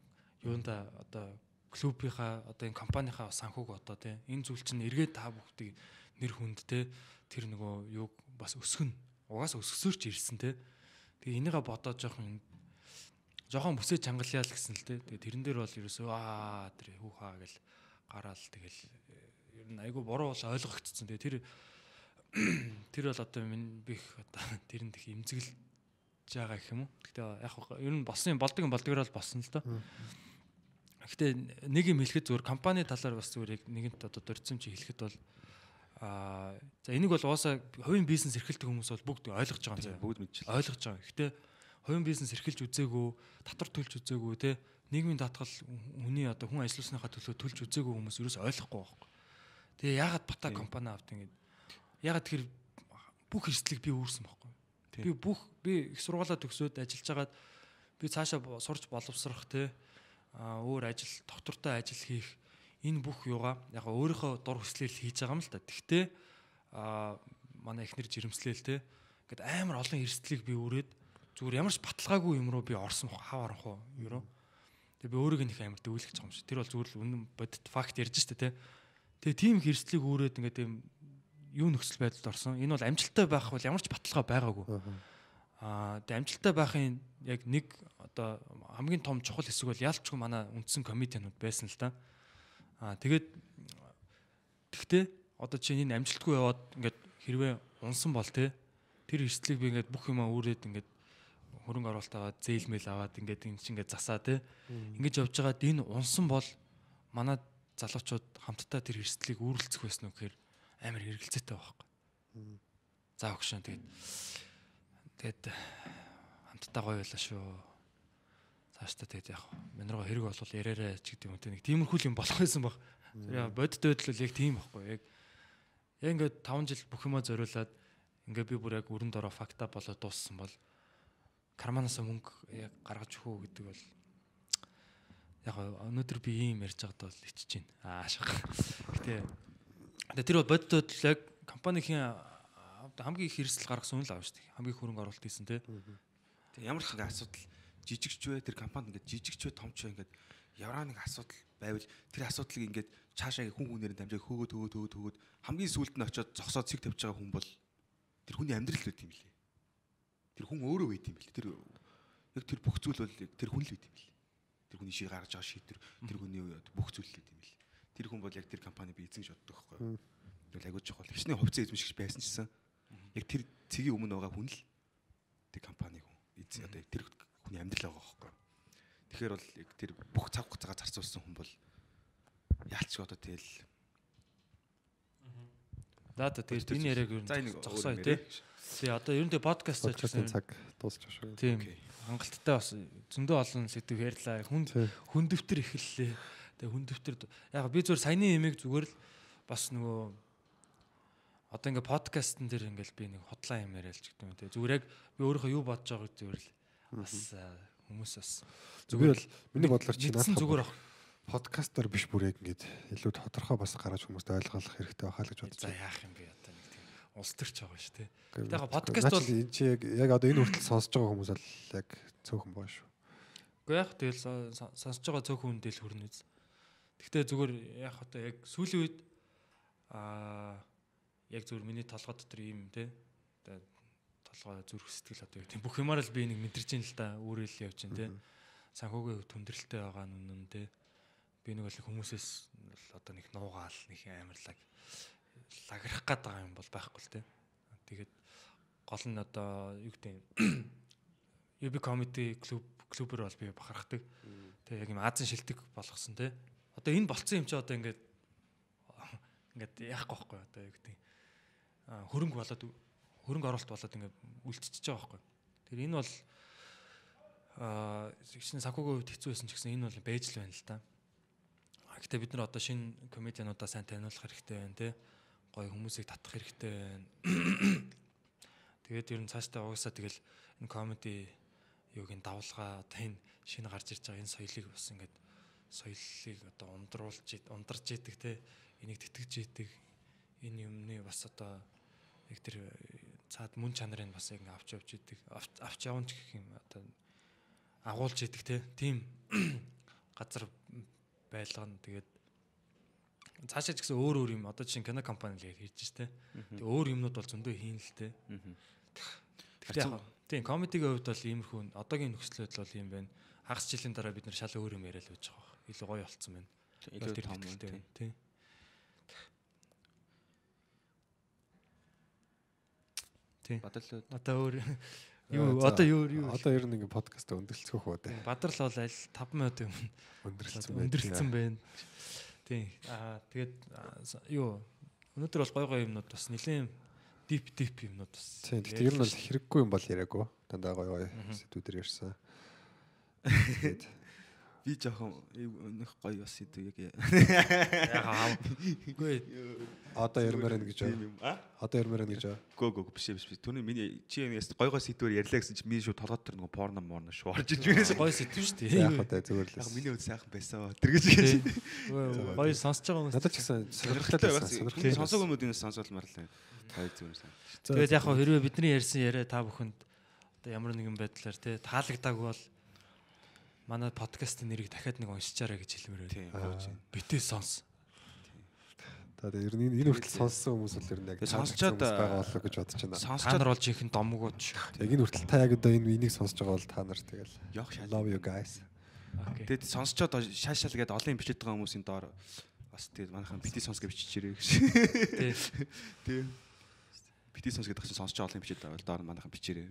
юунда одоо клубийнхаа одоо энэ компанийнхаа санхүүг одоо те энэ зүйл чинь эргээд та бүгдийг нэр хүнд те тэр нөгөө юуг бас өсгөн угаас өсгсөөрч ирсэн те. Тэгээ энийгээ бодоод жоохон жоохон бүсээ чангалъя л гэсэн л те. Тэгээ тэрэн дээр бол ерөөсөө аа тэр хүүхаа гэл гараал тэгэл ер нь айгүй буруу бол ойлгогдсон. Тэгээ тэр тэр бол одоо минь бих одоо тэрэнд их имзэглэж байгаа гэх юм уу. Гэхдээ яг ер нь болсон болдог юм болдгоор бол болсон л доо. Гэхдээ нэг юм хэлэхэд зүгээр компани талаар бас зүгээр яг нэгэнт одоо дөрцөм чи хэлэхэд бол аа за энийг бол уусаа хувийн бизнес эрхэлдэг хүмүүс бол бүгд ойлгож байгаа юм заа бүгд мэдчихлээ ойлгож байгаа. Гэхдээ хувийн бизнес эрхэлж үзээгүй, татвар төлж үзээгүй те нийгмийн даатгал хүний одоо хүн ажилласныхаа төлөө төлж үзээгүй хүмүүс ерөөс ойлгохгүй байхгүй. Тэгээ яагаад бата компани авт ингэж яагаад тэр бүх эрсдлийг би үүрсэн байхгүй. Би бүх би их сургуулаа төгсөөд ажиллаж хагаад би цаашаа сурч боловсрох те өөр ажил доктортой ажил хийх энэ бүх юугаа яг өөрийнхөө дур хүслээр л хийж байгаа юм л та. Тэгтээ а манай эхнэр жирэмслээл те ингээд амар олон эрсдлийг би үрээд зүгээр ямар ч баталгаагүй юм руу би орсон хав оронх уу юу Тэгээ би өөрийг нэг амар дөвлөж байгаа юм шиг. Тэр бол зүгээр л үнэн бодит факт ярьж штэ те. Тэгээ тийм их эрсдлийг үүрээд ингээд тийм юу нөхцөл байдалд орсон. Энэ бол амжилттай байх бол ямар ч баталгаа байгаагүй. Аа тэгээ амжилттай байхын яг нэг одоо хамгийн том чухал хэсэг бол ялчгүй манай үндсэн комитетнууд байсан л да. Аа тэгээд тэгтээ одоо чинь энэ амжилтгүй яваад ингээд хэрвээ унсан бол те тэр эрсдлийг би ингээд бүх юмаа үүрээд ингээд хөрөнгө оруулалт аваад зээлмэл аваад ингээд энэ чинь ингээд засаа те ингэж явж байгаад энэ унсан бол манай залуучууд хамтдаа тэр эрсдлийг үүрэлцэх байсан уу гэхээр амар хэрэгэлцээтэй байхгүй. За өгшөн тэгээд тэгээд хамтдаа гоё байлаа шүү. Цааш та тэгээд яг минь руу хэрэг болвол яраарэ ч гэдэг юм те нэг тиймэрхүү юм болох байсан баг. Яа бодит байдал бол яг тийм байхгүй яг яг ингээд 5 жил бүх юма зориулаад ингээд би бүр яг өрөнд ороо факта болоод дууссан бол карманаас мөнгө яг гаргаж өгөө гэдэг бол яг өнөөдөр би ийм ярьж байгаад бол ичж байна. Аа шах. Гэтэ тэр бол бодит байдал яг компанийн хамгийн их хэрэгсэл гаргасан үн л аав шүү дээ. Хамгийн хөрөнгө оруулалт хийсэн те. Ямар ч нэг асуудал жижигч вэ тэр компанид ингээд жижигч вэ томч вэ ингээд ямар нэг асуудал байвал тэр асуудлыг ингээд цаашаа хүн хүнээр дамжаа хөөгөө төгөө төгөө төгөөд хамгийн сүүлд нь очиод зогсоод цэг тавьж байгаа хүн бол тэр хүний амьдрал л үт юм лээ. Тэр хүн өөрөө байт юм бэл. Тэр яг тэр бүх зүйл бол тэр хүн л байт юм бэл. Тэр хүний шиг гаргаж байгаа шийдвэр тэр хүний бүх зүйл л байт юм бэл. Тэр хүн бол яг тэр компани би эзэн шатдаг байхгүй юу? Тэгвэл агуу жохол. Хичнээн хувьцаа эзэмшигч байсан ч гэсэн яг тэр цэгийн өмнө байгаа хүн л тэр компани хүн эзэн одоо тэр хүний амьдрал байгаа юу? Тэгэхээр бол яг тэр бүх цаг хугацаагаа зарцуулсан хүн бол яалч одоо тэгэл За та тэгээд энэ яриаг ер нь зогсоо тий. Тий одоо ер нь тэгээ подкаст Подкастын гэсэн. цаг дуусчих шүү. Тийм. Окей. Хангалттай бас зөндөө олон сэдв ярьлаа. Хүн хүн дэвтэр эхэллээ. Тэгээ хүн дэвтэр яг би зүгээр саяны имийг зүгээр л бас нөгөө одоо ингээ подкастн дээр ингээл би нэг хотлаа юм яриалж гэдэг юм те. Зүгээр яг би өөрийнхөө юу бодож байгааг зүгээр л бас хүмүүс бас Зүгээр л миний бодлоор чи наадах зүгээр ах. подкастер биш бүр яг ингэж илүү тодорхой бас гаргаж хүмүүст ойлгох хэрэгтэй байхаа л гэж бодож За яах юм бэ одоо нэг тийм улс төрч байгаа шүү те. Гэхдээ яг подкаст бол- энэ чи яг одоо энэ хүртэл сонсож байгаа хүмүүс бол яг цөөхөн боо шүү. Уу яг тэгэл со- со- сонсож байгаа цөөхөн хүн дээл хүрнэ үз. Гэхдээ зүгээр яг одоо яг сүүлийн үед аа яг зүгээр миний толгой дотор ийм те толгой зүрх сэтгэл одоо тийм бүх юмар л би нэг мэдэрч ин л та өөрөө л явж байна те. Санхүүгийн хувьд хүндрэлтэй байгаа нь үнэн те. Би нэг бол хүмүүсээс одоо нэг нуугаал нэг амарлаг лаграх гээд байгаа юм бол байхгүй л те. Тэгээд гол нь одоо юу гэдэг UB comedy клуб клубэр бол би бахархдаг. Тэг яг юм Азийн шилдэг болгосон те. Одоо энэ болцсон юм чи одоо ингээд ингээд яахгүй байхгүй одоо юу гэдэг. Хөрөнгө болоод хөрөнгө оруулалт болоод ингээд үлдчихэж байгаа байхгүй. Тэр энэ бол а шинэ санхүүгийн хувьд хэцүү байсан ч гэсэн энэ бол бэж л байна л да Гэтэ бид нар одоо шинэ комедиануудаа сайн таниулах хэрэгтэй байна те. Гоё хүмүүсийг татах хэрэгтэй байна. Тэгээд ер нь цаашдаа угаасаа тэгэл энэ комеди юугийн давлгаа одоо энэ шинэ гарч ирж байгаа энэ соёлыг бас ингээд соёлыг одоо ундруулж ундарч идэг те. Энийг тэтгэж идэг. Энэ юмны бас одоо яг тэр цаад мөн чанарыг бас яг ингээд авч явж идэг. Авч- ч гэх юм одоо агуулж идэг те. Тийм газар байлгана. Тэгээд цаашаа ч гэсэн өөр өөр юм. Одоо чинь кино компани л хийж штэ. Тэг өөр юмнууд бол зөндөө хийн л те. Тэгтээ яг тийм комедигийн хувьд бол иймэрхүү одоогийн нөхцөл байдал бол юм байна. Хагас жилийн дараа бид нар шал өөр юм яриад байж байгаа. Илүү гоё болцсон байна. Илүү том тийм. Байна, тийм Тийм. Бодлоо Одоо өөр юу одоо юу юу Одоо ер нь ингээ подкаст өндөрлцгөх үү дээ. Бадрал бол аль 5 минут юм Өндөрлцсөн байх. өндөрлцсөн байна. Тийм. Аа тэгээд юу өнөөдөр бол гой гой юмнууд бас нэлээд дип дип юмнууд бас. Тийм. Гэхдээ ер нь бол хэрэггүй юм бол яриаггүй. Дандаа гоё гоё сэдвүүдэр ярьсан. би жоохон нөх гоё бас идэв яг ягаа. Үгүй Одоо ярмаар байна гэж Тийм байна. юм. А? Одоо ярмаар байна гэж байна. Гөө гөө биш биш. Түүний миний чи яс гой гой сэдвэр ярьлаа гэсэн чи миний шууд толгойд тэр нэг порно морно шүү орж иж байна. гой сэтв шүү За яг дээ. одоо зүгээр л. Яг миний үл сайхан байсан. Тэр гэж Гоё сонсож байгаа хүмүүс. Надад ч гэсэн сонирхолтой байсан. Сонирхолтой. Сонсоогүй юмудын сонсоолмаар л байна. Хоёр зүгээр сайн. Тэгээд яг хэрвээ бидний ярьсан яриа та бүхэнд одоо ямар нэгэн байдлаар те таалагдаагүй бол манай подкастын нэрийг дахиад нэг уншичаарай гэж хэлмээр байна. Тийм. Битээ сонс. За ер нь энэ хүртэл сонссон хүмүүс бол ер нь яг сонсчод байгаа болов гэж бодож байна. Сонсчод нар бол жинхэнэ домгууд шүү. Яг энэ хүртэл та яг одоо энэ энийг сонсож байгаа бол та нар тэгэл love you guys. Сонсчоод шал шал гэдэг олон бичиж байгаа хүмүүсийн доор бас тэгээд манайхан бити сонс гэж биччихэрээ гэж. Тий. Тийм. Бити сонс гэдэг чинь сонсч олон бичиж байгаа. Доор нь манайхан бичээрээ.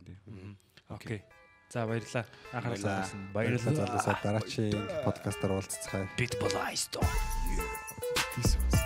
Окей. За баярлалаа. Анхаарал татсан. Баярлалаа залуусаа дараагийн подкастаар уулзцгаая. Бит болайсто. Peace.